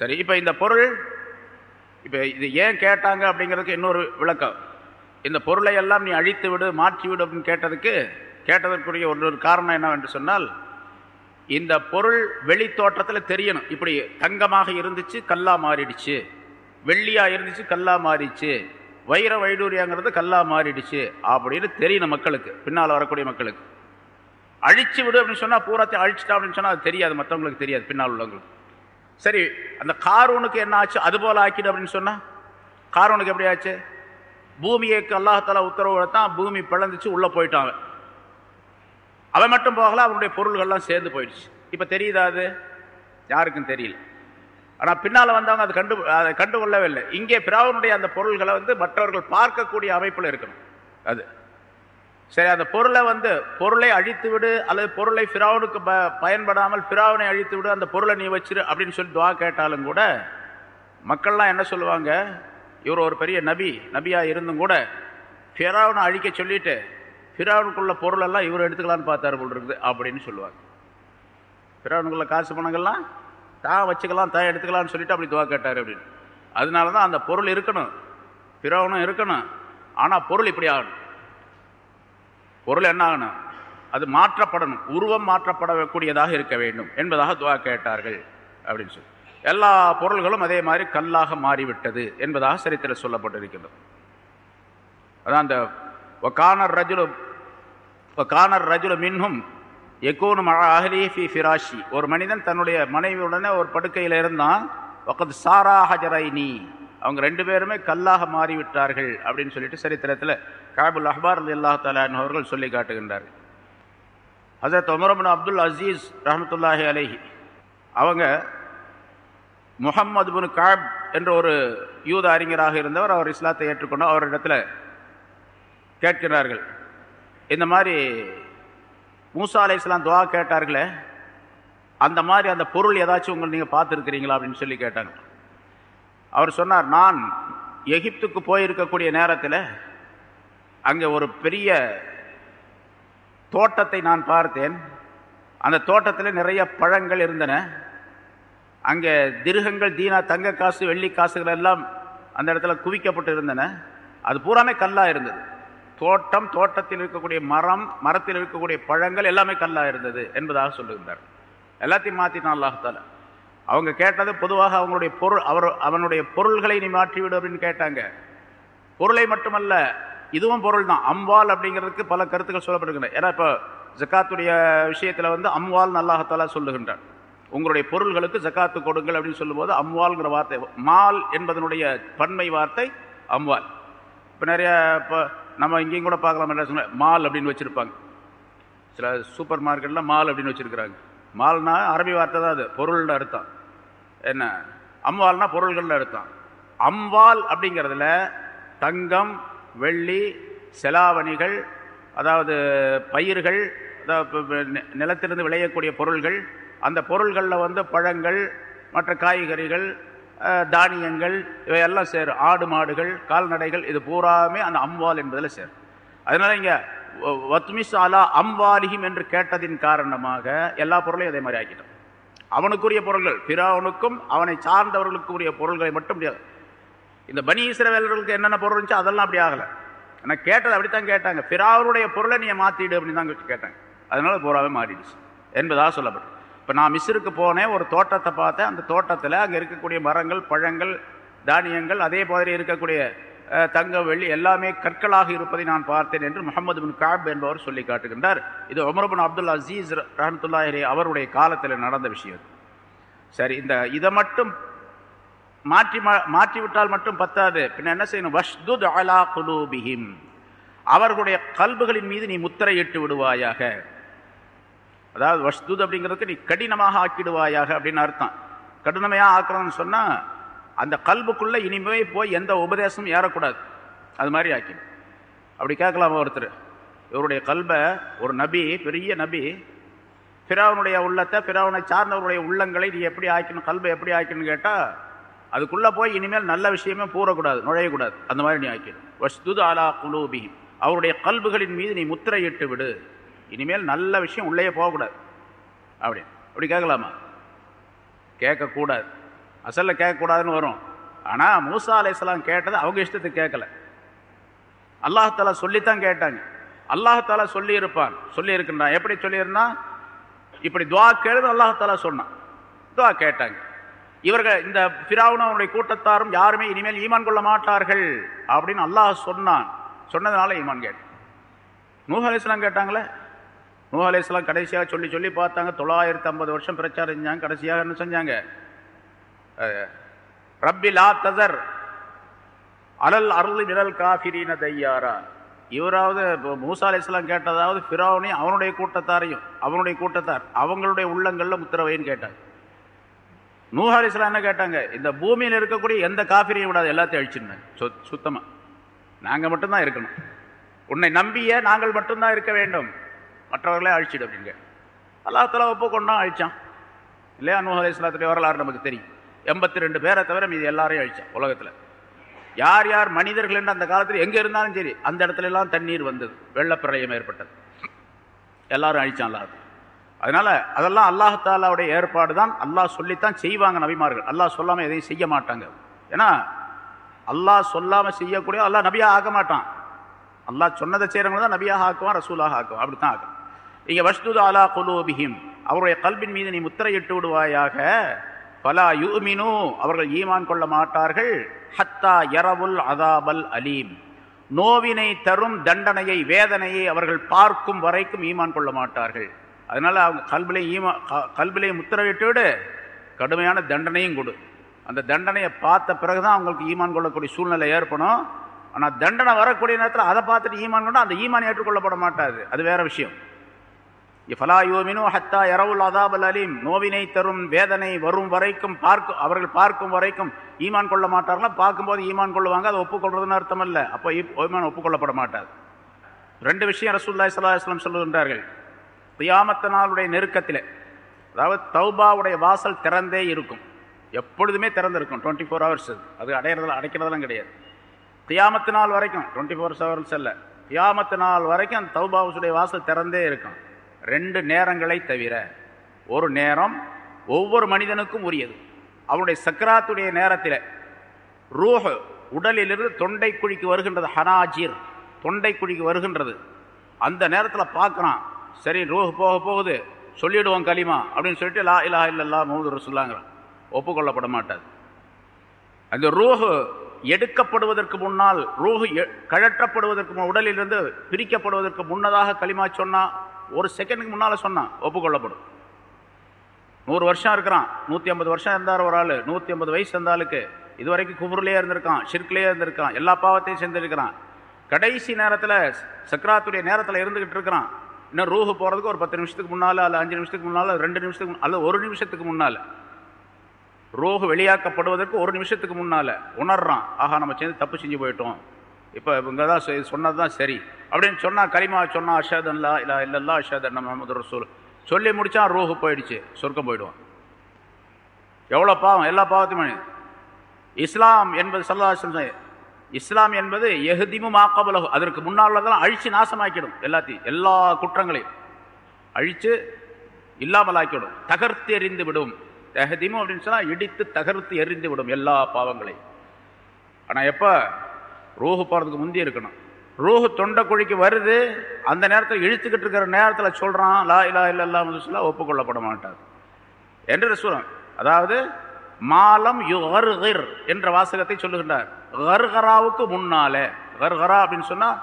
சரி இப்போ இந்த பொருள் இப்போ இது ஏன் கேட்டாங்க அப்படிங்கிறதுக்கு இன்னொரு விளக்கம். இந்த பொருளை எல்லாம் நீ அழித்து விடு மாற்றி விடு அப்படின்னு கேட்டதுக்கு கேட்டதற்குரிய ஒரு காரணம் என்னவென்று சொன்னால் இந்த பொருள் வெளி தோற்றத்தில் தெரியணும். இப்படி தங்கமாக இருந்துச்சு கல்லா மாறிடுச்சு. வெள்ளியாக இருந்துச்சு கல்லா மாறிடுச்சு. வைர வைடூரியாங்கிறது கல்லா மாறிடுச்சு அப்படின்னு தெரியணும் மக்களுக்கு பின்னால் வரக்கூடிய மக்களுக்கு. அழிச்சு விடு அப்படின்னு சொன்னால் பூராத்தையும் அழிச்சிட்டா அப்படின்னு சொன்னால் அது தெரியாது மற்றவங்களுக்கு தெரியாது பின்னால் உள்ளவங்களுக்கு. சரி அந்த காரூனுக்கு என்ன ஆச்சு? அது போல ஆக்கிடு அப்படின்னு சொன்னா காரூனுக்கு எப்படி ஆச்சு? பூமியைக்கு அல்லாஹால உத்தரவு தான் பூமி பிளந்துச்சு உள்ளே போயிட்டான் அவன். அவன் மட்டும் போகல அவனுடைய பொருள்கள்லாம் சேர்ந்து போயிடுச்சு. இப்போ தெரியுதா அது? யாருக்கும் தெரியல. ஆனால் பின்னால் வந்தவங்க அது கண்டு அதை கண்டுகொள்ளவே இல்லை. இங்கே பிராவனுடைய அந்த பொருள்களை வந்து மற்றவர்கள் பார்க்கக்கூடிய அமைப்பில் இருக்கணும். அது. சரி அந்த பொருளை வந்து பொருளை அழித்து விடு அல்லது பொருளை ஃபிராவனுக்கு ப பயன்படாமல் ஃபிராவனை அழித்து விடு அந்த பொருளை நீ வச்சிரு அப்படின்னு சொல்லி துவா கேட்டாலும் கூட மக்கள்லாம் என்ன சொல்லுவாங்க? இவர் ஒரு பெரிய நபி நபியாக இருந்தும் கூட ஃபிராவனை அழிக்க சொல்லிட்டு ஃபிராவனுக்குள்ள பொருளெல்லாம் இவர் எடுத்துக்கலான்னு பார்த்தாரு போல் இருக்குது அப்படின்னு சொல்லுவாங்க. ஃபிராவனுக்குள்ள காசு பணங்கள்லாம் தான் வச்சுக்கலாம் தான் எடுத்துக்கலாம்னு சொல்லிட்டு அப்படி துவா கேட்டார் அப்படின்னு. அதனால தான் அந்த பொருள் இருக்கணும். ஃபிராவனும் இருக்கணும். ஆனால் பொருள் இப்படி ஆகணும். பொருள் என்ன ஆகணும் அது மாற்றப்படணும். உருவம் மாற்றப்படக்கூடியதாக இருக்க வேண்டும். என்பதாக துவா கேட்டார்கள் அப்படின்னு சொல்லி. எல்லா பொருள்களும் அதே மாதிரி கல்லாக மாறிவிட்டது என்பதாக சரித்திர சொல்லப்பட்டிருக்கிறது அதான் அந்த ஒக்கானர் ரஜுலு ஒக்கானர் ரஜுலு மின்னும் எக்கோனும் அஹலி ஃபி ஃபிராஷி. ஒரு மனிதன் தன்னுடைய மனைவியுடனே ஒரு படுக்கையில் இருந்தான். ஒக்கது சாரா ஹஜரைனி. அவங்க ரெண்டு பேருமே கல்லாக மாறிவிட்டார்கள் அப்படின்னு சொல்லிட்டு சரித்திரத்தில் காபுல் அஹ்பார் அலி அல்லா தலான் அவர்கள் சொல்லி காட்டுகின்றார்கள். ஹசரத் உமரபின் அப்துல் அசீஸ் ரஹமத்துல்லாஹி அலைஹி அவங்க முகம்மது பின் காப் என்ற ஒரு யூத அறிஞராக இருந்தவர் அவர் இஸ்லாத்தை ஏற்றுக்கொண்டு அவரிடத்தில் கேட்கிறார்கள். இந்த மாதிரி மூசா அலை இஸ்லாம் துவா கேட்டார்களே அந்த மாதிரி அந்த பொருள் ஏதாச்சும் உங்களை நீங்கள் பார்த்துருக்கிறீங்களா அப்படின்னு சொல்லி கேட்டாங்க. அவர் சொன்னார் நான் எகிப்துக்கு போயிருக்கக்கூடிய நேரத்தில் அங்கே ஒரு பெரிய தோட்டத்தை நான் பார்த்தேன். அந்த தோட்டத்தில் நிறைய பழங்கள் இருந்தன. அங்கே திருகங்கள் தீனா தங்க காசு வெள்ளி காசுகள் எல்லாம் அந்த இடத்துல குவிக்கப்பட்டு இருந்தன. அது பூராமே கல்லாக இருந்தது. தோட்டம் தோட்டத்தில் இருக்கக்கூடிய மரம் மரத்தில் இருக்கக்கூடிய பழங்கள் எல்லாமே கல்லாக இருந்தது என்பதாக சொல்லுகின்றார் எல்லாத்தையும் மாற்றினான் அல்லாஹால அவங்க கேட்டது பொதுவாக அவங்களுடைய பொருள் அவர் அவனுடைய பொருள்களை நீ மாற்றிவிடு அப்படின்னு கேட்டாங்க. பொருளை மட்டுமல்ல இதுவும் பொருள் தான் அம்வால் அப்படிங்கிறதுக்கு பல கருத்துக்கள் சொல்லப்படுகின்றன. ஏன்னா இப்போ ஜக்காத்துடைய விஷயத்தில் வந்து அம்வால் அல்லாஹாலா சொல்லுகின்றார் உங்களுடைய பொருள்களுக்கு ஜக்காத்து கொடுங்கள் அப்படின்னு சொல்லும்போது அம்வால்ங்கிற வார்த்தை மால் என்பதனுடைய பன்மை வார்த்தை அம்வால் இப்போ நிறைய இப்போ நம்ம இங்கேயும் கூட பார்க்கலாம் என்ன சொன்ன மால் அப்படின்னு வச்சுருப்பாங்க. சில சூப்பர் மார்க்கெட்டில் மால் அப்படின்னு வச்சுருக்குறாங்க. மால்னா அரபி வார்த்தை தான் அது பொருள்னு அர்த்தம். என்ன? அம்வால்னா பொருள்கள்னு அர்த்தம். அம்வால் அப்படிங்கிறதுல தங்கம் வெள்ளி செலாவணிகள் அதாவது பயிர்கள் அதாவது நிலத்திலிருந்து விளையக்கூடிய பொருள்கள் அந்த பொருள்களில் வந்து பழங்கள் மற்ற காய்கறிகள் தானியங்கள் இவையெல்லாம் சேரும். ஆடு மாடுகள் கால்நடைகள் இது பூராமே அந்த அம்வால் என்பதில் சேரும். அதனால இங்கே வத்மிஸ் அலா அம்வாலிஹிம் என்று கேட்டதின் காரணமாக எல்லா பொருளையும் அதே மாதிரி ஆக்கிட்டோம். அவனுக்குரிய பொருள்கள். பிறவனுக்கும் அவனை சார்ந்தவர்களுக்குரிய பொருள்களை மட்டும் முடியாது இந்த பனி இஸ்ரவேலர்களுக்கு என்னென்ன பொருள் இருந்துச்சோ அதெல்லாம் அப்படி ஆகலை. ஆனால் கேட்டது அப்படித்தான் கேட்டாங்க. பிறாவனுடைய பொருளை நீ மாற்றிடு அப்படின்னு தான் கேட்டாங்க. அதனால பூராவே மாறிடுச்சு. என்பதாக சொல்லப்படும் இப்போ நான் மிஸ்ருக்கு போனேன் ஒரு தோட்டத்தை பார்த்தேன். அந்த தோட்டத்தில் அங்கே இருக்கக்கூடிய மரங்கள் பழங்கள் தானியங்கள் அதே மாதிரி இருக்கக்கூடிய தங்க வெள்ளி எல்லாமே கற்களாக இருப்பதை நான் பார்த்தேன் என்று முகமது பின் காப் என்பவர் சொல்லி காட்டுகின்றார். இது உமர்பின் அப்துல் அசீஸ் ரஹமத்துல்லாஹி அவருடைய காலத்தில் நடந்த விஷயம். சரி இந்த இதை மட்டும் மாற்றி மாற்றி விட்டால் மட்டும் பத்தாது. பின்ன என்ன செய்யணும்? வஷ்துத் அலா குலூபிஹிம். அவர்களுடைய கல்புகளின் மீது நீ முத்திரையிட்டு விடுவாயாக. அதாவது வஷ்துத் அப்படிங்கிறதுக்கு நீ கடினமாக ஆக்கிடுவாயாக அப்படின்னு அர்த்தம். கடினமையாக ஆக்கணும்னு சொன்னால் அந்த கல்புக்குள்ளே இனிமே போய் எந்த உபதேசமும் ஏறக்கூடாது. அது மாதிரி ஆக்கிடும். அப்படி கேட்கலாம் ஒருத்தர். இவருடைய கல்பை ஒரு நபி பெரிய நபி பிராவனுடைய உள்ளத்தை பிராவனை சார்ந்தவருடைய உள்ளங்களை நீ எப்படி ஆக்கணும் கல்பை எப்படி ஆக்கணும்னு கேட்டால் அதுக்குள்ளே போய் இனிமேல் நல்ல விஷயமே பூரக்கூடாது நுழையக்கூடாது. அந்த மாதிரி நீ ஆக்கிடும் வஸ்துது அலா குலூபி அவருடைய கல்புகளின் மீது நீ முத்திரையிட்டு விடு. இனிமேல் நல்ல விஷயம் உள்ளே போகக்கூடாது. அப்படி. அப்படி கேட்கலாமா? கேட்கக்கூடாது. அசலில் கேட்கக்கூடாதுன்னு வரும். ஆனால் மூசா அலையாம் கேட்டது அவங்க இஷ்டத்துக்கு கேட்கல. அல்லாஹாலா சொல்லித்தான் கேட்டாங்க. அல்லாஹாலா சொல்லி இருப்பான் சொல்லி இருக்கின்றான் எப்படி சொல்லியிருந்தான் இப்படி துவா கேளுது அல்லாஹாலா சொன்னான். துவா கேட்டாங்க. இவர்கள் இந்த பிராவுன் அவனுடைய கூட்டத்தாரும் யாருமே இனிமேல் ஈமான் கொள்ள மாட்டார்கள் அப்படின்னு அல்லாஹ் சொன்னான். சொன்னதுனால ஈமான் கேட்டான். நூஹ் அலிஸ்லாம் கேட்டாங்களே? நூஹ் அலிஸ்லாம் கடைசியாக சொல்லி சொல்லி பார்த்தாங்க. தொள்ளாயிரத்தி ஐம்பது வருஷம் பிரச்சாரம் செஞ்சாங்க. கடைசியாக என்ன செஞ்சாங்க? ரப்பி லா தசர் அலல் அருள் விரல் காஃபிரீன தையாரா இவராவது இப்போ மூசா அலிஸ்லாம் கேட்டதாவது ஃபிராவனையும் அவனுடைய கூட்டத்தாரையும் அவனுடைய கூட்டத்தார் அவங்களுடைய உள்ளங்களில் முத்திரவைன்னு கேட்டாங்க நூஹ் அலிஸ்லாம் என்ன கேட்டாங்க இந்த பூமியில் இருக்கக்கூடிய எந்த காஃபிரியும் விடாது எல்லாத்தையும் அழிச்சிருந்தாங்க சு சுத்தமாக நாங்கள் மட்டும்தான் இருக்கணும் உன்னை நம்பிய நாங்கள் மட்டும்தான் இருக்க வேண்டும் மற்றவர்களே அழிச்சிடு அப்படிங்க அல்லாஹால ஒப்புக்கொண்டான் அழிச்சான் இல்லையா நூஹ் அலிஸ்லாத்துடைய வரலாறு நமக்கு தெரியும் எண்பத்தி ரெண்டு பேரை தவிர மீது எல்லாரையும் அழிச்சான் உலகத்தில். யார் யார் மனிதர்கள் என்று அந்த காலத்தில் எங்கே இருந்தாலும் சரி அந்த இடத்துல எல்லாம் தண்ணீர் வந்தது. வெள்ளப்பிரளயம் ஏற்பட்டது. எல்லாரும் அழிச்சான் அல்லாஹ் அதனால் அதெல்லாம் அல்லாஹாலாவுடைய ஏற்பாடு தான் அல்லாஹ் சொல்லித்தான் செய்வாங்க நபிமார்கள். அல்லாஹ் சொல்லாமல் எதையும் செய்ய மாட்டாங்க. ஏன்னா அல்லாஹ் சொல்லாமல் செய்யக்கூடிய அல்லாஹ் நபியாக ஆக்க மாட்டான். அல்லாஹ் சொன்னதை செய்கிறவங்க தான் நபியாக ஆக்குவான் ரசூலாக ஆக்குவான். அப்படித்தான் ஆக்கும் இங்கே வஷ்துதா அலா குலூபிஹிம். அவருடைய கல்வின் மீது நீ முத்திரையிட்டு விடுவாயாக. பலா யூமினு. அவர்கள் ஈமான் கொள்ள மாட்டார்கள். ஹத்தா யரவுல் அதாபல் அலீம். நோவினை தரும் தண்டனையை வேதனையை அவர்கள் பார்க்கும் வரைக்கும் ஈமான் கொள்ள மாட்டார்கள். அதனால் அவங்க கல்விலை ஈமா க- கல்விலை கடுமையான தண்டனையும் கொடு. அந்த தண்டனையை பார்த்த பிறகுதான் அவங்களுக்கு ஈமான் கொள்ளக்கூடிய சூழ்நிலை ஏற்படும். ஆனால் தண்டனை வரக்கூடிய நேரத்தில் அதை பார்த்துட்டு ஈமான் கொண்டு அந்த ஈமான் ஏற்றுக்கொள்ளப்பட மாட்டாது. அது வேறு விஷயம். ஃபலா யோமினு ஹத்தா இரவுல் அதாபல் அலீம். நோவினை தரும் வேதனை வரும் வரைக்கும் பார்க்கும் அவர்கள் பார்க்கும் வரைக்கும் ஈமான் கொள்ள மாட்டார்களா? பார்க்கும்போது ஈமான் கொள்ளுவாங்க அதை ஒப்புக்கொள்றதுன்னு அர்த்தம் இல்லை அப்போ ஈமான் ஒப்புக்கொள்ளப்பட மாட்டாது. ரெண்டு விஷயம் ரசூல்லாய் சல்லா சொல்லுகின்றார்கள். தியாமத்த நாளுடைய நெருக்கத்தில் அதாவது தௌபாவுடைய வாசல் திறந்தே இருக்கும். எப்பொழுதுமே திறந்திருக்கும் டுவெண்ட்டி ஃபோர் ஹவர்ஸ் அது அடையிறதுல அடைக்கிறதெல்லாம் கிடையாது. தியாமத்து நாள் வரைக்கும் டுவெண்ட்டி ஃபோர் ஹவர்ஸ் அல்ல தியாமத்து நாள் வரைக்கும் அந்த தௌபாவுடைய வாசல் திறந்தே இருக்கும். ரெண்டு நேரங்களை தவிர ஒரு நேரம் ஒவ்வொரு மனிதனுக்கும் உரியது. அவனுடைய சக்கராத்துடைய நேரத்தில் ரூஹ் உடலிலிருந்து தொண்டை குழிக்கு வருகின்றது ஹனாஜிர் தொண்டை குழிக்கு வருகின்றது. அந்த நேரத்தில் பார்க்குறான் சரி ரூஹ் போக போகுது சொல்லிடுவோம் கலிமா அப்படின்னு சொல்லிட்டு லா இலா இல்லல்லா முகமது ரசூல்லாங்கிறான் ஒப்புக்கொள்ளப்பட மாட்டாது. அந்த ரூஹு எடுக்கப்படுவதற்கு முன்னால் ரூஹு எ- கழற்றப்படுவதற்கு உடலிலிருந்து பிரிக்கப்படுவதற்கு முன்னதாக களிமா சொன்னால் ஒரு செகண்டுக்கு முன்னால் சொன்னான் ஒப்புக்கொள்ளப்படும். நூறு வருஷம் இருக்கிறான் நூற்றி ஐம்பது வருஷம் இருந்தார் ஒரு ஆள் நூற்றி ஐம்பது வயசு இருந்த ஆளுக்கு இது வரைக்கும் குபுர்லேயே இருந்திருக்கான் ஷிர்க்லேயே இருந்திருக்கான் எல்லா பாவத்தையும் செஞ்சிருக்கிறான். கடைசி நேரத்தில் சக்கராத்துடைய நேரத்தில் இருந்துகிட்டு இருக்கிறான். இன்னும் ரூஹு போகிறதுக்கு ஒரு பத்து நிமிஷத்துக்கு முன்னால் அல்ல அஞ்சு நிமிஷத்துக்கு முன்னால் ரெண்டு நிமிஷத்துக்கு முன்- அல்லது ஒரு நிமிஷத்துக்கு முன்னால். ரோகு வெளியாக்கப்படுவதற்கு ஒரு நிமிஷத்துக்கு முன்னால் உணர்றான் ஆஹா நம்ம சேர்ந்து தப்பு செஞ்சு போயிட்டோம். இப்போ இவங்க தான் சொன்னது தான் சரி. அப்படின்னு சொன்னா கரிமா சொன்னா அஷாதன்லா இல்லை இல்லா இல்லல்லா அஷாத் முகமது ரசூல். சொல்லி முடிச்சா ரூஹு போயிடுச்சு சொர்க்கம் போயிடுவான். எவ்வளோ பாவம் எல்லா பாவத்தையுமே. இஸ்லாம் என்பது சல்லா இஸ்லாம் என்பது எஹதிமு ஆக்கபலகு அதற்கு முன்னால் அழித்து அழிச்சு நாசமாக்கிடும் எல்லாத்தையும் எல்லா குற்றங்களையும். அழிச்சு இல்லாமலாக்கிவிடும் தகர்த்து எறிந்து விடும். தஹதிமு அப்படின்னு சொன்னால் இடித்து தகர்த்து எறிந்து விடும் எல்லா பாவங்களையும். ஆனால் எப்போ ரூஹு போகிறதுக்கு முந்தி இருக்கணும். ரூஹு தொண்டை குழிக்கு வருது அந்த நேரத்தில் இழுத்துக்கிட்டு இருக்கிற நேரத்தில் சொல்கிறான் லா இலா இல்லல்லா சொல்ல ஒப்புக்கொள்ளப்பட மாட்டார். என்று சொல்லுவோம் அதாவது மாலம் யுகர்கிர் என்ற வாசகத்தை சொல்லுகின்றார். ஹர்ஹராவுக்கு முன்னாலே ஹர்ஹரா அப்படின்னு சொன்னால்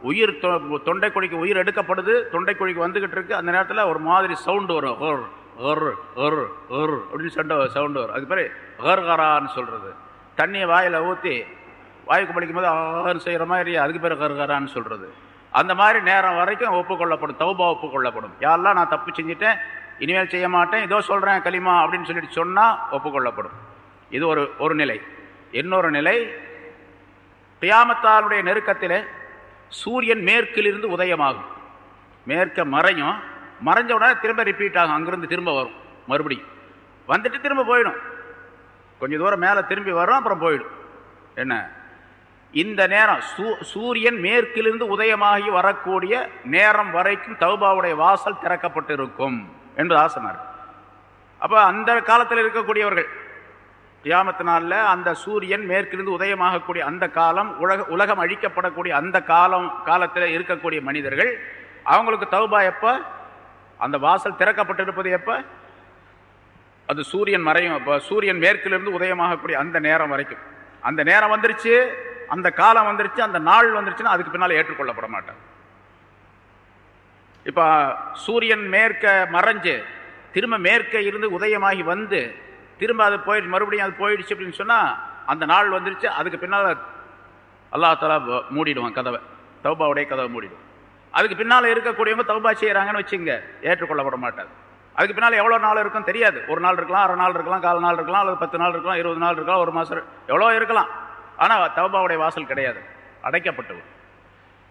உயிர் தொ- தொண்டை குழிக்கு உயிர் எடுக்கப்படுது தொண்டை குழிக்கு வந்துக்கிட்டு இருக்கு அந்த நேரத்தில் ஒரு மாதிரி சவுண்டு வரும். ஹர் ஹர் ஹர் ஹர் அப்படின்னு சண்டை சவுண்டு வரும். அதுக்கு பேர் ஹர்ஹரான்னு சொல்கிறது தண்ணியை வாயில் ஊற்றி வாய்க்கு படிக்கும் போது ஆறு செய்கிற மாதிரி அதுக்கு பேர் கருகரான்னு சொல்கிறது அந்த மாதிரி நேரம் வரைக்கும் ஒப்புக்கொள்ளப்படும் தௌபா ஒப்புக்கொள்ளப்படும். யாரெல்லாம் நான் தப்பு செஞ்சுட்டேன் இனிமேல் செய்ய மாட்டேன் இதோ சொல்கிறேன் களிமா அப்படின்னு சொல்லிட்டு சொன்னால் ஒப்புக்கொள்ளப்படும். இது ஒரு ஒரு நிலை. இன்னொரு நிலை கியாமத்தாருடைய நெருக்கத்தில் சூரியன் மேற்கிலிருந்து உதயமாகும். மேற்க மறையும். மறைஞ்ச உடனே திரும்ப ரிப்பீட் ஆகும். அங்கேருந்து திரும்ப வரும். மறுபடியும். வந்துட்டு திரும்ப போயிடும். கொஞ்சம் தூரம் மேலே திரும்பி வரும் அப்புறம் போயிடும். என்ன? இந்த நேரம் சூ சூரியன் மேற்கிலிருந்து உதயமாகி வரக்கூடிய நேரம் வரைக்கும் தௌபாவுடைய வாசல் திறக்கப்பட்டிருக்கும் என்று ஆசனார் அப்போ அந்த காலத்தில் இருக்கக்கூடியவர்கள் கியாமத்து நாளில் அந்த சூரியன் மேற்கிலிருந்து உதயமாகக்கூடிய அந்த காலம் உலக உலகம் அழிக்கப்படக்கூடிய அந்த காலம் காலத்தில் இருக்கக்கூடிய மனிதர்கள் அவங்களுக்கு தௌபா எப்போ? அந்த வாசல் திறக்கப்பட்டிருப்பது எப்போ? அது சூரியன் மறையும் அப்போ சூரியன் மேற்கிலிருந்து உதயமாகக்கூடிய அந்த நேரம் வரைக்கும். அந்த நேரம் வந்துருச்சு அந்த காலம் வந்துருச்சு அந்த நாள் வந்துருச்சுன்னா அதுக்கு பின்னால் ஏற்றுக்கொள்ளப்பட மாட்டார். இப்போ சூரியன் மேற்க மறைஞ்சு திரும்ப மேற்க இருந்து உதயமாகி வந்து திரும்ப அது போய் மறுபடியும் அது போயிடுச்சு அப்படின்னு சொன்னால் அந்த நாள் வந்துருச்சு அதுக்கு பின்னால் அல்லாஹ் தலா மூடிடுவான் கதவை. தௌபாவுடைய கதவை மூடிடுவான். அதுக்கு பின்னால் இருக்கக்கூடியவங்க தௌபா செய்கிறாங்கன்னு வச்சுங்க ஏற்றுக்கொள்ளப்பட மாட்டாது அதுக்கு பின்னால் எவ்வளோ நாள் இருக்கும் தெரியாது. ஒரு நாள் இருக்கலாம் அரை நாள் இருக்கலாம் கால் நாள் இருக்கலாம் அல்லது பத்து நாள் இருக்கலாம் இருபது நாள் இருக்கலாம் ஒரு மாதம் எவ்வளோ இருக்கலாம். ஆனால் தௌபாவுடைய வாசல் கிடையாது. அடைக்கப்பட்டது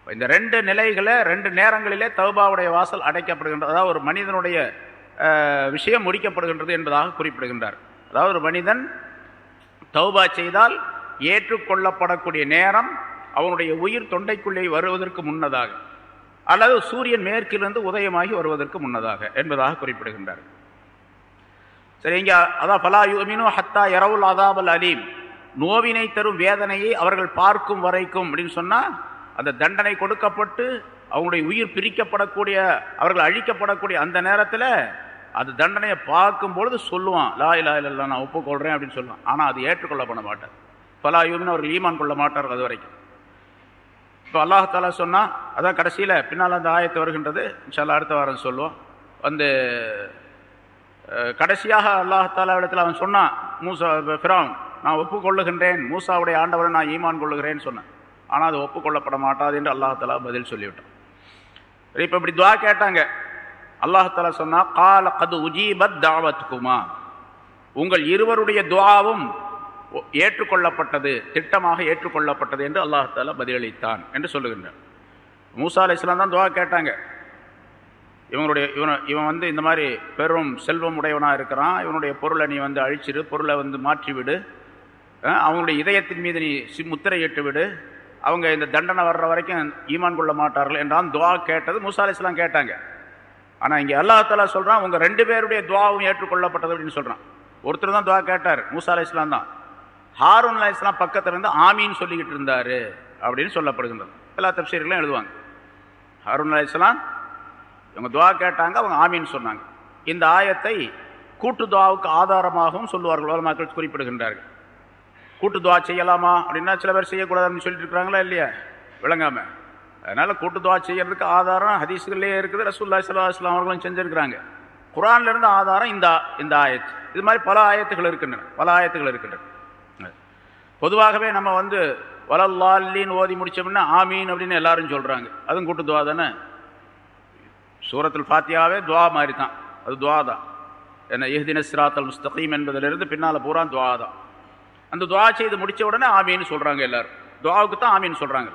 இந்த ரெண்டு நிலைகளை ரெண்டு நேரங்களிலே தௌபாவுடைய வாசல் அடைக்கப்படுகின்றது அதாவது ஒரு மனிதனுடைய விஷயம் முடிக்கப்படுகின்றது என்பதாக குறிப்பிடுகின்றார். அதாவது ஒரு மனிதன் தௌபா செய்தால் ஏற்றுக்கொள்ளப்படக்கூடிய நேரம் அவனுடைய உயிர் தொண்டைக்குள்ளே வருவதற்கு முன்னதாக அல்லது சூரியன் மேற்கிலிருந்து உதயமாகி வருவதற்கு முன்னதாக என்பதாக குறிப்பிடுகின்றார். சரி இங்கே அதான் பலா யூமினு ஹத்தா இரவுல் அதாபல் அலீம். நோவினை தரும் வேதனையை அவர்கள் பார்க்கும் வரைக்கும் அப்படின்னு சொன்னால் அந்த தண்டனை கொடுக்கப்பட்டு அவங்களுடைய உயிர் பிரிக்கப்படக்கூடிய அவர்கள் அழிக்கப்படக்கூடிய அந்த நேரத்தில் அது தண்டனையை பார்க்கும் பொழுது சொல்லுவான் லா இல்லா இல்லை நான் ஒப்புக்கொள்றேன் அப்படின்னு சொல்லுவான். ஆனால் அது ஏற்றுக்கொள்ளப்பட மாட்டார். பலா அவர்கள் ஈமான் கொள்ள மாட்டார்கள் அது வரைக்கும். இப்போ அல்லாஹாலா சொன்னால் அதான் கடைசியில் பின்னால் அந்த ஆயத்து வருகின்றது. இன்ஷால்லா அடுத்த வாரம் சொல்லுவோம். வந்து கடைசியாக அல்லாஹாலா இடத்துல அவன் சொன்னான் மூசா ஃபிரான் நான் ஒப்புக்கொள்ளுகின்றேன். மூசாவுடைய ஆண்டவரை நான் ஈமான் கொள்ளுகிறேன்னு சொன்னேன். ஆனால் அது ஒப்புக்கொள்ளப்பட மாட்டாது என்று அல்லாஹாலா பதில் சொல்லிவிட்டான். இப்போ இப்படி துவா கேட்டாங்க. அல்லாஹாலா சொன்னா கால கது உஜீபத் தாவத்துக்குமா உங்கள் இருவருடைய துவாவும் ஏற்றுக்கொள்ளப்பட்டது திட்டமாக ஏற்றுக்கொள்ளப்பட்டது என்று அல்லாஹாலா பதிலளித்தான் என்று சொல்லுகின்றார். மூசா அலி இஸ்லாம் தான் துவா கேட்டாங்க. இவங்களுடைய இவன் இவன் வந்து இந்த மாதிரி பெரும் செல்வம் உடையவனாக இருக்கிறான். இவனுடைய பொருளை நீ வந்து அழிச்சிடு பொருளை வந்து மாற்றிவிடு. அவங்களுடைய இதயத்தின் மீது நீ முத்திரையிட்டு விடு அவங்க இந்த தண்டனை வர்ற வரைக்கும் ஈமான் கொள்ள மாட்டார்கள் என்றான். துவா கேட்டது மூசா கேட்டாங்க. ஆனால் இங்கே அல்லாஹாலா சொல்கிறான் உங்கள் ரெண்டு பேருடைய துவாவும் ஏற்றுக்கொள்ளப்பட்டது அப்படின்னு சொல்கிறான் ஒருத்தர் தான் துவா கேட்டார் மூசா அலி இஸ்லாம் தான். ஹாரூன் அலி இஸ்லாம் பக்கத்தில் இருந்து ஆமின்னு சொல்லிக்கிட்டு இருந்தார் அப்படின்னு சொல்லப்படுகின்றது. எல்லா தப்சீர்களும் எழுதுவாங்க. ஹாரூன் அலி இஸ்லாம் இவங்க துவா கேட்டாங்க அவங்க ஆமின்னு சொன்னாங்க. இந்த ஆயத்தை கூட்டு துவாவுக்கு ஆதாரமாகவும் சொல்லுவார்கள் மக்கள் குறிப்பிடுகின்றார்கள். கூட்டு துவா செய்யலாமா? அப்படின்னா சில பேர் செய்யக்கூடாதுன்னு சொல்லிட்டு இருக்கிறாங்களா இல்லையா? விளங்காம. அதனால கூட்டு துவா செய்யறதுக்கு ஆதாரம் ஹதீஸ்கள்லேயே இருக்குது. ரசூல்லா சல்லா இஸ்லாம் அவர்களும் செஞ்சிருக்கிறாங்க. குரான்ல இருந்து ஆதாரம் இந்த இந்த ஆயத்து இது மாதிரி பல ஆயத்துகள் இருக்கின்றன. பல ஆயத்துகள் இருக்கின்றன. பொதுவாகவே நம்ம வந்து வலல்லாலின்னு ஓதி முடிச்சோம்னா ஆமீன் அப்படின்னு எல்லாரும் சொல்றாங்க. அதுவும் கூட்டு துவா தானே? சூரத்தில் ஃபாத்தியாவே துவா மாதிரி தான் அது துவா தான் என்ன எஹ்தின சிராத்தல் முஸ்தகீம் என்பதிலிருந்து பின்னால் பூரா துவா தான் அந்த துவா செய்து முடித்த உடனே ஆமீன்னு சொல்கிறாங்க எல்லாரும். துவாவுக்கு தான் ஆமீன்னு சொல்கிறாங்க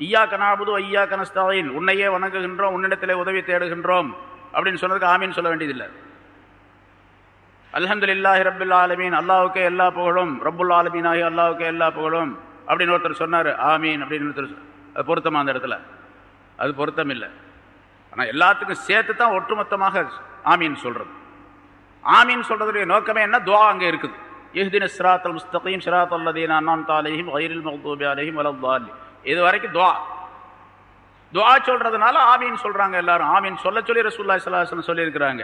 ஐயா கனாபுது ஐயா கனஸ்தாயின் உன்னையே வணங்குகின்றோம் உன்னிடத்திலே உதவி தேடுகின்றோம். அப்படின்னு சொன்னதுக்கு ஆமீன் சொல்ல வேண்டியதில்லை. அலமது இல்லாஹி ரபுல் ஆலமீன். அல்லாவுக்கே எல்லா புகழும். ரப்புல் ஆலமீன் ஆகி அல்லாவுக்கே எல்லா புகழும். அப்படின்னு ஒருத்தர் சொன்னார். ஆமீன். அப்படின்னு ஒருத்தர் அது அந்த இடத்துல? அது பொருத்தம் இல்லை. ஆனால் எல்லாத்துக்கும் சேர்த்து தான் ஒட்டுமொத்தமாக ஆமீன் சொல்கிறது ஆமீன் சொல்கிறதுடைய நோக்கமே என்ன? துவா அங்கே இருக்குது. இஹ்தின சிராத்தல் முஸ்தகீம் சிராத் அல்லதீன் அண்ணான் தாலேஹிம் வயிறில் மகதூபி அலேஹிம் வலத்தாலி இது வரைக்கும் துவா. துவா சொல்றதுனால ஆமீன் சொல்றாங்க எல்லாரும். ஆமீன் சொல்ல சொல்லி ரசூல்லா சலாஹன் சொல்லியிருக்கிறாங்க.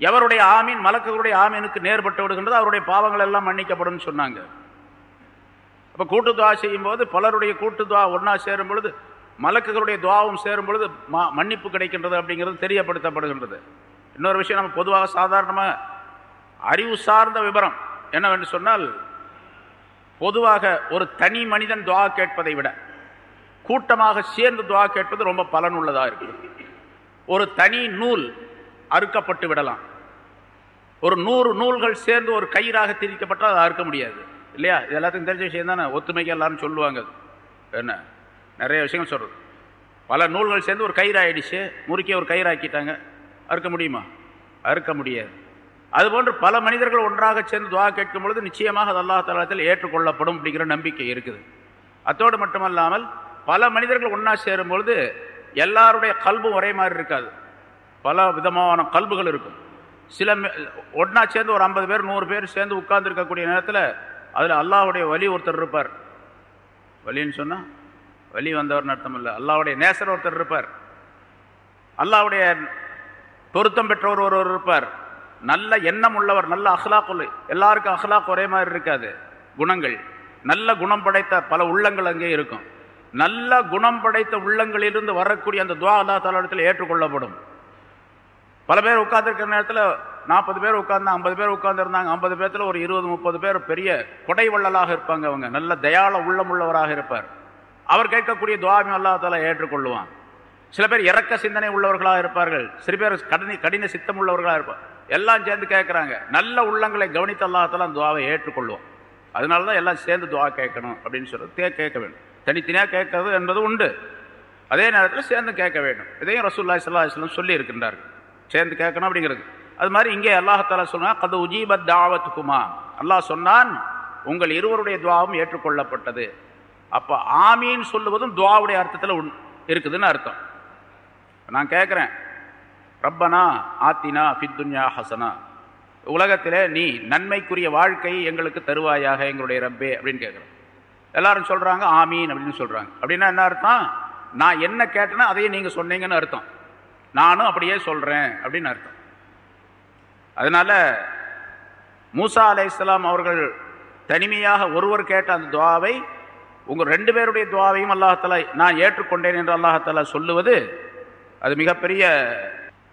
எவருடைய ஆமீன் மலக்குகளுடைய ஆமீனுக்கு நேர்பட்டு விடுகின்றது அவருடைய பாவங்கள் எல்லாம் மன்னிக்கப்படும் சொன்னாங்க. அப்போ கூட்டு துவா செய்யும் போது பலருடைய கூட்டு துவா ஒன்றா சேரும் பொழுது மலக்குகளுடைய துவாவும் சேரும் பொழுது மன்னிப்பு கிடைக்கின்றது அப்படிங்கிறது தெரியப்படுத்தப்படுகின்றது. இன்னொரு விஷயம் நம்ம பொதுவாக சாதாரணமாக அறிவு சார்ந்த விவரம் என்னவென்று சொன்னால் பொதுவாக ஒரு தனி மனிதன் துவா கேட்பதை விட கூட்டமாக சேர்ந்து துவா கேட்பது ரொம்ப பலனுள்ளதாக இருக்குது ஒரு தனி நூல் அறுக்கப்பட்டு விடலாம். ஒரு நூறு நூல்கள் சேர்ந்து ஒரு கயிறாக திரிக்கப்பட்டால் அதை அறுக்க முடியாது. இல்லையா? இது எல்லாத்துக்கும் தெரிஞ்ச விஷயம் தானே? ஒத்துமைக்கு எல்லாரும் சொல்லுவாங்க என்ன? நிறைய விஷயங்கள் சொல்கிறது பல நூல்கள் சேர்ந்து ஒரு கயிறாயிடுச்சு. முறுக்கி ஒரு கயிறாக்கிட்டாங்க. அறுக்க முடியுமா? அறுக்க முடியாது. அதுபோன்று பல மனிதர்கள் ஒன்றாக சேர்ந்து துவா கேட்கும் பொழுது நிச்சயமாக அது அல்லா தலத்தில் ஏற்றுக்கொள்ளப்படும் அப்படிங்கிற நம்பிக்கை இருக்குது. அத்தோடு மட்டுமல்லாமல் பல மனிதர்கள் ஒன்றா சேரும் பொழுது எல்லாருடைய கல்பும் ஒரே மாதிரி இருக்காது. பல விதமான கல்புகள் இருக்கும். சில ஒன்றா சேர்ந்து ஒரு ஐம்பது பேர் நூறு பேர் சேர்ந்து உட்கார்ந்துருக்கக்கூடிய நேரத்தில் அதில் அல்லாவுடைய வலி ஒருத்தர் இருப்பார். வலின்னு சொன்னால் வலி வந்தவர்னு அர்த்தம் இல்லை. அல்லாவுடைய நேசர் ஒருத்தர் இருப்பார். அல்லாஹ்வுடைய பொருத்தம் பெற்றவர் ஒருவர் இருப்பார். நல்ல எண்ணம் உள்ளவர் நல்ல அஹ்லாக் எல்லாருக்கும் அஹ்லாக் ஒரே மாதிரி இருக்காது. குணங்கள். நல்ல குணம் படைத்த பல உள்ளங்கள் அங்கே இருக்கும். நல்ல குணம் படைத்த உள்ளங்களிலிருந்து வரக்கூடிய அந்த துவா அல்லா தாலிடத்தில் ஏற்றுக்கொள்ளப்படும். பல பேர் உட்கார்ந்துருக்கிற நேரத்தில் நாற்பது பேர் உட்கார்ந்து ஐம்பது பேர் உட்கார்ந்துருந்தாங்க ஐம்பது பேர்த்தில் ஒரு இருபது முப்பது பேர் பெரிய கொடை வள்ளலாக இருப்பாங்க அவங்க. நல்ல தயாள உள்ளமுள்ளவராக இருப்பார். அவர் கேட்கக்கூடிய துவாமி அல்லா தாலா ஏற்றுக்கொள்ளுவான். சில பேர் இறக்க சிந்தனை உள்ளவர்களாக இருப்பார்கள். சில பேர் கடின கடின சித்தம் உள்ளவர்களாக இருப்பார் எல்லாம் சேர்ந்து கேட்குறாங்க நல்ல உள்ளங்களை கவனித்து துவாவை ஏற்றுக்கொள்வோம் அதனால தான் எல்லாம் சேர்ந்து துவா கேட்கணும் அப்படின்னு சொல்கிறது கேட்க வேண்டும். தனித்தனியாக கேட்கறது என்பது உண்டு. அதே நேரத்தில் சேர்ந்து கேட்க வேண்டும். இதையும் ரசூல்லா சல்லா இஸ்லாம் சொல்லி இருக்கின்றார்கள். சேர்ந்து கேட்கணும் அப்படிங்கிறது. அது மாதிரி இங்கே அல்லாஹாலா சொன்னால் கது உஜீபத் தாவத்துக்குமா அல்லாஹ் சொன்னான் உங்கள் இருவருடைய துவாவும் ஏற்றுக்கொள்ளப்பட்டது. அப்போ ஆமின்னு சொல்லுவதும் துவாவுடைய அர்த்தத்தில் உண் இருக்குதுன்னு அர்த்தம். நான் கேட்குறேன் ரப்பனா ஆத்தினா ஃபித்துன்யா ஹசனா. உலகத்தில் நீ நன்மைக்குரிய வாழ்க்கையை எங்களுக்கு தருவாயாக எங்களுடைய ரப்பே அப்படின்னு கேட்குறோம் எல்லாரும் சொல்கிறாங்க ஆமீன் அப்படின்னு சொல்கிறாங்க அப்படின்னா என்ன அர்த்தம்? நான் என்ன கேட்டேன்னா அதையே நீங்கள் சொன்னீங்கன்னு அர்த்தம். நானும் அப்படியே சொல்கிறேன் அப்படின்னு அர்த்தம். அதனால் மூசா அலை இஸ்லாம் அவர்கள் தனிமையாக ஒருவர் கேட்ட அந்த துவாவை உங்கள் ரெண்டு பேருடைய துவாவையும் அல்லாஹாலா நான் ஏற்றுக்கொண்டேன் என்று அல்லாஹாலா சொல்லுவது அது மிகப்பெரிய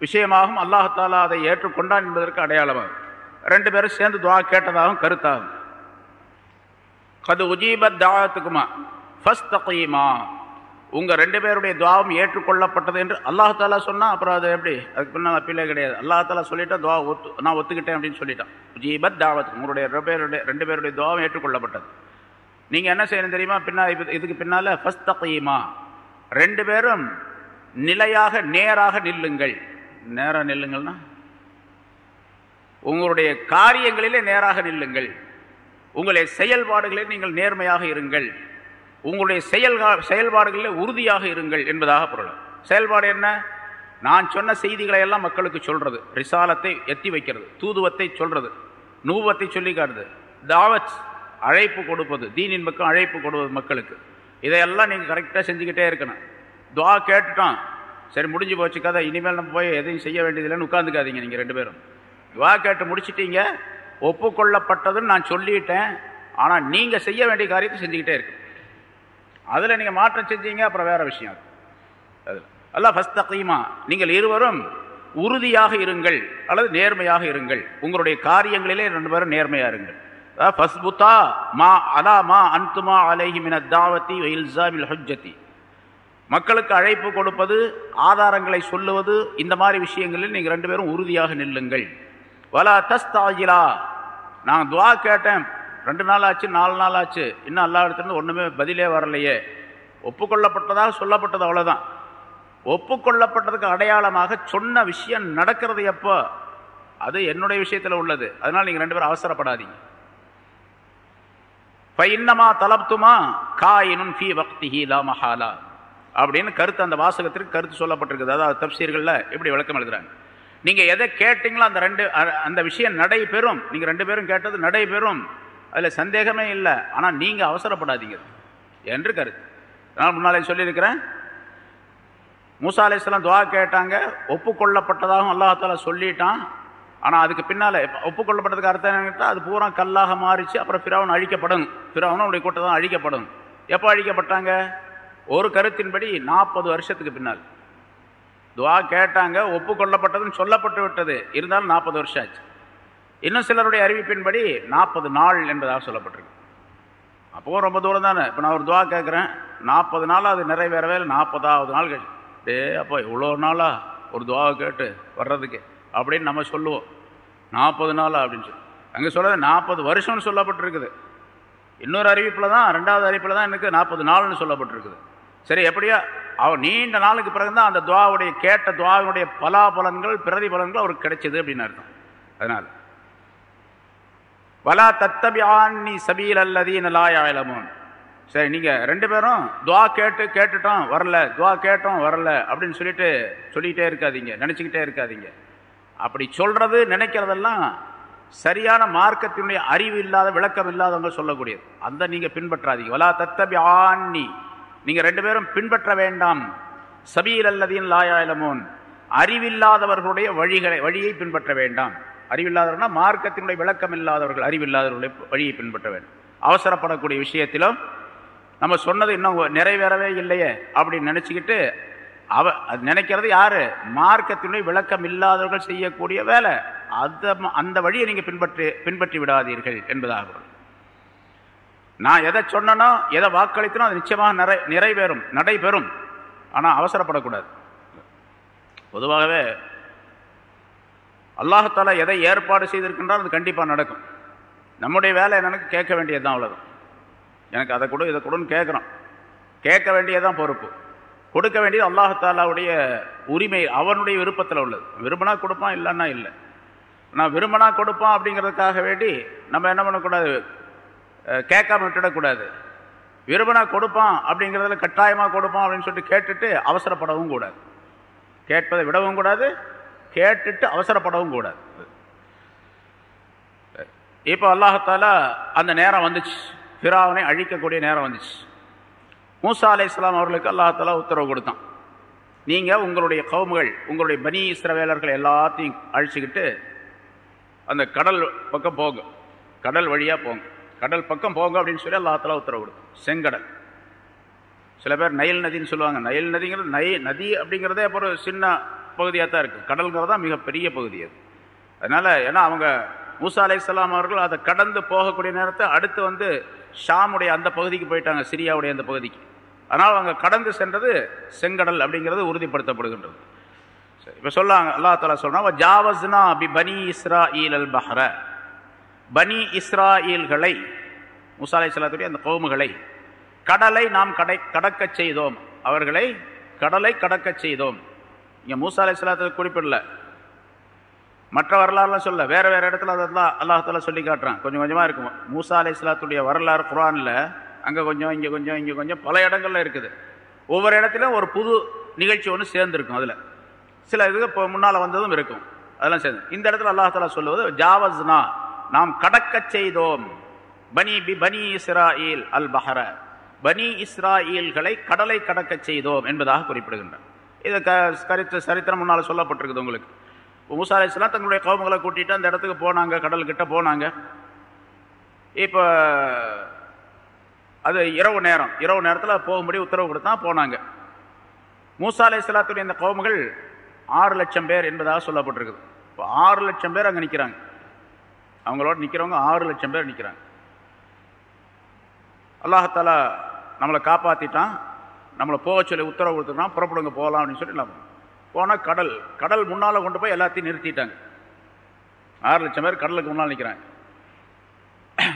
விஷயமாகும் அல்லாஹாலா அதை ஏற்றுக்கொண்டான் என்பதற்கு அடையாளமாகும். ரெண்டு பேரும் சேர்ந்து துவா கேட்டதாகவும் கருத்தாகும். கது உஜீபத் தாவத்துக்குமா ஃபஸ்ட் தகையுமா உங்கள் ரெண்டு பேருடைய துவாவும் ஏற்றுக்கொள்ளப்பட்டது என்று அல்லாஹாலா சொன்னால் அப்புறம் அது எப்படி? அதுக்கு பின்னால் அப்பீலே கிடையாது. அல்லாஹாலா சொல்லிட்டா துவா ஒத்து நான் ஒத்துக்கிட்டேன் அப்படின்னு சொல்லிட்டான். உஜீபத் தாவத் உங்களுடைய ரெண்டு பேருடைய ரெண்டு பேருடைய துவாவும் ஏற்றுக்கொள்ளப்பட்டது. நீங்கள் என்ன செய்யணும் தெரியுமா? பின்னால் இதுக்கு பின்னால் ஃபஸ்ட் தகையுமா ரெண்டு பேரும் நிலையாக நேராக நில்லுங்கள். நேராக நில்லுங்கள்னா? உங்களுடைய காரியங்களிலே நேராக நில்லுங்கள். உங்களுடைய செயல்பாடுகளில் நீங்கள் நேர்மையாக இருங்கள். உங்களுடைய செயல் செயல்பாடுகளில் உறுதியாக இருங்கள் என்பதாக பொருள். செயல்பாடு என்ன? நான் சொன்ன செய்திகளை எல்லாம் மக்களுக்கு சொல்றது. ரிசாலத்தை எத்தி வைக்கிறது. தூதுவத்தை சொல்றது. நூவத்தை சொல்லி காட்டுது. தாவத் அழைப்பு கொடுப்பது. தீனின் பக்கம் அழைப்பு கொடுப்பது மக்களுக்கு. இதையெல்லாம் நீங்கள் கரெக்டாக செஞ்சுக்கிட்டே இருக்கணும். துவா கேட்டுட்டான். சரி முடிஞ்சு போச்சு கதை. இனிமேல் நம்ம போய் எதையும் செய்ய வேண்டியதில்லைன்னு உட்காந்துக்காதீங்க நீங்கள் ரெண்டு பேரும். துவா கேட்டு முடிச்சிட்டீங்க. ஒப்புக்கொள்ளப்பட்டதுன்னு நான் சொல்லிட்டேன். ஆனால் நீங்கள் செய்ய வேண்டிய காரியத்தை செஞ்சுக்கிட்டே இருக்கு. அதில் நீங்கள் மாற்றம் செஞ்சீங்க அப்புறம் வேறு விஷயம் அது. அல்ல ஃபஸ்ட் தகீமா நீங்கள் இருவரும் உறுதியாக இருங்கள் அல்லது நேர்மையாக இருங்கள். உங்களுடைய காரியங்களிலே ரெண்டு பேரும் நேர்மையாக இருங்கள். ஃபஸ்புத்தா மா அலா மா அன்துமா அலேஹி மின தாவத்தி இல்சாமில் ஹுஜ்ஜத்தி. மக்களுக்கு அழைப்பு கொடுப்பது ஆதாரங்களை சொல்லுவது இந்த மாதிரி விஷயங்களில் நீங்கள் ரெண்டு பேரும் உறுதியாக நில்லுங்கள். வலா தஸ்தாஜிலா. நான் துவா கேட்டேன். ரெண்டு நாள் ஆச்சு நாலு நாள் ஆச்சு. இன்னும் எல்லா இடத்துலேருந்து ஒன்றுமே பதிலே வரலையே. ஒப்புக்கொள்ளப்பட்டதாக சொல்லப்பட்டது அவ்வளோதான் ஒப்புக்கொள்ளப்பட்டதுக்கு அடையாளமாக சொன்ன விஷயம் நடக்கிறது எப்போ? அது என்னுடைய விஷயத்தில் உள்ளது. அதனால் நீங்கள் ரெண்டு பேரும் அவசரப்படாதீங்க. இன்னமா தலப்துமா? காயினும் ஃபி பக்திஹி லா மஹாலா. அப்படின்னு கருத்து அந்த வாசகத்திற்கு கருத்து சொல்லப்பட்டிருக்குது. அதாவது தப்சீர்களில் எப்படி விளக்கம் எழுதுறாங்க. நீங்கள் எதை கேட்டிங்களோ அந்த ரெண்டு அந்த விஷயம் நடைபெறும். நீங்கள் ரெண்டு பேரும் கேட்டது நடைபெறும். அதில் சந்தேகமே இல்லை. ஆனால் நீங்கள் அவசரப்படாதீங்க என்று கருத்து. நான் முன்னாலே சொல்லியிருக்கிறேன். மூசா அலிஸ்லாம் துவா கேட்டாங்க. ஒப்புக்கொள்ளப்பட்டதாகவும் அல்லாஹால சொல்லிட்டான். ஆனால் அதுக்கு பின்னால் ஒப்புக்கொள்ளப்பட்டதுக்கு அர்த்தம் என்னன்னு அது பூரா கல்லாக மாறிச்சு. அப்புறம் ஃபிராவன் அழிக்கப்படும். ஃபிராவனும் அவருடைய கூட்டம் அழிக்கப்படும். எப்போ அழிக்கப்பட்டாங்க? ஒரு கருத்தின்படி நாற்பது வருஷத்துக்கு பின்னால். துவா கேட்டாங்க ஒப்புக்கொள்ளப்பட்டதுன்னு சொல்லப்பட்டு விட்டது. இருந்தாலும் நாற்பது வருஷம் ஆச்சு. இன்னும் சிலருடைய அறிவிப்பின்படி நாற்பது நாள் என்பதாக சொல்லப்பட்டிருக்கு. அப்போவும் ரொம்ப தூரம் தானே. இப்போ நான் ஒரு துவா கேட்குறேன். நாற்பது நாள் அது நிறைவேறவே நாற்பதாவது நாள் கழிச்சு. டே அப்போ இவ்வளோ நாளாக ஒரு துவாவை கேட்டு வர்றதுக்கு அப்படின்னு நம்ம சொல்லுவோம். நாற்பது நாளா அப்படின்னு சொல்லி. அங்கே சொல்கிறது நாற்பது வருஷம்னு சொல்லப்பட்டிருக்குது. இன்னொரு அறிவிப்பில் தான் ரெண்டாவது அறிவிப்பில் தான் எனக்கு நாற்பது நாள்னு சொல்லப்பட்டிருக்குது. சரி எப்படியா? அவர் நீண்ட நாளுக்கு பிறகு தான் அந்த துவாவுடைய கேட்ட துவாவினுடைய பலாபலன்கள் பிரதிபலன்கள் அவருக்கு கிடைச்சது அப்படின்னு அர்த்தம். அதனால். வலா தத்தபி ஆன்னி சபீல் அல்லதீன் லாயாயலமும் சரி நீங்கள் ரெண்டு பேரும் துவா கேட்டு கேட்டுட்டோம் வரல. துவா கேட்டோம் வரல. அப்படின்னு சொல்லிட்டு சொல்லிக்கிட்டே இருக்காதீங்க. நினச்சிக்கிட்டே இருக்காதீங்க. அப்படி சொல்கிறது நினைக்கிறதெல்லாம் சரியான மார்க்கத்தினுடைய அறிவு இல்லாத விளக்கம் இல்லாதவங்க சொல்லக்கூடியது. அந்த நீங்கள் பின்பற்றாதீங்க. வலா தத்தபி ஆண்ணி நீங்கள் ரெண்டு பேரும் பின்பற்ற வேண்டாம். சபீர் அல்லதீன் லாயாலமோன் அறிவில்லாதவர்களுடைய வழிகளை வழியை பின்பற்ற வேண்டாம். அறிவில்லாதவர்கள்னா மார்க்கத்தினுடைய விளக்கம் இல்லாதவர்கள் அறிவில்லாதவர்களுடைய வழியை பின்பற்ற வேண்டும். அவசரப்படக்கூடிய விஷயத்திலும் நம்ம சொன்னது இன்னும் நிறைவேறவே இல்லையே அப்படின்னு நினச்சிக்கிட்டு அவ அது நினைக்கிறது யாரு? மார்க்கத்தினுடைய விளக்கம் இல்லாதவர்கள் செய்யக்கூடிய வேலை. அந்த அந்த வழியை நீங்கள் பின்பற்றி பின்பற்றி விடாதீர்கள் என்பதாகும் நான் எதை சொன்னனோ எதை வாக்களித்தனோ அது நிச்சயமாக நிறை நிறைவேறும் நடைபெறும். ஆனால் அவசரப்படக்கூடாது. பொதுவாகவே அல்லாஹால எதை ஏற்பாடு செய்திருக்கின்றால் அது கண்டிப்பாக நடக்கும். நம்முடைய வேலை என்னன்னு கேட்க வேண்டியது தான் அவ்வளோதான் எனக்கு அதை கொடு இதை கொடுன்னு கேட்குறோம். கேட்க வேண்டியதான் பொறுப்பு. கொடுக்க வேண்டியது அல்லாஹாலாவுடைய உரிமை அவனுடைய விருப்பத்தில் உள்ளது. விரும்பினா கொடுப்பான் இல்லைன்னா இல்லை. நான் விரும்பினா கொடுப்பான் அப்படிங்கிறதுக்காக வேண்டி நம்ம என்ன பண்ணக்கூடாது? கேட்காம விட்டுடக்கூடாது. விரும்பினா கொடுப்பான் அப்படிங்கிறதுல கட்டாயமாக கொடுப்பான் அப்படின்னு சொல்லிட்டு கேட்டுட்டு அவசரப்படவும் கூடாது. கேட்பதை விடவும் கூடாது கேட்டுட்டு அவசரப்படவும் கூடாது. இப்போ அல்லாஹால அந்த நேரம் வந்துச்சு. ஃபிராவனை அழிக்கக்கூடிய நேரம் வந்துச்சு. மூசா அலை இஸ்லாம் அவர்களுக்கு அல்லாஹாலா உத்தரவு கொடுத்தான். நீங்கள் உங்களுடைய கவுமுகள் உங்களுடைய பனி இஸ்ரவேலர்கள் எல்லாத்தையும் அழிச்சுக்கிட்டு அந்த கடல் பக்கம் போங்க. கடல் வழியாக போங்க. கடல் பக்கம் போங்க அப்படின்னு சொல்லி அல்லாத்தலா உத்தரவு கொடுக்கும். செங்கடல். சில பேர் நயல் நதின்னு சொல்லுவாங்க. நயல் நதிங்கிறது நய நதி அப்படிங்கிறதே அப்புறம் சின்ன பகுதியாக தான் இருக்குது கடல்ங்கிறது தான் மிகப்பெரிய பகுதி அது. அதனால் ஏன்னா அவங்க மூசா அலை இஸ்லாம் அவர்கள் அதை கடந்து போகக்கூடிய நேரத்தை அடுத்து வந்து ஷாமுடைய அந்த பகுதிக்கு போயிட்டாங்க சிரியாவுடைய அந்த பகுதிக்கு. அதனால் அவங்க கடந்து சென்றது செங்கடல் அப்படிங்கிறது உறுதிப்படுத்தப்படுகின்றது. சரி. இப்போ சொல்லாங்க. அல்லா தாலா சொல்கிறான் ஜாவஸ்னா பி பனி இஸ்ரா ஈல் அல் பஹ்ர. பனி இஸ்ரா ஈல்களை அலை சலாத்துடைய அந்த கவுமுகளை கடலை நாம் கடை கடக்க செய்தோம். அவர்களை கடலை கடக்க செய்தோம். இங்கே மூசாலை சலாத்துக்கு குறிப்பிடல. மற்ற வரலாறுலாம் சொல்ல வேறு வேறு இடத்துல அதெல்லாம் அல்லாஹால சொல்லி காட்டுறான். கொஞ்சம் கொஞ்சமாக இருக்கும். மூசா அலை சலாத்துடைய வரலாறு குரானில் அங்கே கொஞ்சம் இங்கே கொஞ்சம் இங்கே கொஞ்சம் பல இடங்கள்ல இருக்குது. ஒவ்வொரு இடத்துலையும் ஒரு புது நிகழ்ச்சி ஒன்று சேர்ந்துருக்கும் அதில். சில இதுக்கு இப்போ முன்னால் வந்ததும் இருக்கும். அதெல்லாம் சேர்ந்து. இந்த இடத்துல அல்லாஹாலா சொல்லுவது ஜாவஸ்னா நாம் கடக்க செய்தோம். பனி பி பனி இஸ்ராயில் அல் பஹர பனி இஸ்ராயில்களை கடலை கடக்க செய்தோம் என்பதாக குறிப்பிடுகின்றார். இது க கரித்த சரித்திரம் முன்னால் சொல்லப்பட்டிருக்குது உங்களுக்கு. மூசா அலிஸ்லாம் தங்களுடைய கோபங்களை கூட்டிட்டு அந்த இடத்துக்கு போனாங்க கடல்கிட்ட போனாங்க. இப்போ அது இரவு நேரம். இரவு நேரத்தில் போகும்படி உத்தரவு கொடுத்தா போனாங்க. மூசா அலை இந்த கோபங்கள் ஆறு லட்சம் பேர் என்பதாக சொல்லப்பட்டிருக்குது. இப்போ ஆறு லட்சம் பேர் அங்கே நிற்கிறாங்க அவங்களோட நிற்கிறவங்க ஆறு லட்சம் பேர் நிற்கிறாங்க அல்லாஹாலா நம்மளை காப்பாற்றிட்டான் நம்மளை போக சொல்லி உத்தரவு கொடுத்துட்டான் புறப்படுங்க போகலாம் அப்படின்னு சொல்லி நம்ம போனால் கடல் கடல் முன்னால் கொண்டு போய் எல்லாத்தையும் நிறுத்திட்டாங்க. ஆறு லட்சம் பேர் கடலுக்கு முன்னால் நிற்கிறாங்க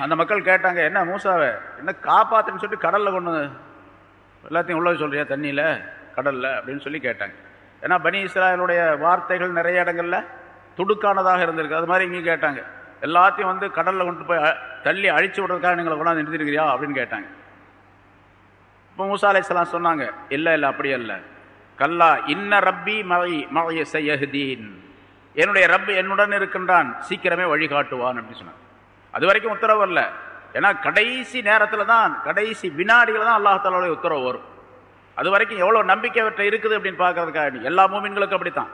அந்த மக்கள் கேட்டாங்க என்ன மூசாவை என்ன காப்பாற்றுன்னு சொல்லிட்டு கடலில் கொண்டு எல்லாத்தையும் உள்ள சொல்கிறியா தண்ணியில் கடலில் அப்படின்னு சொல்லி கேட்டாங்க. ஏன்னா பனி இஸ்ராயலுடைய வார்த்தைகள் நிறைய இடங்களில் துடுக்கானதாக இருந்திருக்கு. அது மாதிரி இங்கேயும் கேட்டாங்க. எல்லாத்தையும் வந்து கடலில் கொண்டு போய் தள்ளி அழிச்சு விடுறதுக்காக நீங்களை கொண்டாந்து நிறுத்திருக்கிறியா அப்படின்னு கேட்டாங்க. இப்போ மூசா அலைசலாம் சொன்னாங்க இல்லை இல்லை அப்படி இல்லை கல்லா இன்ன ரப்பி மகை மகைய செய்யஹதீன் என்னுடைய ரப் என்னுடன் இருக்கின்றான். சீக்கிரமே வழிகாட்டுவான் அப்படின்னு சொன்னாங்க. அது வரைக்கும் உத்தரவு இல்லை ஏன்னா கடைசி நேரத்தில் தான் கடைசி வினாடியில் தான் அல்லாஹாலாவுடைய உத்தரவு வரும். அது வரைக்கும் எவ்வளோ நம்பிக்கை அவற்றை இருக்குது அப்படின்னு பார்க்கறதுக்காக எல்லா மூமின்களுக்கும் அப்படித்தான்.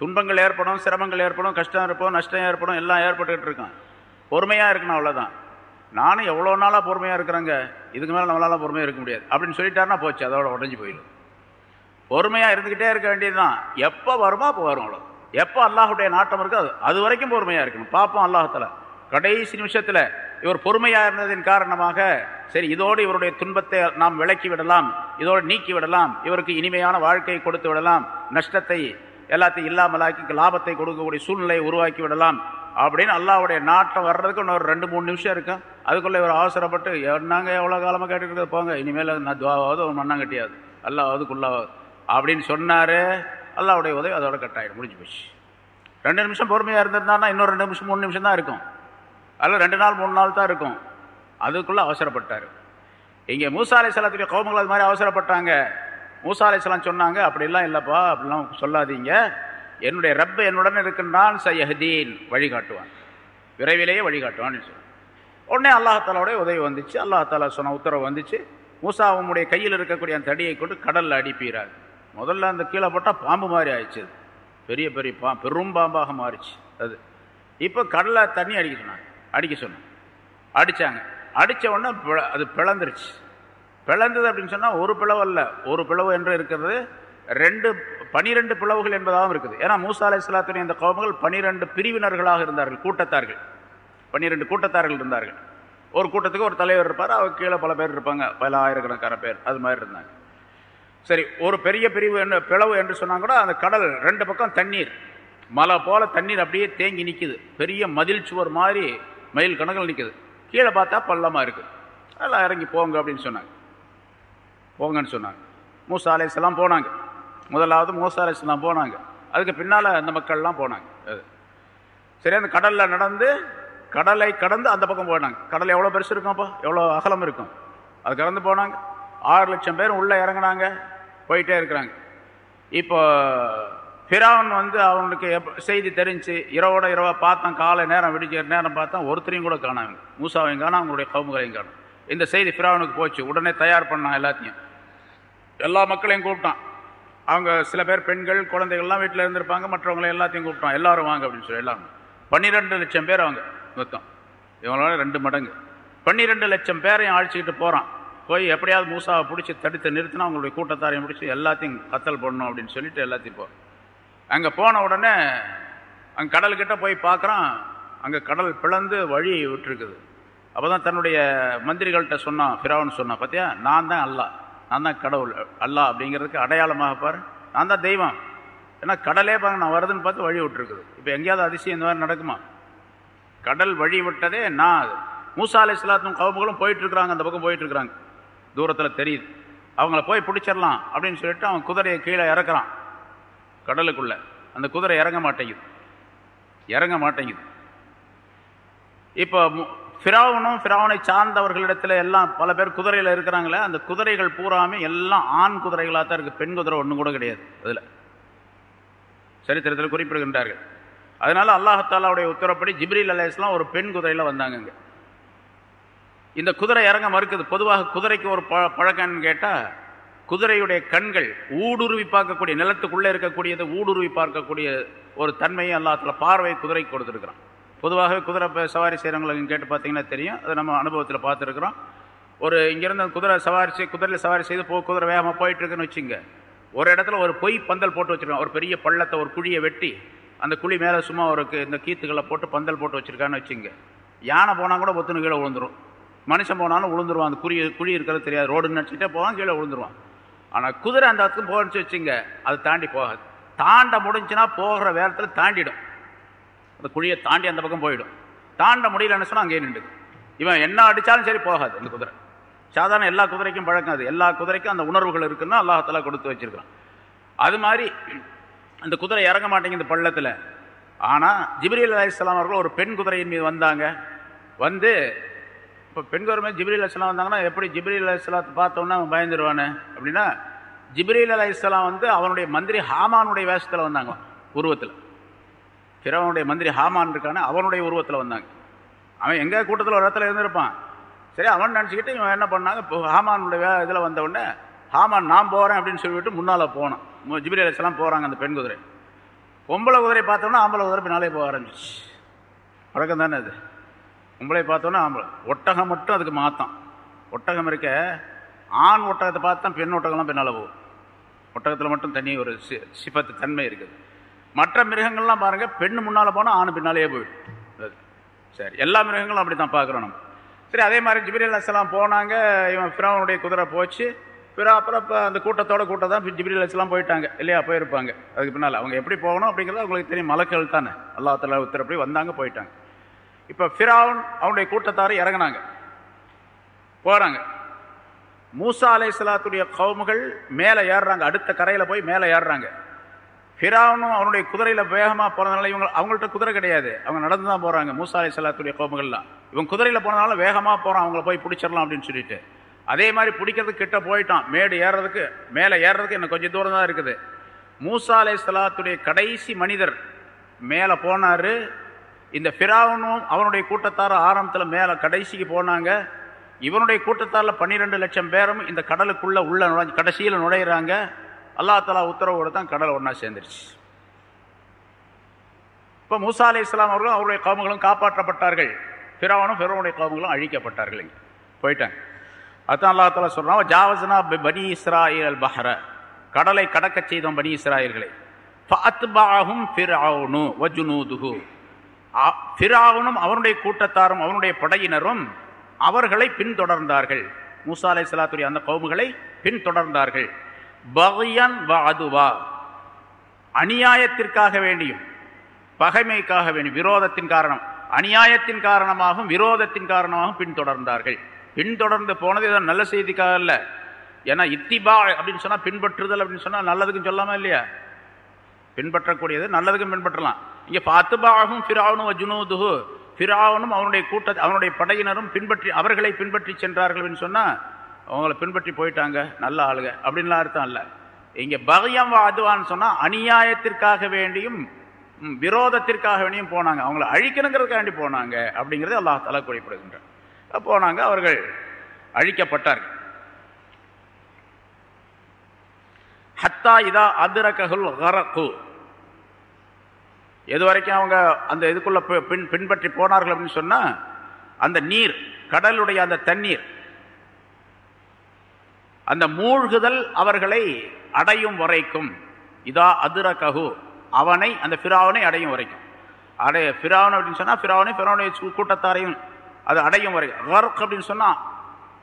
துன்பங்கள் ஏற்படும் சிரமங்கள் ஏற்படும் கஷ்டம் இருப்போம் நஷ்டம் ஏற்படும் எல்லாம் ஏற்பட்டுக்கிட்டு இருக்கான். பொறுமையாக இருக்கணும் அவ்வளோதான் நானும் எவ்வளோ நாளாக பொறுமையாக இருக்கிறாங்க இதுக்கு மேலே நம்மளால பொறுமையாக இருக்க முடியாது. அப்படின்னு சொல்லிட்டாருன்னா போச்சு அதோட உடஞ்சி போயிடும். பொறுமையாக இருந்துக்கிட்டே இருக்க வேண்டியது தான் எப்போ வருமா அப்போ வரும் அவ்வளோ எப்போ அல்லாஹுடைய நாட்டம் இருக்கோ அது அது வரைக்கும் பொறுமையாக இருக்கணும். பார்ப்போம் அல்லாஹத்தில் கடைசி நிமிஷத்தில் இவர் பொறுமையாக இருந்ததின் காரணமாக சரி இதோடு இவருடைய துன்பத்தை நாம் விலக்கி விடலாம் இதோடு நீக்கி விடலாம் இவருக்கு இனிமையான வாழ்க்கையை கொடுத்து விடலாம் நஷ்டத்தை எல்லாத்தையும் இல்லாமலாக்கி லாபத்தை கொடுக்கக்கூடிய சூழ்நிலையை உருவாக்கி விடலாம் அப்படின்னு அல்லாவுடைய நாட்டம் வர்றதுக்கு இன்னொரு ரெண்டு மூணு நிமிஷம் இருக்கும். அதுக்குள்ளே இவர் அவசரப்பட்டு என்னங்க எவ்வளோ காலமாக கேட்டுக்கிறது போங்க? இனிமேல் நான் துவாவது ஒரு மண்ணாங்கட்டியாது அல்லாவதுக்குள்ளாவது அப்படின்னு சொன்னார். அல்லாவுடைய உதவி அதோட கட்டாயிடும். முடிஞ்சு போச்சு. ரெண்டு நிமிஷம் பொறுமையாக இருந்திருந்தான்னா இன்னொரு ரெண்டு நிமிஷம் மூணு நிமிஷம் தான் இருக்கும். அதில் ரெண்டு நாள் மூணு நாள் தான் இருக்கும். அதுக்குள்ளே அவசரப்பட்டார். இங்கே மூசாலை சலத்துடைய கோமங்கள் அது மாதிரி அவசரப்பட்டாங்க. மூசாலை சலம் சொன்னாங்க அப்படிலாம் இல்லைப்பா அப்படிலாம் சொல்லாதீங்க. என்னுடைய ரப் என்னுடன் இருக்கின்றான் சையஹதீன். வழிகாட்டுவான். விரைவிலேயே வழிகாட்டுவான்னு சொன்னேன் உடனே அல்லாஹாலாவுடைய உதவி வந்துச்சு. அல்லாஹாலா சொன்ன உத்தரவு வந்துச்சு. மூசா அவனுடைய கையில் இருக்கக்கூடிய அந்த தடியை கொண்டு கடலில் அடிப்பீரார் முதல்ல அந்த கீழே போட்டால் பாம்பு மாதிரி ஆயிடுச்சு. பெரிய பெரிய பா பெரும் பாம்பாக மாறிச்சு. அது. இப்போ கடலில் தண்ணி அடிக்க சொன்னாங்க. அடிக்க சொன்னோம் அடித்தாங்க அடித்த உடனே அது பிளந்துருச்சு. பிளந்தது அப்படின்னு சொன்னால் ஒரு பிளவு அல்ல. ஒரு பிளவு என்று இருக்கிறது ரெண்டு பனிரெண்டு பிளவுகள் என்பதாகவும் இருக்குது. ஏன்னா மூசா அலை இந்த கோபங்கள் பனிரெண்டு பிரிவினர்களாக இருந்தார்கள் கூட்டத்தார்கள். பன்னிரெண்டு கூட்டத்தார்கள் இருந்தார்கள். ஒரு கூட்டத்துக்கு ஒரு தலைவர் இருப்பார் அவர் கீழே பல பேர் இருப்பாங்க. பல ஆயிரக்கணக்கான பேர் அது மாதிரி இருந்தாங்க. சரி ஒரு பெரிய பிரிவு என்ன பிளவு என்று சொன்னாங்க கூட அந்த கடல் ரெண்டு பக்கம் தண்ணீர். மலை போல தண்ணீர் அப்படியே தேங்கி நிற்கிது பெரிய மதில் சுவர் மாதிரி மயில் கணக்கில் நிற்குது கீழே பார்த்தா பள்ளமாக இருக்குது எல்லாம் இறங்கி போங்க அப்படின்னு சொன்னாங்க. போங்கன்னு சொன்னாங்க. மூசா அலையாம் போனாங்க. முதலாவது மூசா அலையாம் போனாங்க. அதுக்கு பின்னால் அந்த மக்கள்லாம் போனாங்க. அது. சரி அந்த கடலில் நடந்து கடலை கடந்து அந்த பக்கம் போனாங்க. கடல் எவ்வளோ பெருசு இருக்கும்ப்பா? எவ்வளோ அகலம் இருக்கும்? அது கடந்து போனாங்க. ஆறு லட்சம் பேர் உள்ளே இறங்குனாங்க. போயிட்டே இருக்கிறாங்க. இப்போ ஃபிராவன் வந்து அவனுக்கு செய்தி தெரிஞ்சு இரவோட இரவா பார்த்தான் காலை நேரம் விடிஞ்ச நேரம் பார்த்தான் ஒருத்தரையும் கூட காணாங்க மூசாவையும் காணும் அவங்களுடைய கவுமுகளையும் காணும். இந்த செய்தி பிராவனுக்கு போச்சு. உடனே தயார் பண்ணான் எல்லாத்தையும். எல்லா மக்களையும் கூப்பிட்டான். அவங்க சில பேர் பெண்கள் குழந்தைகள்லாம் வீட்டில் இருந்திருப்பாங்க மற்றவங்களை எல்லாத்தையும் கூப்பிட்டான். எல்லாரும் வாங்க அப்படின்னு சொல்லி எல்லாரும். பன்னிரெண்டு லட்சம் பேர் அவங்க மொத்தம். இவங்களோட ரெண்டு மடங்கு. பன்னிரெண்டு லட்சம் பேரையும் அழிச்சிக்கிட்டு போகிறான் போய் எப்படியாவது மூசாவை பிடிச்சி தடுத்து நிறுத்தினா அவங்களுடைய கூட்டத்தாரையும் பிடிச்சி எல்லாத்தையும் கத்தல் பண்ணணும் அப்படின்னு சொல்லிட்டு எல்லாத்தையும் போகிறோம் அங்கே போன உடனே அங்கே கடல்கிட்ட போய் பார்க்குறான் அங்கே கடல் பிளந்து வழி விட்டுருக்குது. அப்போ தான் தன்னுடைய மந்திரிகள்கிட்ட சொன்னான் ஃபிராவன் சொன்னான் பார்த்தியா நான் தான் அல்லாஹ் நான் தான் கடவுள் அல்லாஹ் அப்படிங்கிறதுக்கு அடையாளமாக பாரு. நான் தான் தெய்வம். ஏன்னா கடலே பாருங்க நான் வருதுன்னு பார்த்து வழி விட்டுருக்குது. இப்போ எங்கேயாவது அதிசயம் இந்த மாதிரி நடக்குமா? கடல் வழி விட்டதே நான் அது. மூசா அலி இஸ்லாத்தும் கவுப்புகளும் போயிட்டுருக்குறாங்க அந்த பக்கம் போயிட்டுருக்குறாங்க. தூரத்தில் தெரியுது. அவங்கள போய் பிடிச்சிடலாம் அப்படின்னு சொல்லிட்டு அவன் குதிரையை கீழே இறக்குறான். கடலுக்குள்ள. அந்த குதிரை இறங்க மாட்டேங்குது. இறங்க மாட்டேங்குது. இப்போ மு- ஃபிராவனும் ஃபிராவனை சார்ந்தவர்களிடத்தில் எல்லாம் பல பேர் குதிரையில் இருக்கிறாங்களே அந்த குதிரைகள் பூராமே எல்லாம் ஆண் குதிரைகளாக தான் இருக்குது பெண் குதிரை ஒன்றும் கூட கிடையாது அதில். சரித்திரத்தில் குறிப்பிடுகின்றார்கள். அதனால் அல்லாஹாலாவுடைய உத்தரப்படி ஜிப்ரில் அலேஸ்லாம் ஒரு பெண் குதிரையில் வந்தாங்க இந்த குதிரை இறங்க மறுக்குது. பொதுவாக குதிரைக்கு ஒரு ப பழக்கம்னு கேட்டால் குதிரையுடைய கண்கள் ஊடுருவி பார்க்கக்கூடிய நிலத்துக்குள்ளே இருக்கக்கூடியது ஊடுருவி பார்க்கக்கூடிய ஒரு தன்மையை எல்லாத்துல பார்வை குதிரைக்கு கொடுத்துருக்குறான். பொதுவாகவே குதிரை சவாரி செய்கிறவங்களுக்கு கேட்டு பார்த்தீங்கன்னா தெரியும். அதை நம்ம அனுபவத்தில் பார்த்துருக்குறோம். ஒரு இங்கேருந்து குதிரை சவாரி செய் குதிரையில் சவாரி செய்து போ குதிரை வேகமாக போயிட்டுருக்குன்னு வச்சுங்க. ஒரு இடத்துல ஒரு பொய் பந்தல் போட்டு வச்சுருக்கான் ஒரு பெரிய பள்ளத்தை ஒரு குழியை வெட்டி அந்த குழி மேலே சும்மா ஒரு இந்த கீத்துக்களை போட்டு பந்தல் போட்டு வச்சிருக்கான்னு வச்சுங்க. யானை போனால் கூட ஒத்துணு கீழே விழுந்துரும். மனுஷன் போனாலும் விழுந்துருவான். அந்த குழி குழி இருக்கிறது தெரியாது. ரோடுன்னு நினச்சிக்கிட்டே போவான் கீழே விழுந்துருவான். ஆனால் குதிரை அந்த இடத்துக்கு போகணுச்சு வச்சுங்க அது தாண்டி போகாது. தாண்ட முடிஞ்சுன்னா போகிற வேரத்தில் தாண்டிடும். அந்த குழியை தாண்டி அந்த பக்கம் போயிடும். தாண்ட முடியலன்னு சொன்னால் அங்கேயே நின்றுது இவன் என்ன அடித்தாலும் சரி போகாது அந்த குதிரை. சாதாரண எல்லா குதிரைக்கும் பழக்கம் அது. எல்லா குதிரைக்கும் அந்த உணர்வுகள் இருக்குன்னா அல்லாஹாலா கொடுத்து வச்சிருக்கான் அது மாதிரி அந்த குதிரை இறங்க மாட்டேங்குது பள்ளத்தில். ஆனால் ஜிப்ரீல் இஸ்லாம் அவர்கள் ஒரு பெண் குதிரையின் மீது வந்தாங்க. வந்து இப்போ பெண் குதிரை மீது ஜிப்ரீல் வந்தாங்கன்னா எப்படி ஜிப்ரீல் அலைஹிஸ்ஸலாத்தை பார்த்தோன்னா அவன் பயந்துருவானே? அப்படின்னா ஜிப்ரீல் அலைஹிஸ்ஸலாம் வந்து அவனுடைய மந்திரி ஹாமானுடைய வேஷத்தில் வந்தாங்க உருவத்தில். பிறவனுடைய மந்திரி ஹாமான் இருக்கானே அவனுடைய உருவத்தில் வந்தாங்க. அவன் எங்கே கூட்டத்தில் ஒரு இடத்துல இருந்திருப்பான். சரி அவன் நினச்சிக்கிட்டு இவன் என்ன பண்ணாங்க? இப்போ ஹாமானுடைய இதில் வந்தவுடனே ஹாமான் நான் போகிறேன் அப்படின்னு சொல்லிவிட்டு முன்னால் போனான். மு- ஜிப்ரி அலிஸ்லாம் போகிறாங்க அந்த பெண் குதிரை. பொம்பளை குதிரை பார்த்தோன்னா ஆம்பளை குதிரை பின்னாலே போக ஆரம்பிச்சு. வழக்கம் தானே அது? பொம்பளை பார்த்தோன்னா ஆம்பளை ஒட்டகம் மட்டும் அதுக்கு மாற்றம் ஒட்டகம் இருக்க ஆண் ஒட்டகத்தை பார்த்தா பெண் ஒட்டகம்லாம் பின்னால் போகும். ஒட்டகத்தில் மட்டும் தனி ஒரு சி சிபத்து தன்மை இருக்குது. மற்ற மிருகங்கள்லாம் பாருங்கள் பெண்ணு முன்னால் போனால் ஆண் பின்னாலேயே போயிடும். அது. சரி எல்லா மிருகங்களும் அப்படி தான் பார்க்குறோம் நம்ம. சரி அதே மாதிரி ஜிபிரி அஸ்லாம் போனாங்க இவன் ஃபிராவனுடைய குதிரை போச்சு. பிற அப்புறம் இப்போ அந்த கூட்டத்தோட கூட்டம் தான் ஜிபிரி அஸ்லாம் போயிட்டாங்க. இல்லையா போயிருப்பாங்க. அதுக்கு பின்னால். அவங்க எப்படி போகணும் அப்படிங்கிறது அவங்களுக்கு தெரியும். மலக்கள் தானே. அல்லாஹ் தலா உத்தரப்படி வந்தாங்க போயிட்டாங்க. இப்போ ஃபிராவன் அவனுடைய கூட்டத்தார் இறங்குனாங்க. போகிறாங்க மூசா அலை சலாத்துடைய கவுமுகள் மேலே ஏறுறாங்க. அடுத்த கரையில் போய் மேலே ஏறுறாங்க. ஃபிராவனும் அவனுடைய குதிரையில் வேகமாக போனதுனால இவங்க அவங்கள்ட்ட குதிரை கிடையாது. அவங்க நடந்து தான் போகிறாங்க மூசா அலை சலாத்துடைய கவுமுகள்லாம் இவன் குதிரையில் போனதுனால வேகமாக போகிறான் அவங்கள போய் பிடிச்சிடலாம் அப்படின்னு சொல்லிட்டு. அதே மாதிரி பிடிக்கிறதுக்கு கிட்ட போயிட்டான். மேடு ஏறுறதுக்கு மேலே ஏறுறதுக்கு இன்னும் கொஞ்சம் தூரம் தான் இருக்குது. மூசா அலை சலாத்துடைய கடைசி மனிதர் மேலே போனார். இந்த ஃபிராவனும் அவனுடைய கூட்டத்தார் ஆரம்பத்தில் மேலே கடைசிக்கு போனாங்க. இவனுடைய கூட்டத்தாரில் பன்னிரெண்டு லட்சம் பேரும் இந்த கடலுக்குள்ளே உள்ள நுழை கடைசியில் நுழையிறாங்க. அல்லா தலா உத்தரவோடு தான் கடல் ஒன்றா சேர்ந்துருச்சு. இப்போ மூசா அலி இஸ்லாம் அவர்களும் அவருடைய கவுமுகளும் காப்பாற்றப்பட்டார்கள். ஃபிராவனும் ஃபிரோனுடைய கவுமுகளும் அழிக்கப்பட்டார்கள் இங்க. போயிட்டாங்க. அதுதான் அல்லா தலா சொல்கிறான் ஜாவசனா பனி இஸ்ராயல் பஹர. கடலை கடக்கச் செய்தோம் பனி இஸ்ராயல்களை. ஃபஅத்பாஹும் ஃபிர்அவுனு வஜுனூதுஹு அ- அவனுடைய கூட்டத்தாரும் அவனுடைய படையினரும் அவர்களை பின்தொடர்ந்தார்கள். மூசா அலை சலாத்துடைய அந்த கவுமுகளை பின்தொடர்ந்தார்கள். பகியன் அதுவா அநியாயத்திற்காக வேண்டியும் பகைமைக்காக வேண்டியும் விரோதத்தின் காரணம் அநியாயத்தின் காரணமாகவும் விரோதத்தின் காரணமாகவும் பின்தொடர்ந்தார்கள். பின்தொடர்ந்து போனது ஏதோ நல்ல செய்திக்காக அல்ல. ஏன்னா இத்திபா அப்படின்னு சொன்னால் பின்பற்றுதல் அப்படின்னு சொன்னால் நல்லதுக்கும் சொல்லாமல் இல்லையா? பின்பற்றக்கூடியது நல்லதுக்கும் பின்பற்றலாம். இங்கே பாத்துபாகும் ஃபிராவனும் ஜுனூதுஹு. ஃபிராவனும் அவனுடைய கூட்ட அவனுடைய படையினரும் பின்பற்றி அவர்களை பின்பற்றி சென்றார்கள் அப்படின்னு சொன்னா அவங்கள பின்பற்றி போயிட்டாங்க நல்ல ஆளுங்க அப்படின்லாம் அர்த்தம் இல்லை. இங்கே பகயம் அதுவான்னு சொன்னால் அநியாயத்திற்காக வேண்டியும் விரோதத்திற்காக வேண்டியும் போனாங்க. அவங்கள அழிக்கணுங்கிறதுக்காண்டி போனாங்க அப்படிங்கிறது அல்லாஹ் தலை குறிப்பிடுகின்றார் போனாங்க அவர்கள் அழிக்கப்பட்டார்கள். ஹத்தா இதா அதிரககுல் கரகு. எது வரைக்கும் அவங்க அந்த இதுக்குள்ளே பின் பின்பற்றி போனார்கள் அப்படின்னு சொன்னால் அந்த நீர் கடலுடைய அந்த தண்ணீர் அந்த மூழ்குதல் அவர்களை அடையும் வரைக்கும் இதா அதிரககு அவனை அந்த ஃபிராவனை அடையும் வரைக்கும். அடைய ஃபிராவன் அப்படின்னு சொன்னால் ஃபிராவனை ஃபிராவனுடைய கூட்டத்தாரையும் அது அடையும் வரைக்கும் வர்க் அப்படின்னு சொன்னால்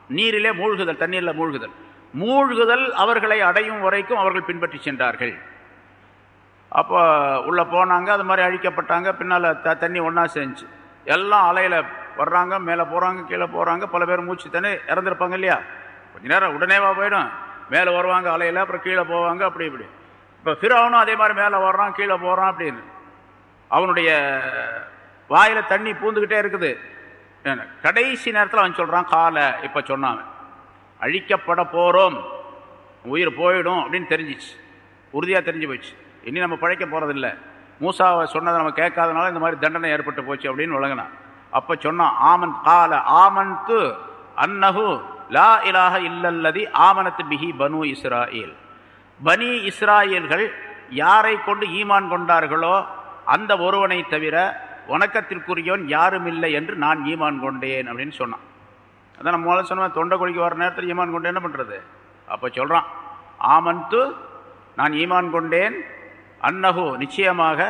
நீரிலே மூழ்குதல் தண்ணீரில் மூழ்குதல். மூழ்குதல் அவர்களை அடையும் வரைக்கும் அவர்கள் பின்பற்றி சென்றார்கள். அப்போ உள்ளே போனாங்க அது மாதிரி அழிக்கப்பட்டாங்க பின்னால் த தண்ணி ஒன்றா செஞ்சு. எல்லாம் அலையில் வர்றாங்க மேலே போகிறாங்க கீழே போகிறாங்க பல பேர் மூச்சு தானே இறந்துருப்பாங்க இல்லையா? கொஞ்ச நேரம் உடனேவா போயிடும். மேலே வருவாங்க அலையில் அப்புறம் கீழே போவாங்க அப்படி இப்படி. இப்போ ஃபிரவனும் அதே மாதிரி மேலே வர்றான் கீழே போகிறான் அப்படின்னு. அவனுடைய வாயில் தண்ணி பூந்துக்கிட்டே இருக்குது. கடைசி நேரத்தில் அவன் சொல்கிறான் காலை இப்போ சொன்னான் அழிக்கப்பட போகிறோம் உயிர் போயிடும் அப்படின்னு தெரிஞ்சிச்சு. உறுதியாக தெரிஞ்சு போச்சு இனி நம்ம பழைக்க போகிறதில்ல மூசாவை சொன்னதை நம்ம கேட்காதனால இந்த மாதிரி தண்டனை ஏற்பட்டு போச்சு அப்படின்னு விளங்கினான். அப்போ சொன்னான் ஆமன் கால ஆமன்து அன்னஹு லா இலாக இல்லல்லதி ஆமனத்து பிஹி பனு இஸ்ராயில். பனி இஸ்ராயல்கள் யாரை கொண்டு ஈமான் கொண்டார்களோ அந்த ஒருவனை தவிர வணக்கத்திற்குரியவன் யாரும் இல்லை என்று நான் ஈமான் கொண்டேன் அப்படின்னு சொன்னான். அதான் நம்ம முதல்ல சொன்ன தொண்டை குழிக்கு வர நேரத்தில் ஈமான் கொண்டு என்ன பண்ணுறது அப்போ சொல்கிறான் ஆமன்து நான் ஈமான் கொண்டேன் அன்னஹு நிச்சயமாக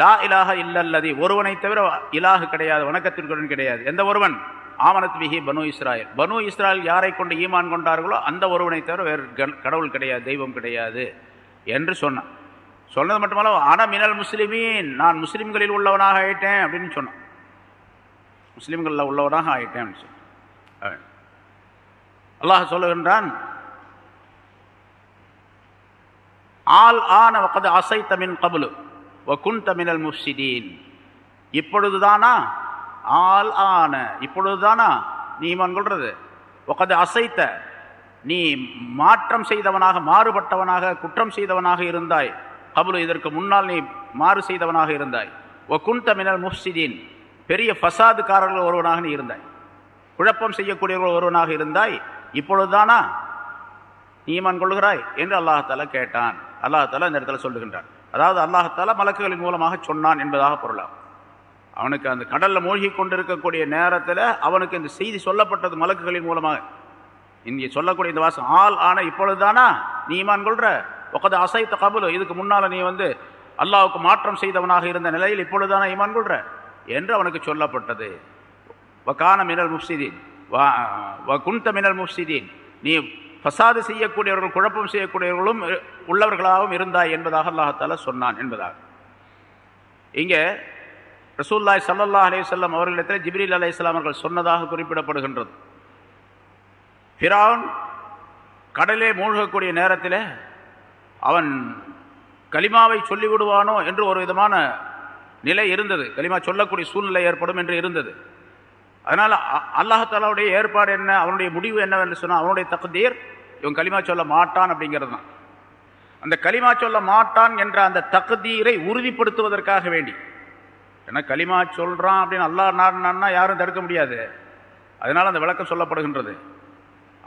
லா இலாக இல்லல்லதி ஒருவனை தவிர இலாஹு கிடையாது வணக்கத்திற்குடன் கிடையாது. எந்த ஒருவன்? ஆமனத் மிகி பனு இஸ்ராயல். பனு இஸ்ராயல் யாரை கொண்டு ஈமான் கொண்டார்களோ அந்த ஒருவனை தவிர வேறு கடவுள் கிடையாது தெய்வம் கிடையாது என்று சொன்னான். சொன்னது மட்டுமல்ல ஆனால் மினல் முஸ்லிமீன் நான் முஸ்லீம்களில் உள்ளவனாக ஆயிட்டேன் அப்படின்னு சொன்னான். முஸ்லீம்களில் உள்ளவனாக ஆயிட்டேன் அப்படின்னு சொன்னான். அல்லாஹ் சொல்லுகின்றான் ஆல் ஆன வகது அசை தமின் கபுலு வகுந்த தமிழல் முஃப்சிதீன். இப்பொழுதுதானா? ஆல் ஆன இப்பொழுதுதானா? நீ ஈமான் கொள்றது. அசைத்த நீ மாற்றம் செய்தவனாக மாறுபட்டவனாக குற்றம் செய்தவனாக இருந்தாய். கபுலு இதற்கு முன்னால் நீ மாறு செய்தவனாக இருந்தாய். வகுந்த தமிழல் முஃப்சிதீன். பெரிய ஃபசாதுக்காரர்கள் ஒருவனாக நீ இருந்தாய். குழப்பம் செய்யக்கூடியவர்கள் ஒருவனாக இருந்தாய். இப்பொழுதுதானா? நீமான் கொள்கிறாய் என்று அல்லாஹால கேட்டான். அல்லாஹால இந்த இடத்துல சொல்லுகின்றான். அதாவது அல்லாஹால மலக்குகளின் மூலமாக சொன்னான் என்பதாக பொருளாகும். அவனுக்கு அந்த கடலில் மூழ்கி கொண்டிருக்கக்கூடிய நேரத்தில் அவனுக்கு இந்த செய்தி சொல்லப்பட்டது மலக்குகளின் மூலமாக. இங்கே சொல்லக்கூடிய இந்த வாசம் ஆள் ஆன இப்பொழுதுதானா? நீ ஈமான் கொள்ற? உக்கது அசைத்த கபுலு. இதுக்கு முன்னால் நீ வந்து அல்லாவுக்கு மாற்றம் செய்தவனாக இருந்த நிலையில் இப்பொழுதுதானா ஈமான் கொள்ற? என்று அவனுக்கு சொல்லப்பட்டது. வக்கான மினல் முஃப்சிதீன். வ குந்த மினல் முஃப்சிதீன். நீ பசாது செய்யக்கூடியவர்கள் குழப்பம் செய்யக்கூடியவர்களும் உள்ளவர்களாகவும் இருந்தாய் என்பதாக அல்லாஹால சொன்னான் என்பதாக. இங்கே ரசூல்லாய் ஸல்லல்லாஹு அலைஹி அவர்களிடத்தில் ஜிப்ரீல் இஸ்லாம் அவர்கள் சொன்னதாக குறிப்பிடப்படுகின்றது. ஃபிரௌன் கடலே மூழ்கக்கூடிய நேரத்தில் அவன் கலிமாவை சொல்லிவிடுவானோ என்று ஒரு விதமான நிலை இருந்தது. கலிமா சொல்லக்கூடிய சூழ்நிலை ஏற்படும் என்று இருந்தது. அதனால் அல்லாஹாலாவுடைய ஏற்பாடு என்ன அவனுடைய முடிவு என்னவென்று சொன்னால் அவனுடைய தகுதீர் இவன் களிமா சொல்ல மாட்டான் அப்படிங்கிறது தான். அந்த களிமா சொல்ல மாட்டான் என்ற அந்த தகுதீரை உறுதிப்படுத்துவதற்காக வேண்டி. ஏன்னா களிமா சொல்கிறான் அப்படின்னு அல்லா நாடுனா யாரும் தடுக்க முடியாது. அதனால் அந்த விளக்கம் சொல்லப்படுகின்றது.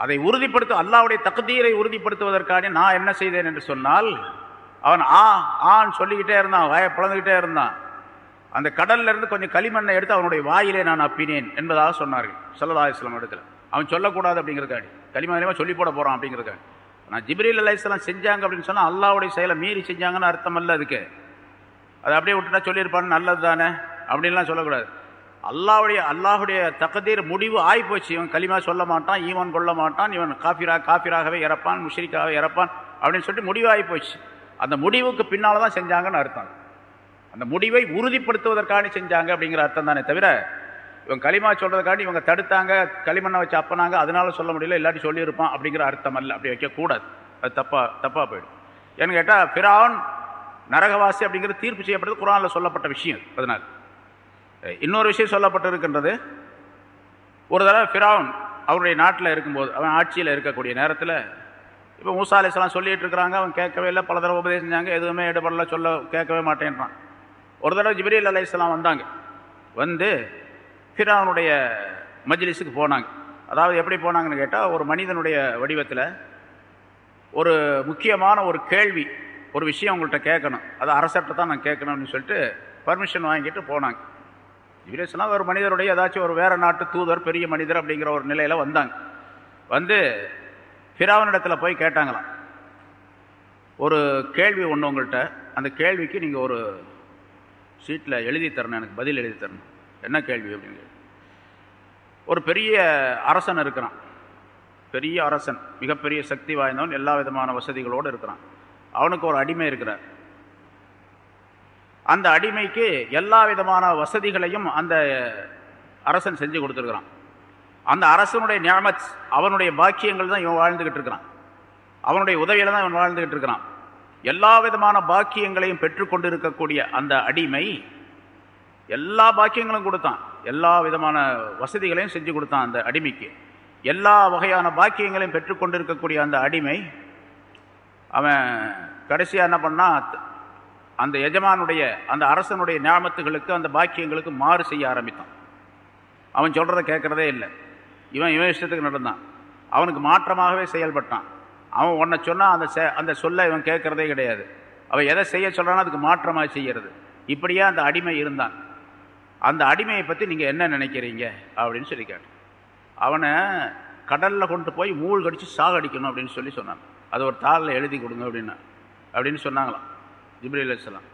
அதை உறுதிப்படுத்த அல்லாவுடைய தகுதீரை உறுதிப்படுத்துவதற்காக நான் என்ன செய்தேன் என்று சொன்னால் அவன் ஆ ஆன்னு சொல்லிக்கிட்டே இருந்தான் வாயை பிளந்துக்கிட்டே இருந்தான். அந்த கடல்ல இருந்து கொஞ்சம் களிமண்ணை எடுத்து அவனுடைய வாயிலே நான் அப்பினேன் என்பதாக சொன்னார்கள். சல்லா இடத்துல அவன் சொல்லக்கூடாது அப்படிங்கிறக்காடி களிமணியமா சொல்லி போட போகிறான் அப்படிங்கிறக்காடி நான் ஜிப்ரீல் அல்லாஹிஸ்லாம் செஞ்சாங்க அப்படின்னு சொன்னால் அல்லாவுடைய செயலை மீறி செஞ்சாங்கன்னு அர்த்தம் அல்ல அதுக்கு. அதை அப்படியே விட்டுட்டா சொல்லியிருப்பான்னு நல்லது தானே அப்படின்லாம் சொல்லக்கூடாது. அல்லாவுடைய அல்லாஹுடைய தகதீர் முடிவு ஆகிப்போச்சு இவன் களிமா சொல்ல மாட்டான் ஈவன் கொள்ள மாட்டான் இவன் காஃபிரா காஃபிராகவே இறப்பான் முஷ்ரிக்காகவே இறப்பான் அப்படின்னு சொல்லிட்டு முடிவு ஆகிப்போச்சு அந்த முடிவுக்கு பின்னால் தான் செஞ்சாங்கன்னு அர்த்தம். அந்த முடிவை உறுதிப்படுத்துவதற்காண்டி செஞ்சாங்க அப்படிங்கிற அர்த்தம் தானே தவிர இவன் களிமா சொல்றதுக்காண்டி இவங்க தடுத்தாங்க களிமண்ணை வச்சு அப்பனாங்க அதனால சொல்ல முடியல இல்லாட்டி சொல்லியிருப்பான் அப்படிங்கிற அர்த்தம் அல்ல. அப்படி வைக்கக்கூடாது அது தப்பா தப்பா போயிடும். ஏன்னு கேட்டால் பிரான் நரகவாசி அப்படிங்கிறது தீர்ப்பு செய்யப்பட்டது குரானில் சொல்லப்பட்ட விஷயம் அதனால் இன்னொரு விஷயம் சொல்லப்பட்டு இருக்கின்றது ஒரு தடவை ஃபிராவன் அவருடைய நாட்டில் இருக்கும்போது அவன் ஆட்சியில் இருக்கக்கூடிய நேரத்தில் இப்போ மூசா அலிஸ்லாம் சொல்லிட்டு இருக்கிறாங்க அவன் கேட்கவே இல்லை பல தடவை உபதேசம் செஞ்சாங்க எதுவுமே இடப்படல சொல்ல கேட்கவே மாட்டேன்றான். ஒரு தடவை ஜிப்ரீல் அலையாம் வந்தாங்க. வந்து ஃபிரானுடைய மஜ்லிஸுக்கு போனாங்க. அதாவது எப்படி போனாங்கன்னு கேட்டால் ஒரு மனிதனுடைய வடிவத்தில் ஒரு முக்கியமான ஒரு கேள்வி ஒரு விஷயம் உங்கள்கிட்ட கேட்கணும். அது அரசர்கிட்ட தான் நான் கேட்கணும்னு சொல்லிட்டு பர்மிஷன் வாங்கிட்டு போனாங்க. ஜிப்ரேஸ்லாம் ஒரு மனிதருடைய ஏதாச்சும் ஒரு வேறு நாட்டு தூதர் பெரிய மனிதர் அப்படிங்கிற ஒரு நிலையில் வந்தாங்க. வந்து ஃபிராவனிடத்தில் போய் கேட்டாங்களாம். ஒரு கேள்வி ஒன்று உங்கள்கிட்ட அந்த கேள்விக்கு நீங்கள் ஒரு சீட்டில் எழுதி தரணும் எனக்கு பதில் எழுதி தரணும். என்ன கேள்வி அப்படின்னு ஒரு பெரிய அரசன் இருக்கிறான். பெரிய அரசன் மிகப்பெரிய சக்தி வாய்ந்தவன் எல்லா விதமான வசதிகளோடு இருக்கிறான். அவனுக்கு ஒரு அடிமை இருக்கிறார். அந்த அடிமைக்கு எல்லா விதமான வசதிகளையும் அந்த அரசன் செஞ்சு கொடுத்துருக்கிறான். அந்த அரசனுடைய நியமச் அவனுடைய பாக்கியங்கள் தான் இவன் வாழ்ந்துகிட்டு இருக்கிறான். அவனுடைய உதவியில் தான் இவன் வாழ்ந்துகிட்டு இருக்கிறான். எல்லா விதமான பாக்கியங்களையும் பெற்றுக்கொண்டு இருக்கக்கூடிய அந்த அடிமை எல்லா பாக்கியங்களும் கொடுத்தான். எல்லா விதமான வசதிகளையும் செஞ்சு கொடுத்தான் அந்த அடிமைக்கு. எல்லா வகையான பாக்கியங்களையும் பெற்றுக்கொண்டு இருக்கக்கூடிய அந்த அடிமை அவன் கடைசியாக என்ன பண்ணால் அந்த எஜமானுடைய அந்த அரசனுடைய ஞாபகத்துகளுக்கு அந்த பாக்கியங்களுக்கு மாறு செய்ய ஆரம்பித்தான். அவன் சொல்கிறத கேட்குறதே இல்லை. இவன் இவன் இஷ்டத்துக்கு நடந்தான். அவனுக்கு மாற்றமாகவே செயல்பட்டான். அவன் உன்னை சொன்னால் அந்த அந்த சொல்ல இவன் கேட்குறதே கிடையாது. அவன் எதை செய்ய சொல்கிறானோ அதுக்கு மாற்றமாக செய்கிறது இப்படியே அந்த அடிமை இருந்தான். அந்த அடிமையை பற்றி நீங்கள் என்ன நினைக்கிறீங்க? அப்படின்னு சொல்லி கேட்டேன். அவனை கடலில் கொண்டு போய் மூழ் கடிச்சு சாகடிக்கணும் அப்படின்னு சொல்லி சொன்னான் அது ஒரு தாளில் எழுதி கொடுங்க அப்படின்னா. அப்படின்னு சொன்னாங்களாம். ஜிப்ரீல் அலிஸ்லாம்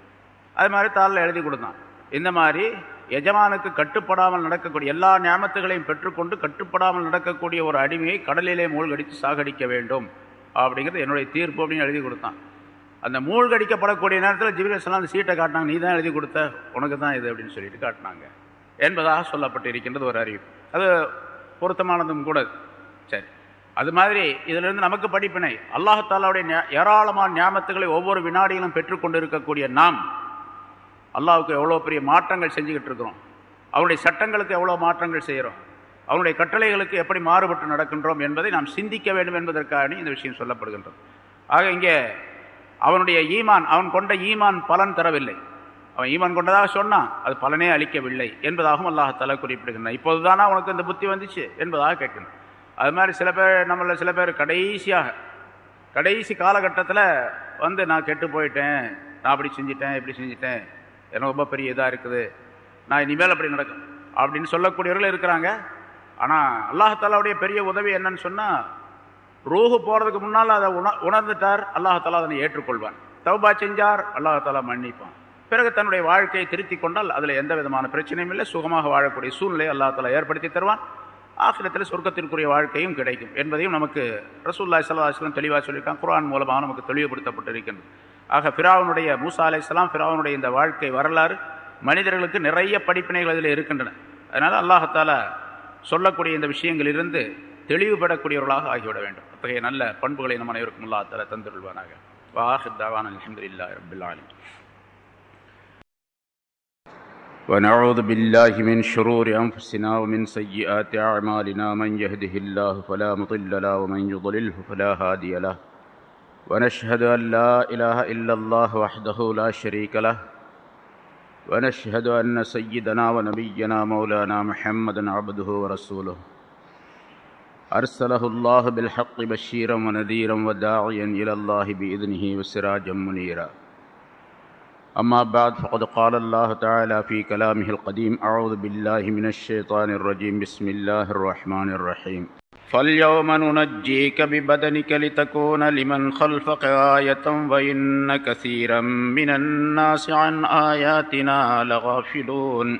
அது மாதிரி தாளில் எழுதி கொடுத்தான். இந்த மாதிரி எஜமானுக்கு கட்டுப்படாமல் நடக்கக்கூடிய எல்லா ஞாபகத்துகளையும் பெற்றுக்கொண்டு கட்டுப்படாமல் நடக்கக்கூடிய ஒரு அடிமையை கடலிலே மூழ்கடித்து சாகடிக்க வேண்டும் அப்படிங்கிறது என்னுடைய தீர்ப்பு அப்படின்னு எழுதி கொடுத்தான். அந்த மூழ்கடிக்கப்படக்கூடிய நேரத்தில் ஜிபிரஸ்லாம் அந்த சீட்டை காட்டினாங்க நீ தான் எழுதி கொடுத்த உனக்கு தான் இது அப்படின்னு சொல்லிட்டு காட்டினாங்க. என்பதாக சொல்லப்பட்டு இருக்கின்றது ஒரு அறிவு. அது பொருத்தமானதும் கூட. சரி. அது மாதிரி இதிலிருந்து நமக்கு படிப்பினை. அல்லாஹாலாவுடைய ஏராளமான ஞாபகத்துகளை ஒவ்வொரு வினாடியிலும் பெற்றுக்கொண்டு இருக்கக்கூடிய நாம் அல்லாவுக்கு எவ்வளோ பெரிய மாற்றங்கள் செஞ்சுக்கிட்டு இருக்கிறோம். அவனுடைய சட்டங்களுக்கு எவ்வளோ மாற்றங்கள் செய்கிறோம். அவனுடைய கட்டளைகளுக்கு எப்படி மாறுபட்டு நடக்கின்றோம் என்பதை நாம் சிந்திக்க வேண்டும் என்பதற்காக இந்த விஷயம் சொல்லப்படுகின்றது. ஆக இங்கே அவனுடைய ஈமான் அவன் கொண்ட ஈமான் பலன் தரவில்லை. அவன் ஈமான் கொண்டதாக சொன்னான் அது பலனே அளிக்கவில்லை என்பதாகவும் அல்லாஹால குறிப்பிடுகின்றான். இப்போதுதானா உனக்கு இந்த புத்தி வந்துச்சு என்பதாக கேட்கணும் அது மாதிரி சில பேர் நம்மள சில பேர் கடைசியாக கடைசி காலகட்டத்தில் வந்து நான் கெட்டு போயிட்டேன் நான் அப்படி செஞ்சிட்டேன் இப்படி செஞ்சிட்டேன் எனக்கு ரொம்ப பெரிய இதாக இருக்குது நான் இனிமேல் அப்படி நடக்கும் அப்படின்னு சொல்லக்கூடியவர்கள் இருக்கிறாங்க. ஆனால் அல்லாஹாலாவுடைய பெரிய உதவி என்னன்னு சொன்னால் ரூஹு போகிறதுக்கு முன்னால் அதை உண உணர்ந்துட்டார். அல்லாஹாலா அதனை ஏற்றுக்கொள்வான். தௌபா செஞ்சார். அல்லாஹாலா மன்னிப்பான். பிறகு தன்னுடைய வாழ்க்கையை திருத்தி கொண்டால் அதில் எந்த விதமான பிரச்சனையும் இல்லை. சுகமாக வாழக்கூடிய சூழ்நிலை அல்லாஹாலா ஏற்படுத்தி தருவான். ஆசிரியத்தில் சொர்க்கத்திற்குரிய வாழ்க்கையும் கிடைக்கும் என்பதையும் நமக்கு ரசூல்லா சல்லாஹ்லாம் தெளிவாக சொல்லியிருக்கான் குரான் மூலமாக நமக்கு தெளிவுபடுத்தப்பட்டிருக்கின்றது. ஆக ஃபிராவனுடைய மூசா அலை இஸ்லாம் ஃபிராவனுடைய இந்த வாழ்க்கை வரலாறு மனிதர்களுக்கு நிறைய படிப்பினைகள் அதில் இருக்கின்றன. அதனால் அல்லாஹத்தால சொல்லக்கூடிய இந்த விஷயங்களிலிருந்து தெளிவுபடக்கூடியவர்களாக ஆகிவிட வேண்டும். அத்தகைய நல்ல பண்புகளை நம் அனைவருக்கும் அல்லா தர தந்துருள்வானாக. வாஹித் தாவான் அலமதுல்லா ரபுல்லாலும் ونعوذ بالله من شرور أنفسنا ومن سيئات أعمالنا من يهده الله فلا مضل له ومن يضلله فلا هادي له. ونشهد أن لا إله إلا الله وحده لا شريك له. ونشهد أن سيدنا ونبينا مولانا محمدا عبده ورسوله. أرسله الله بالحق بشيرا ونذيرا وداعيا إلى الله بإذنه وسراجا منيرا. أما بعد فقد قال الله تعالى في كلامه القديم أعوذ بالله من الشيطان الرجيم. بسم الله الرحمن الرحيم. فاليوم ننجيك ببدنك لتكون لمن خلفك آية وإن كثيرا من الناس عن آياتنا لغافلون.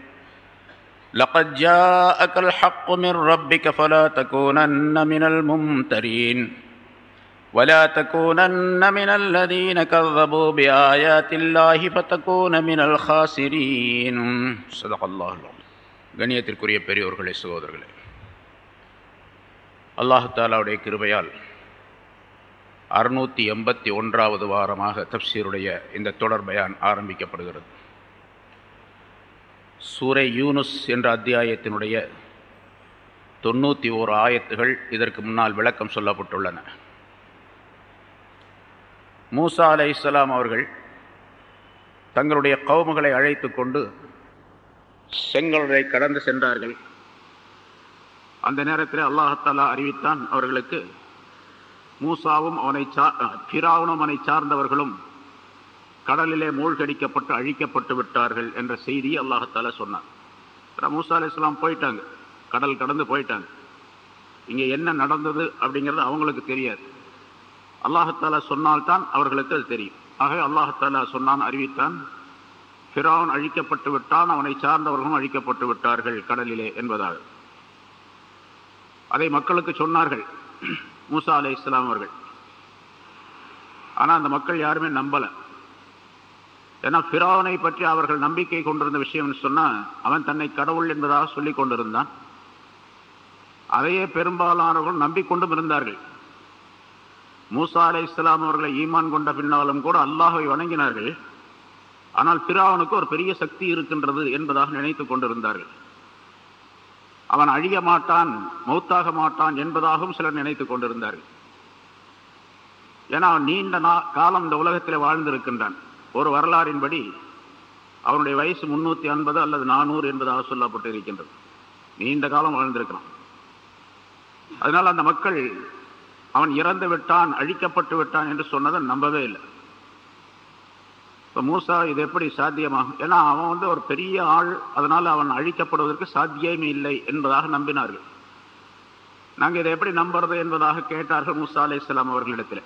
لقد جاءك الحق من ربك فلا تكونن من الممترين ولا تكونن من الذين كذبوا بآيات الله فتكون من الخاسرين صدق الله العظيم கண்ணியத்திற்குரிய பெரியோர்களே சகோதரர்களே அல்லாஹு தாலாவுடைய கிருபையால் அறுநூற்றி எண்பத்தி ஒன்றாவது வாரமாக தப்சீருடைய இந்த தொடர் பயான் ஆரம்பிக்கப்படுகிறது சூரை யூனுஸ் என்ற அத்தியாயத்தினுடைய தொண்ணூற்றி ஓரு ஆயத்துகள் இதற்கு முன்னால் விளக்கம் சொல்லப்பட்டுள்ளன. மூசா அலை இஸ்லாம் அவர்கள் தங்களுடைய கவுமுகளை அழைத்து கொண்டு செங்கலரை கடந்து சென்றார்கள். அந்த நேரத்தில் அல்லாஹத்தாலா அறிவித்தான் அவர்களுக்கு மூசாவும் அவனை பிராவுனும் அவனை சார்ந்தவர்களும் கடலிலே மூழ்கடிக்கப்பட்டு அழிக்கப்பட்டு விட்டார்கள் என்ற செய்தியை அல்லாஹத்தால சொன்னார் மூசா அலி இஸ்லாம் போயிட்டாங்க. கடல் கடந்து போயிட்டாங்க. இங்கே என்ன நடந்தது அப்படிங்கிறது அவங்களுக்கு தெரியாது. அல்லாஹத்தாலா சொன்னால்தான் அவர்களுக்கு அது தெரியும். ஆகவே அல்லாஹத்தாலா சொன்னான் அறிவித்தான் பிராவன் அழிக்கப்பட்டு விட்டான் அவனை சார்ந்தவர்களும் அழிக்கப்பட்டு விட்டார்கள் கடலிலே என்பதாக. அதை மக்களுக்கு சொன்னார்கள் மூசா அலே இஸ்லாம் அவர்கள். ஆனால் அந்த மக்கள் யாருமே நம்பலை. ஏன்னா பிராவனை பற்றி அவர்கள் நம்பிக்கை கொண்டிருந்த விஷயம் சொன்னால் அவன் தன்னை கடவுள் என்பதாக சொல்லிக் கொண்டிருந்தான். அதையே பெரும்பாலானவர்கள் நம்பிக்கொண்டும் இருந்தார்கள். மூசா அலை இஸ்லாம் அவர்களை ஈமான் கொண்ட பின்னாலும் கூட அல்லாஹை வணங்கினார்கள். ஆனால் பிராவனுக்கு ஒரு பெரிய சக்தி இருக்கின்றது என்பதாக நினைத்துக் கொண்டிருந்தார்கள். அவன் அழிய மாட்டான் மௌத்தாக மாட்டான் என்பதாகவும் சிலர் நினைத்துக் கொண்டிருந்தார்கள். ஏன்னா அவன் நீண்ட காலம் இந்த உலகத்தில் வாழ்ந்திருக்கின்றான். ஒரு வரலாறின்படி அவனுடைய வயசு முன்னூத்தி ஐம்பது அல்லது நானூறு என்பதாக சொல்லப்பட்டு இருக்கின்றது நீண்ட காலம் வாழ்ந்திருக்கிறான். அதனால் அந்த மக்கள் அவன் இறந்து விட்டான் அழிக்கப்பட்டு விட்டான் என்று சொன்னதை நம்பவே இல்லை. இப்போ மூசா இது எப்படி சாத்தியமாகும்? ஏன்னா அவன் வந்து ஒரு பெரிய ஆள் அதனால் அவன் அழிக்கப்படுவதற்கு சாத்தியமே இல்லை என்பதாக நம்பினார்கள். நாங்கள் இதை எப்படி நம்புறது என்பதாக கேட்டார்கள் மூசா அலை இஸ்லாம் அவர்களிடத்தில்.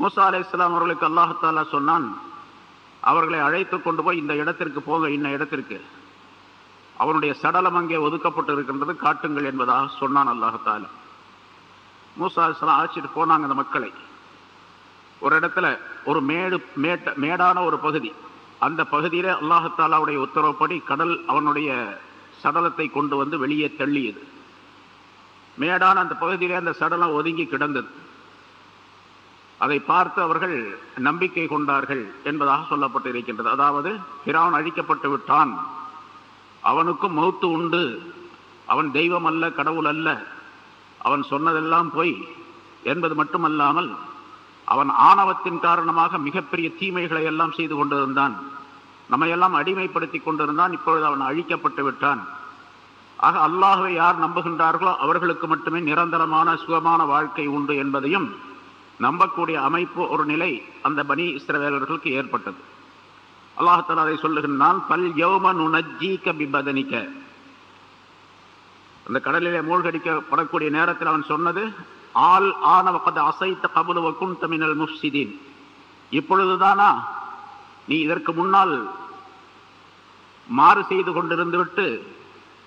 மூசா அலை இஸ்லாம் அவர்களுக்கு அல்லாஹாலா சொன்னான் அவர்களை அழைத்து கொண்டு போய் இந்த இடத்திற்கு போக இன்ன இடத்திற்கு. அவனுடைய சடலம் அங்கே ஒதுக்கப்பட்டு இருக்கின்றது காட்டுங்கள் என்பதாக சொன்னான் அல்லாஹாலா மூசா இஸ்லாம் அழைச்சிட்டு போனாங்க அந்த மக்களை. ஒரு இடத்துல ஒரு மேடு மேட்ட மேடான ஒரு பகுதி. அந்த பகுதியில் அல்லாஹாலாவுடைய உத்தரவுப்படி கடல் அவனுடைய சடலத்தை கொண்டு வந்து வெளியே தள்ளியது. மேடான அந்த பகுதியிலே அந்த சடலம் ஒதுங்கி கிடந்தது. அதை பார்த்து அவர்கள் நம்பிக்கை கொண்டார்கள் என்பதாக சொல்லப்பட்டு இருக்கின்றது அதாவது பிராவன் அழிக்கப்பட்டு விட்டான். அவனுக்கும் மௌத்து உண்டு. அவன் தெய்வம் அல்ல கடவுள் அல்ல. அவன் சொன்னதெல்லாம் போய் என்பது மட்டுமல்லாமல் அவன் ஆணவத்தின் காரணமாக மிகப்பெரிய தீமைகளை எல்லாம் செய்து கொண்டிருந்தான். நம்மையெல்லாம் அடிமைப்படுத்தி கொண்டிருந்தான். இப்பொழுது அவன் அழிக்கப்பட்டு விட்டான். ஆக அல்லாஹுவை யார் நம்புகின்றார்களோ அவர்களுக்கு மட்டுமே நிரந்தரமான சுகமான வாழ்க்கை உண்டு என்பதையும் நம்பக்கூடிய அமைப்பு ஒரு நிலை அந்த பனி இஸ்ரவேலர்களுக்கு ஏற்பட்டது. அல்லாஹால அதை சொல்லுகின்றான் பல் யோம நுணஜீக பிபதனிக்க அந்த கடலிலே மூழ்கடிக்கப்படக்கூடிய நேரத்தில் அவன் சொன்னது ஆல் ஆனவகது அசைத்த கபுலுவக்கும் தமிழல் முஃப்சிதீன். இப்பொழுதுதானா? நீ இதற்கு முன்னால் மாறு செய்து கொண்டிருந்து விட்டு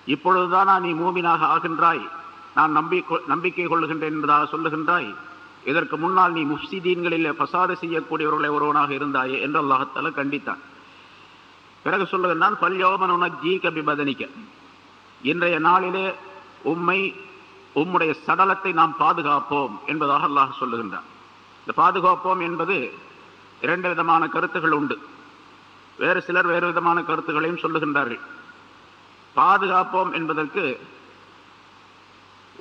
இப்பொழுதுதானா நீ மூமினாக ஆகின்றாய்? நான் நம்பி நம்பிக்கை கொள்ளுகின்றேன் என்பதாக சொல்லுகின்றாய்? இதற்கு முன்னால் நீ முஃப்சிதீன்களில் பசாது செய்யக்கூடியவர்களை ஒருவனாக இருந்தாயே என்று அல்லாஹத்தால கண்டித்தான். பிறகு சொல்லுகிறான் பல்யோமன் உனஜீ கபி பதனிக்க இன்றைய நாளிலே உம்மை உம்முடைய சடலத்தை நாம் பாதுகாப்போம் என்பதாக அல்லாஹ் சொல்லுகின்றான். இந்த பாதுகாப்போம் என்பது இரண்டு விதமான கருத்துகள் உண்டு. வேறு சிலர் வேறு விதமான கருத்துகளையும் சொல்லுகின்றார்கள். பாதுகாப்போம் என்பதற்கு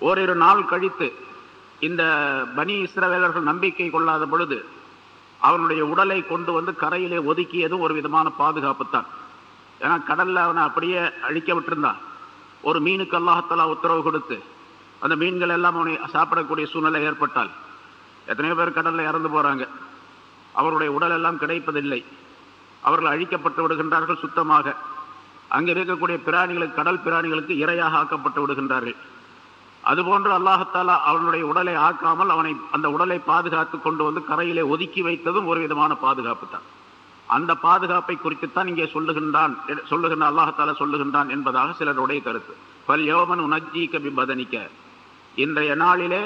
ஓரிரு நாள் கழித்து இந்த பனி இஸ்ரவேலர்கள் நம்பிக்கை கொள்ளாத பொழுது அவனுடைய உடலை கொண்டு வந்து கரையிலே ஒதுக்கியதும் ஒரு விதமான பாதுகாப்பு தான் ஏன்னா கடல்ல அவனை அப்படியே அழிக்க விட்டிருந்தான் ஒரு மீனுக்கு அல்லாஹத்தலா உத்தரவு கொடுத்து அந்த மீன்கள் எல்லாம் அவனை சாப்பிடக்கூடிய சூழ்நிலை ஏற்பட்டால் எத்தனையோ பேர் கடல்ல இறந்து போறாங்க. அவருடைய உடல் எல்லாம் கிடைப்பதில்லை. அவர்கள் அழிக்கப்பட்டு விடுகின்றார்கள் சுத்தமாக. அங்கே இருக்கக்கூடிய பிராணிகளுக்கு கடல் பிராணிகளுக்கு இரையாக ஆக்கப்பட்டு விடுகின்றார்கள். அதுபோன்று அல்லாஹத்தாலா அவனுடைய உடலை ஆக்காமல் அவனை அந்த உடலை பாதுகாத்து கொண்டு வந்து கரையிலே ஒதுக்கி வைத்ததும் ஒரு விதமான பாதுகாப்பு தான். அந்த பாதுகாப்பை குறித்துத்தான் இங்கே சொல்லுகின்றான் சொல்லுகின்ற அல்லாஹத்தாலா சொல்லுகின்றான் என்பதாக சிலருடைய கருத்து. பல் யோமன் உணர்ஜி கபி பதனிக்க இன்றைய நாளிலே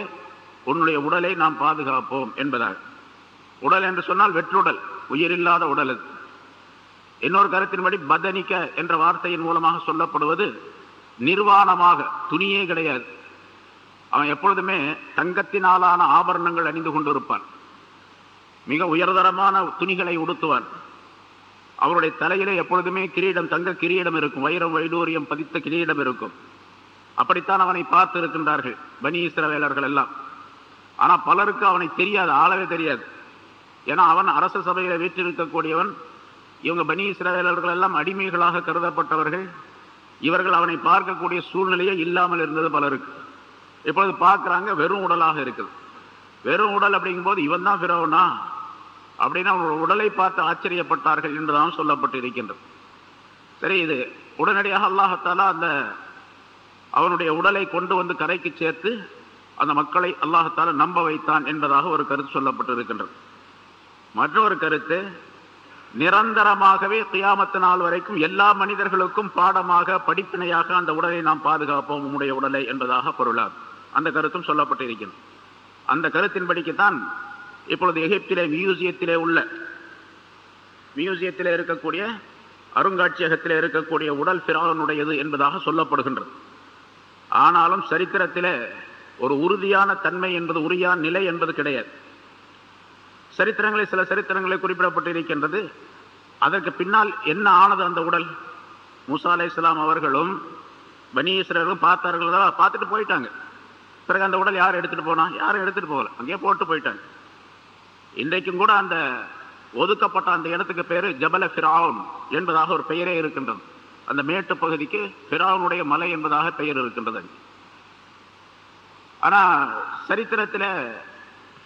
உன்னுடைய உடலை நாம் பாதுகாப்போம் என்பதாக. உடல் என்று சொன்னால் வெற்றுடல் உயிரில்லாத உடல் அது. இன்னொரு கருத்தின்படி பதனிக்க என்ற வார்த்தையின் மூலமாக சொல்லப்படுவது நிர்வாணமாக துணியே கிடையாது. அவன் எப்பொழுதுமே தங்கத்தினாலான ஆபரணங்கள் அணிந்து கொண்டிருப்பான். மிக உயர்தரமான துணிகளை உடுத்துவான். அவருடைய தலையிலே எப்பொழுதுமே கிரீடம் தங்க கிரீடம் இருக்கும். வைரம் வைடூரியம் பதித்த கிரீடம் இருக்கும். அப்படித்தான் அவனை பார்த்து இருக்கின்றார்கள் பனி இஸ்ரவேலர்கள் எல்லாம். ஆனா பலருக்கு அவனை தெரியாது ஆளவே தெரியாது. ஏன்னா அவன் அரச சபையில வீற்றிருக்கக்கூடியவன். இவங்க பனி இஸ்ரவேலர்கள் எல்லாம் அடிமைகளாக கருதப்பட்டவர்கள். இவர்கள் அவனை பார்க்கக்கூடிய சூழ்நிலையே இல்லாமல் இருந்தது பலருக்கு. இப்பொழுது பார்க்குறாங்க வெறும் உடலாக இருக்குது. வெறும் உடல் அப்படிங்கும்போது இவன் தான் பிறவனா அப்படின்னு அவனோட உடலை பார்த்து ஆச்சரியப்பட்டார்கள் என்றுதான் சொல்லப்பட்டு இருக்கின்றது சரி இது உடனடியாக அல்லாஹத்தாலா அந்த அவனுடைய உடலை கொண்டு வந்து கரைக்கு சேர்த்து அந்த மக்களை அல்லாஹத்தால நம்ப வைத்தான் என்பதாக ஒரு கருத்து சொல்லப்பட்டு இருக்கின்றது மற்றொரு கருத்து நிரந்தரமாகவே கியாமத்து நாள் வரைக்கும் எல்லா மனிதர்களுக்கும் பாடமாக படிப்பினையாக அந்த உடலை நாம் பாதுகாப்போம் உம்முடைய உடலை என்பதாக பொருளாகும். அந்த கருத்தும் சொல்லப்பட்டு இருக்கிறது அந்த கருத்தின்படிக்குத்தான் இப்பொழுது எகிப்திலே மியூசியத்திலே உள்ள மியூசியத்திலே இருக்கக்கூடிய அருங்காட்சியகத்திலே இருக்கக்கூடிய உடல் பிராவனுடையது என்பதாக சொல்லப்படுகின்றது. ஆனாலும் சரித்திரத்திலே ஒரு உறுதியான தன்மை என்பது உரியான நிலை என்பது கிடையாது. சரித்திரங்களில் சில சரித்திரங்களை குறிப்பிடப்பட்டிருக்கின்றது. அதற்கு பின்னால் என்ன ஆனது அந்த உடல்? மூசா அலை இஸ்லாம் அவர்களும் பனீஸ்வரர்களும் பார்த்தார்கள்? பார்த்துட்டு போயிட்டாங்க. பிறகு அந்த உடல் யார் எடுத்துட்டு போனா? யாரும் எடுத்துட்டு போகல. அங்கேயே போட்டு போயிட்டாங்க. இன்றைக்கும் கூட அந்த ஒதுக்கப்பட்ட அந்த இடத்துக்கு பேரு ஜபல ஃபிராவுன் என்பதாக ஒரு பெயரே இருக்கின்றது. அந்த மேட்டு பகுதிக்கு ஃபிராவுனுடைய மலை என்பதாக பெயர் இருக்கின்றது. ஆனா சரித்திரத்தில்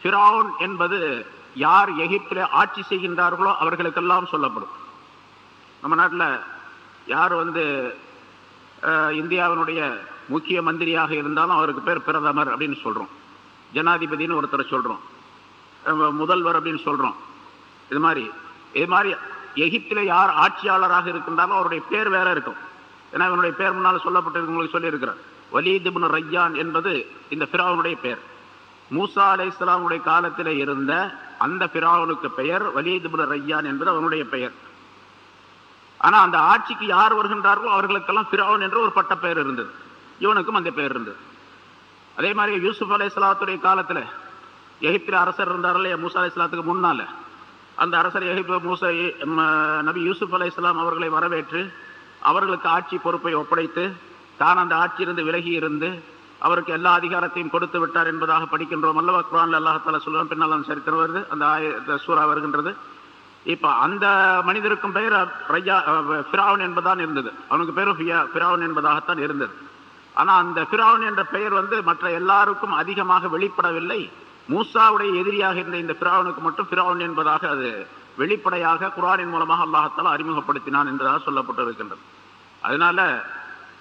ஃபிராவுன் என்பது யார் எகிப்தில் ஆட்சி செய்கின்றார்களோ அவர்களுக்கெல்லாம் சொல்லப்படும். நம்ம நாட்டில் யார் வந்து இந்தியாவினுடைய முக்கிய மந்திரியாக இருந்தாலும் அவருக்கு பேர் பிரதமர் அப்படின்னு சொல்றோம். ஜனாதிபதினு ஒருத்தரை சொல்றோம். முதல்வர் அப்படின்னு சொல்றோம். இது மாதிரி இது மாதிரி எகிப்தில் யார் ஆட்சியாளராக இருக்கின்றாலும் அவருடைய பேர் வேற இருக்கும். ஏன்னா இவனுடைய பேர் முன்னால் சொல்லப்பட்டு உங்களுக்கு சொல்லியிருக்கிறார். வலீதுபின் ரையான் என்பது இந்த ஃபிராவனுடைய பெயர் மூசா அலை இஸ்லாமுடைய காலத்தில் இருந்த அந்த ஃபிராவனுக்கு பெயர் வலீதுபின் ரையான் என்பது அவனுடைய பெயர். ஆனா அந்த ஆட்சிக்கு யார் வருகின்றார்களோ அவர்களுக்கெல்லாம் ஃபிராவன் என்ற ஒரு பட்ட பெயர் இருந்தது. இவனுக்கும் அந்த பேர் இருந்தது. அதே மாதிரி யூசுப் அலை இஸ்லாத்துடைய காலத்தில் எகிப்தில் அரசர் இருந்தார் இல்லையா மூசா அலை இஸ்லாத்துக்கு முன்னால. அந்த அரசர் எகிப்து மூசா நபி யூசுப் அலை இஸ்லாம் அவர்களை வரவேற்று அவர்களுக்கு ஆட்சி பொறுப்பை ஒப்படைத்து தான் அந்த ஆட்சியிலிருந்து விலகி இருந்து அவருக்கு எல்லா அதிகாரத்தையும் கொடுத்து விட்டார் என்பதாக படிக்கின்றோம். அல்லவா? குரான் அல்லாஹால சொல்லுவோம் பின்னால் சரித்திரம் வருது அந்த சூறா வருகின்றது. இப்போ அந்த மனிதருக்கும் பெயர் ரையா பிராவன் என்பதான் இருந்தது. அவனுக்கு பேரும் பிராவன் என்பதாகத்தான் இருந்தது. ஆனா அந்த பிராவன் என்ற பெயர் வந்து மற்ற எல்லாருக்கும் அதிகமாக வெளிப்படவில்லை. மூசாவுடைய எதிரியாக இருந்த இந்த பிராவனுக்கு மட்டும் பிராவன் என்பதாக அது வெளிப்படையாக குரானின் மூலமாக அல்லாஹத்தால் அறிமுகப்படுத்தினான் என்றதாக சொல்லப்பட்டு இருக்கின்றது அதனால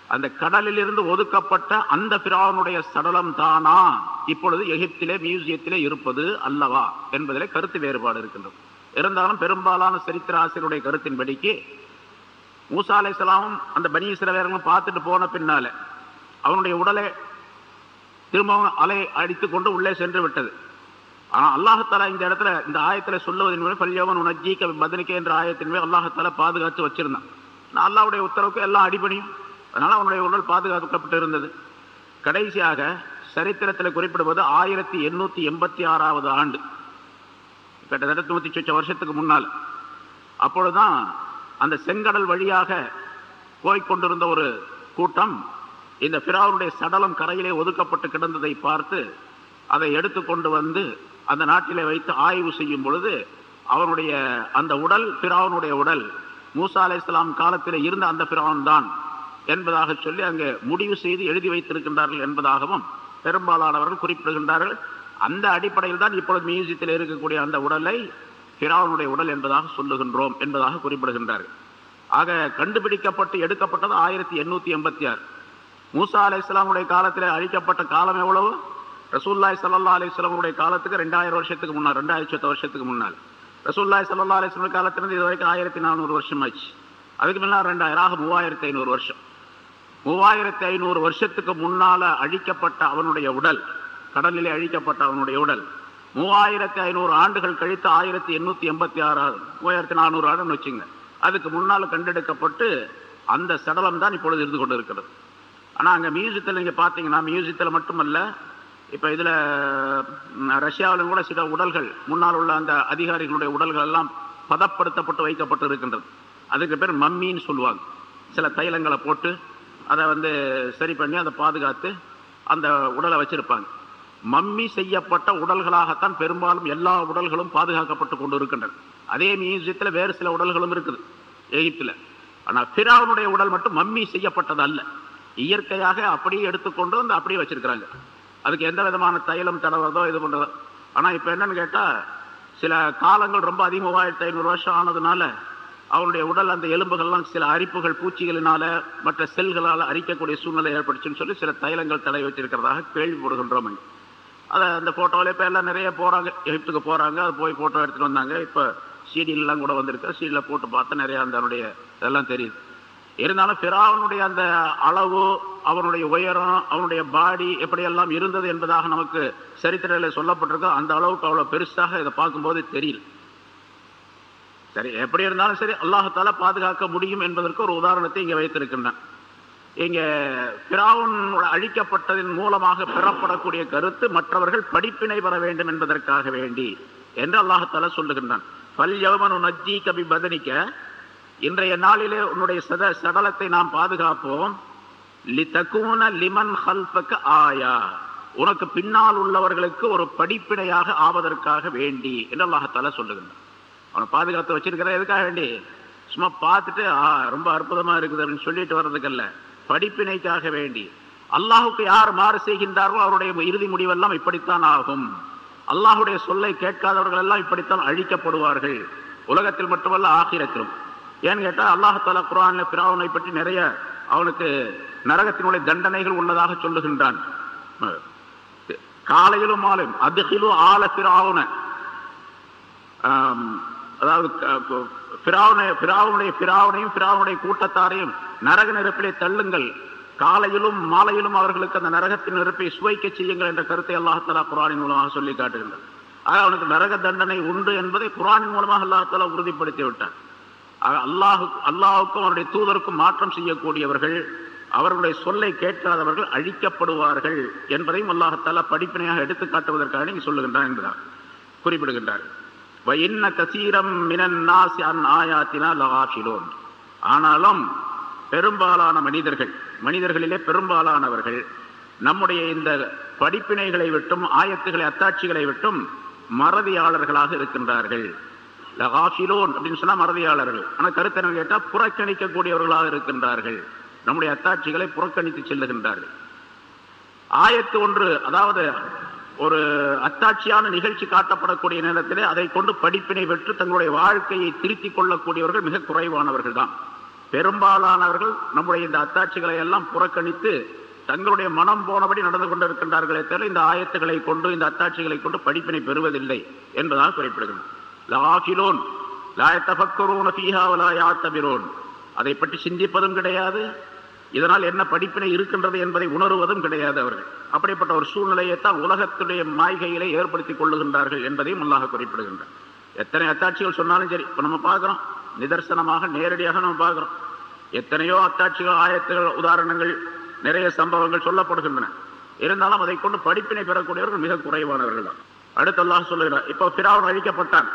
அந்த கடலில் இருந்து ஒதுக்கப்பட்ட அந்த பிராவனுடைய சடலம் தானா? இப்பொழுது எகிப்திலே மியூசியத்திலே இருப்பது அல்லவா? என்பதிலே கருத்து வேறுபாடு இருக்கின்றது. இருந்தாலும் பெரும்பாலான சரித்திர ஆசிரியருடைய கருத்தின்படிக்கு மூசா அலை அந்த பனி இஸ்ரவேலர்களும் பார்த்துட்டு போன பின்னால அவனுடைய உடலை திரும்பவும் அலை அடித்து கொண்டு உள்ளே சென்று விட்டது. ஆனால் அல்லாஹத்தாலா இந்த இடத்துல இந்த ஆயத்தில் சொல்லுவதன் மூலம் பல்யவன் உனஜீக்க பதனிக்க என்ற ஆயத்தின் மேல் அல்லாஹாலா பாதுகாத்து வச்சிருந்தான். நான் அல்லாவுடைய உத்தரவுக்கு எல்லாம் அடிபணியும். அதனால் அவனுடைய உடல் பாதுகாக்கப்பட்டு இருந்தது. கடைசியாக சரித்திரத்தில் குறிப்பிடுவது ஆயிரத்தி எண்ணூற்றி எண்பத்தி ஆறாவது ஆண்டு. கிட்டத்தட்ட தொண்ணூற்றி சொச்ச வருஷத்துக்கு முன்னால். அப்பொழுதுதான் அந்த செங்கடல் வழியாக போய்கொண்டிருந்த ஒரு கூட்டம் இந்த பிராவுடைய சடலம் கரையிலே ஒதுக்கப்பட்டு கிடந்ததை பார்த்து அதை எடுத்துக்கொண்டு வந்து அந்த நாட்டிலே வைத்து ஆய்வு செய்யும் பொழுது அவனுடைய அந்த உடல் பிராவனுடைய உடல் மூசா அலை இஸ்லாம் காலத்தில் இருந்த அந்த பிராவன் தான் என்பதாக சொல்லி அங்கே முடிவு செய்து எழுதி வைத்திருக்கின்றார்கள் என்பதாகவும் பெரும்பாலானவர்கள் குறிப்பிடுகின்றார்கள். அந்த அடிப்படையில் தான் இப்பொழுது மியூசியத்தில் இருக்கக்கூடிய அந்த உடலை பிராவனுடைய உடல் என்பதாக சொல்லுகின்றோம் என்பதாக குறிப்பிடுகின்றார்கள். ஆக கண்டுபிடிக்கப்பட்டு எடுக்கப்பட்டது ஆயிரத்தி எண்ணூத்தி எண்பத்தி ஆறு. மூசா அலை இஸ்லாமுடைய காலத்தில் அழிக்கப்பட்ட காலம் எவ்வளவு? ரசூல்லாய் சல்லா அலிஸ்லாமுடைய காலத்துக்கு ரெண்டாயிரம் வருஷத்துக்கு முன்னால் ரெண்டாயிரத்தி வருஷத்துக்கு முன்னால். ரசூல்லாய் சல்லா அலிஸ்லாம் காலத்திலிருந்து இது வரைக்கும் ஆயிரத்தி நானூறு வருஷம் ஆச்சு. அதுக்கு முன்னால் ரெண்டாயிரம் ஆக மூவாயிரத்தி ஐநூறு வருஷம். மூவாயிரத்தி ஐநூறு வருஷத்துக்கு முன்னால் அழிக்கப்பட்ட அவனுடைய உடல் கடலிலே அழிக்கப்பட்ட அவனுடைய உடல் மூவாயிரத்தி ஐநூறு ஆண்டுகள் கழித்து ஆயிரத்தி எண்ணூற்றி எண்பத்தி ஆறு மூவாயிரத்தி நானூறு ஆண்டுன்னு வச்சுங்க அதுக்கு முன்னால் கண்டெடுக்கப்பட்டு அந்த சடலம் தான் இப்பொழுது இருந்து கொண்டு இருக்கிறது ஆனால் அங்கே மியூசியத்தில் நீங்கள் பார்த்தீங்கன்னா மியூசியத்தில் மட்டுமல்ல இப்போ இதில் ரஷ்யாவிலும் கூட சில உடல்கள் முன்னால் உள்ள அந்த அதிகாரிகளுடைய உடல்கள் எல்லாம் பதப்படுத்தப்பட்டு வைக்கப்பட்டு இருக்கின்றது அதுக்கு பேர் மம்மின்னு சொல்லுவாங்க. சில தைலங்களை போட்டு அதை வந்து சரி பண்ணி அதை பாதுகாத்து அந்த உடலை வச்சிருப்பாங்க. மம்மி செய்யப்பட்ட உடல்களாகத்தான் பெரும்பாலும் எல்லா உடல்களும் பாதுகாக்கப்பட்டு கொண்டு இருக்கின்றன அதே மியூசியத்தில் வேறு சில உடல்களும் இருக்குது எகிப்தில். ஆனால் பிராவனுடைய உடல் மட்டும் மம்மி செய்யப்பட்டது அல்ல இயற்கையாக அப்படியே எடுத்துக்கொண்டு வந்து அப்படியே வச்சிருக்கிறாங்க. அதுக்கு எந்த விதமான தைலம் தடவுறதோ இது பண்றதோ. ஆனா இப்ப என்னன்னு கேட்டா சில காலங்கள் ரொம்ப அதிக மூவாயிரத்தி ஐநூறு வருஷம் ஆனதுனால அவனுடைய உடல் அந்த எலும்புகள்லாம் சில அரிப்புகள் பூச்சிகளினால மற்ற செல்களால் அரிக்கக்கூடிய சூழ்நிலை ஏற்பட்டுச்சுன்னு சொல்லி சில தைலங்கள் தடை வச்சிருக்கிறதாக கேள்விப்படுகின்றோம். அதை அந்த ஃபோட்டோவில் இப்போ எல்லாம் நிறைய போறாங்க. எகிப்துக்கு போறாங்க. அது போய் போட்டோ எடுத்துட்டு வந்தாங்க. இப்போ சீடியெல்லாம் கூட வந்திருக்கு. சீடியில் போட்டு பார்த்தா நிறைய அந்த இதெல்லாம் தெரியுது. இருந்தாலும் பிராவனுடைய அந்த அளவு அவனுடைய உயரம் அவனுடைய பாடி எப்படியெல்லாம் இருந்தது என்பதாக நமக்கு சரித்திரையில் சொல்லப்பட்டிருக்கோ அந்த அளவுக்கு அவ்வளவு பெருசாக இதை பார்க்கும்போது தெரியல. சரி எப்படி இருந்தாலும் சரி அல்லாஹால பாதுகாக்க முடியும் என்பதற்கு ஒரு உதாரணத்தை இங்கே வைத்திருக்கின்றான். இங்க பிராவன் அழிக்கப்பட்டதன் மூலமாக பெறப்படக்கூடிய கருத்து மற்றவர்கள் படிப்பினை பெற வேண்டும் என்பதற்காக வேண்டி என்று அல்லாஹால சொல்லுகின்றான். பல் யவமனு நஜ்ஜி கபி பதனிக்க இன்றைய நாளிலே உன்னுடைய சத சடலத்தை நாம் பாதுகாப்போம். லிதகூன லிமன் ஹல்பக்க ஆயா. உனக்கு பின்னால் உள்ளவர்களுக்கு ஒரு படிப்பினையாக ஆவதற்காக வேண்டி என்று அல்லாஹத்தால சொல்லுகின்றான். அவனை பாதுகாத்து வச்சிருக்கிற எதுக்காக வேண்டி? சும்மா பார்த்துட்டு ஆ ரொம்ப அற்புதமா இருக்குது அப்படின்னு சொல்லிட்டு வர்றதுக்கல்ல. படிப்பினைக்காக வேண்டி. அல்லாஹுக்கு யார் மாறு செய்கின்றார்களோ அவருடைய இறுதி முடிவெல்லாம் இப்படித்தான் ஆகும். அல்லாஹுடைய சொல்லை கேட்காதவர்கள் எல்லாம் இப்படித்தான் அழிக்கப்படுவார்கள். உலகத்தில் மட்டுமல்ல ஆகிரத்திலும். ஏன்னு கேட்டா அல்லாஹால குரான் பிராவனை பற்றி நிறைய அவனுக்கு நரகத்தினுடைய தண்டனைகள் உள்ளதாக சொல்லுகின்றான். காலையிலும் மாலையும் அதுகிலும் ஆல பிராவன அதாவது பிராவனுடைய பிராவனையும் பிராவனுடைய கூட்டத்தாரையும் நரக நெருப்பிலே தள்ளுங்கள். காலையிலும் மாலையிலும் அவர்களுக்கு அந்த நரகத்தின் நெருப்பை சுவைக்க செய்யுங்கள் என்ற கருத்தை அல்லாஹாலா குரானின் மூலமாக சொல்லி காட்டுகின்றது ஆக அவனுக்கு நரக தண்டனை உண்டு என்பதை குரானின் மூலமாக அல்லாஹாலா உறுதிப்படுத்தி விட்டான். அல்லாஹு அல்லாஹுக்கும் அவருடைய தூதருக்கும் மாற்றம் செய்யக்கூடியவர்கள் அவர்களுடைய சொல்லை கேட்காதவர்கள் அழிக்கப்படுவார்கள் என்பதையும் அல்லாஹத்தால படிப்பினையாக எடுத்து காட்டுவதற்காக நீங்க சொல்லுகின்றார் என்பதார் குறிப்பிடுகின்றார். இன்ன கசீரம் மினன் அன் ஆயாத்தினா லகாஷிலோன் ஆனாலும் பெரும்பாலான மனிதர்கள் மனிதர்களிலே பெரும்பாலானவர்கள் நம்முடைய இந்த படிப்பினைகளை விட்டும் ஆயத்துகளை அத்தாட்சிகளை விட்டும் மறதியாளர்களாக இருக்கின்றார்கள். லகாஃபிலோன் அப்படின்னு சொன்னா மறதியாளர்கள். ஆனா கருத்தனை கேட்டா புறக்கணிக்கக்கூடியவர்களாக இருக்கின்றார்கள். நம்முடைய அத்தாட்சிகளை புறக்கணித்து செல்லுகின்றார்கள். ஆயத்து ஒன்று அதாவது ஒரு அத்தாட்சியான நிகழ்ச்சி காட்டப்படக்கூடிய நேரத்திலே அதை கொண்டு படிப்பினை பெற்று தங்களுடைய வாழ்க்கையை திருத்திக் கொள்ளக்கூடியவர்கள் மிக குறைவானவர்கள் தான். பெரும்பாலானவர்கள் நம்முடைய இந்த அத்தாட்சிகளை எல்லாம் புறக்கணித்து தங்களுடைய மனம் போனபடி நடந்து கொண்டிருக்கின்றார்களே தவிர இந்த ஆயத்துக்களை கொண்டு இந்த அத்தாட்சிகளை கொண்டு படிப்பினை பெறுவதில்லை என்பதால் குறிப்பிடுகிறோம் லாகிலோன். லாயத்தபக்கரோன ஃபீஹா யாத்தபிரோன். அதை பற்றி சிந்திப்பதும் கிடையாது. இதனால் என்ன படிப்பினை இருக்கின்றது என்பதை உணர்வதும் கிடையாது அவர்கள். அப்படிப்பட்ட ஒரு சூழ்நிலையை தான் உலகத்துடைய மாய்கையிலே ஏற்படுத்திக் கொள்ளுகின்றார்கள் என்பதையும் முன்னாக குறிப்பிடுகின்றார் எத்தனை அத்தாட்சிகள் சொன்னாலும் சரி இப்போ நம்ம பார்க்குறோம். நிதர்சனமாக நேரடியாக நம்ம பார்க்குறோம். எத்தனையோ அத்தாட்சிகள் ஆயத்துகள் உதாரணங்கள் நிறைய சம்பவங்கள் சொல்லப்படுகின்றன. இருந்தாலும் அதை கொண்டு படிப்பினை பெறக்கூடியவர்கள் மிக குறைவானவர்கள் தான். அடுத்ததாக சொல்லுகிறார் இப்போ பிராவன் அழிக்கப்பட்டான்.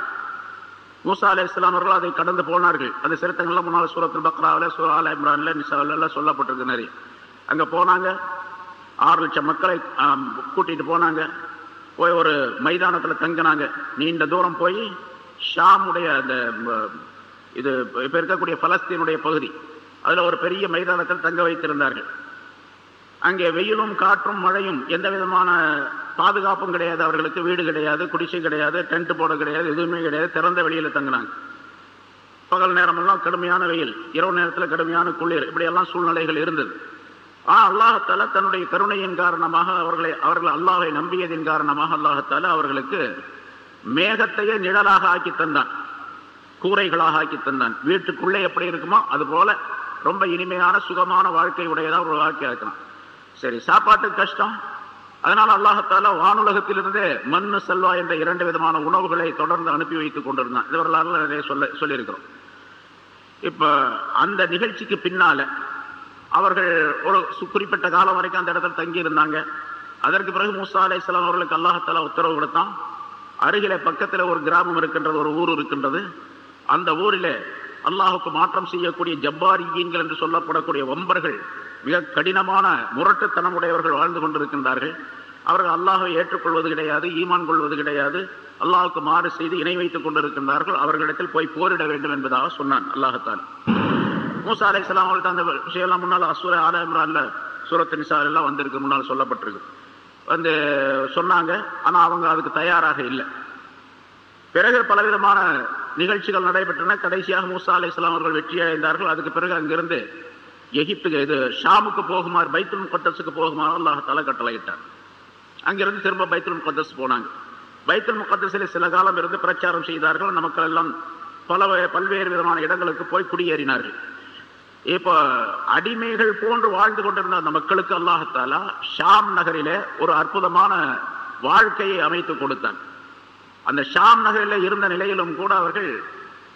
மூசா அலி இஸ்லாம் அவர்கள் அதை கடந்து போனார்கள். அந்த சிறுத்தங்கள்லாம் முன்னாள் சூரத்தில் பக்ராவில் சூரால இம்ரான்ல நிசாவில் சொல்லப்பட்டிருக்கு நிறைய அங்கே போனாங்க. ஆறு லட்சம் மக்களை கூட்டிகிட்டு போனாங்க. போய் ஒரு மைதானத்தில் தங்கினாங்க. நீண்ட தூரம் போய் ஷாமுடைய அந்த இது இப்போ இருக்கக்கூடிய பலஸ்தீனுடைய பகுதி. அதில் ஒரு பெரிய மைதானத்தில் தங்க வைத்திருந்தார்கள். அங்கே வெயிலும் காற்றும் மழையும் எந்த விதமான பாதுகாப்பும் கிடையாது அவர்களுக்கு வீடு கிடையாது குடிசை கிடையாது டென்ட் போட கிடையாது எதுவுமே கிடையாது திறந்த வெளியில தங்கினாங்க பகல் நேரமெல்லாம் கடுமையான வெயில் இரவு நேரத்தில் கடுமையான குளிர் இப்படியெல்லாம் சூழ்நிலைகள் இருந்தது. ஆனால் அல்லாஹத்தால தன்னுடைய கருணையின் காரணமாக அவர்களை அவர்கள் அல்லாஹை நம்பியதின் காரணமாக அல்லாஹத்தால அவர்களுக்கு மேகத்தையே நிழலாக ஆக்கி தந்தான். கூரைகளாக ஆக்கி தந்தான். வீட்டுக்குள்ளே எப்படி இருக்குமோ அது போல ரொம்ப இனிமையான சுகமான வாழ்க்கை உடையதா ஒரு வாழ்க்கை இருக்கிறான் சரி சாப்பாட்டுக்கு கஷ்டம்? அதனால் அல்லாஹத்தால வானுலகத்திலிருந்தே மண்ணு செல்வா என்ற இரண்டு விதமான உணவுகளை தொடர்ந்து அனுப்பி வைத்துக் கொண்டிருந்தான். இது வரலாறுல நிறைய சொல்ல சொல்லியிருக்கிறோம். இப்ப அந்த நிகழ்ச்சிக்கு பின்னால அவர்கள் ஒரு சு- குறிப்பிட்ட காலம் வரைக்கும் அந்த இடத்துல தங்கி இருந்தாங்க அதற்கு பிறகு மூசா அலைஹிஸ்ஸலாம் அவர்களுக்கு அல்லாஹத்தாலா உத்தரவு கொடுத்தான். அருகிலே பக்கத்தில் ஒரு கிராமம் இருக்கின்றது ஒரு ஊர் இருக்கின்றது. அந்த ஊரில் அல்லாஹுக்கு மாற்றம் செய்யக்கூடிய ஜப்பாரியீன்கள் என்று சொல்லப்படக்கூடிய வம்பர்கள் மிக கடினமான முரட்டுத்தனமுடையவர்கள் வாழ்ந்து கொண்டிருக்கின்றார்கள். அவர்கள் அல்லாஹை ஏற்றுக்கொள்வது கிடையாது ஈமான் கொள்வது கிடையாது. அல்லாஹுக்கு மாறு செய்து இணை வைத்துக் கொண்டிருக்கின்றார்கள். அவர்களிடத்தில் போய் போரிட வேண்டும் என்பதாக சொன்னான் அல்லாஹத்தான் மூசா அலை இஸ்லாம் அவர்களுக்கு அந்த விஷயம்லாம் முன்னால் அசூர ஆல இம்ரான்ல சூரத்து நிசா எல்லாம் வந்திருக்கு முன்னால் சொல்லப்பட்டிருக்கு. வந்து சொன்னாங்க. ஆனா அவங்க அதுக்கு தயாராக இல்லை. பிறகு பலவிதமான நிகழ்ச்சிகள் நடைபெற்றன. கடைசியாக மூசா அலை இஸ்லாம் அவர்கள் வெற்றி அடைந்தார்கள். அதுக்கு பிறகு அங்கிருந்து எகிப்துக்கு இது ஷாமுக்கு போகுமாறு பைத்துல் முகத்தஸுக்கு போகுமாறு அல்லாஹ் தலை கட்டளையிட்டார். அங்கிருந்து திரும்ப பைத்துல் முகத்தஸ் போனாங்க. பைத்துல் முகத்தஸில் சில காலம் இருந்து பிரச்சாரம் செய்தார்கள். நமக்கு எல்லாம் பல வ- பல்வேறு விதமான இடங்களுக்கு போய் குடியேறினார்கள். இப்போ அடிமைகள் போன்று வாழ்ந்து கொண்டிருந்த அந்த மக்களுக்கு அல்லாஹத்தாலா ஷாம் நகரிலே ஒரு அற்புதமான வாழ்க்கையை அமைத்து கொடுத்தான் அந்த ஷாம் நகரில் இருந்த நிலையிலும் கூட அவர்கள்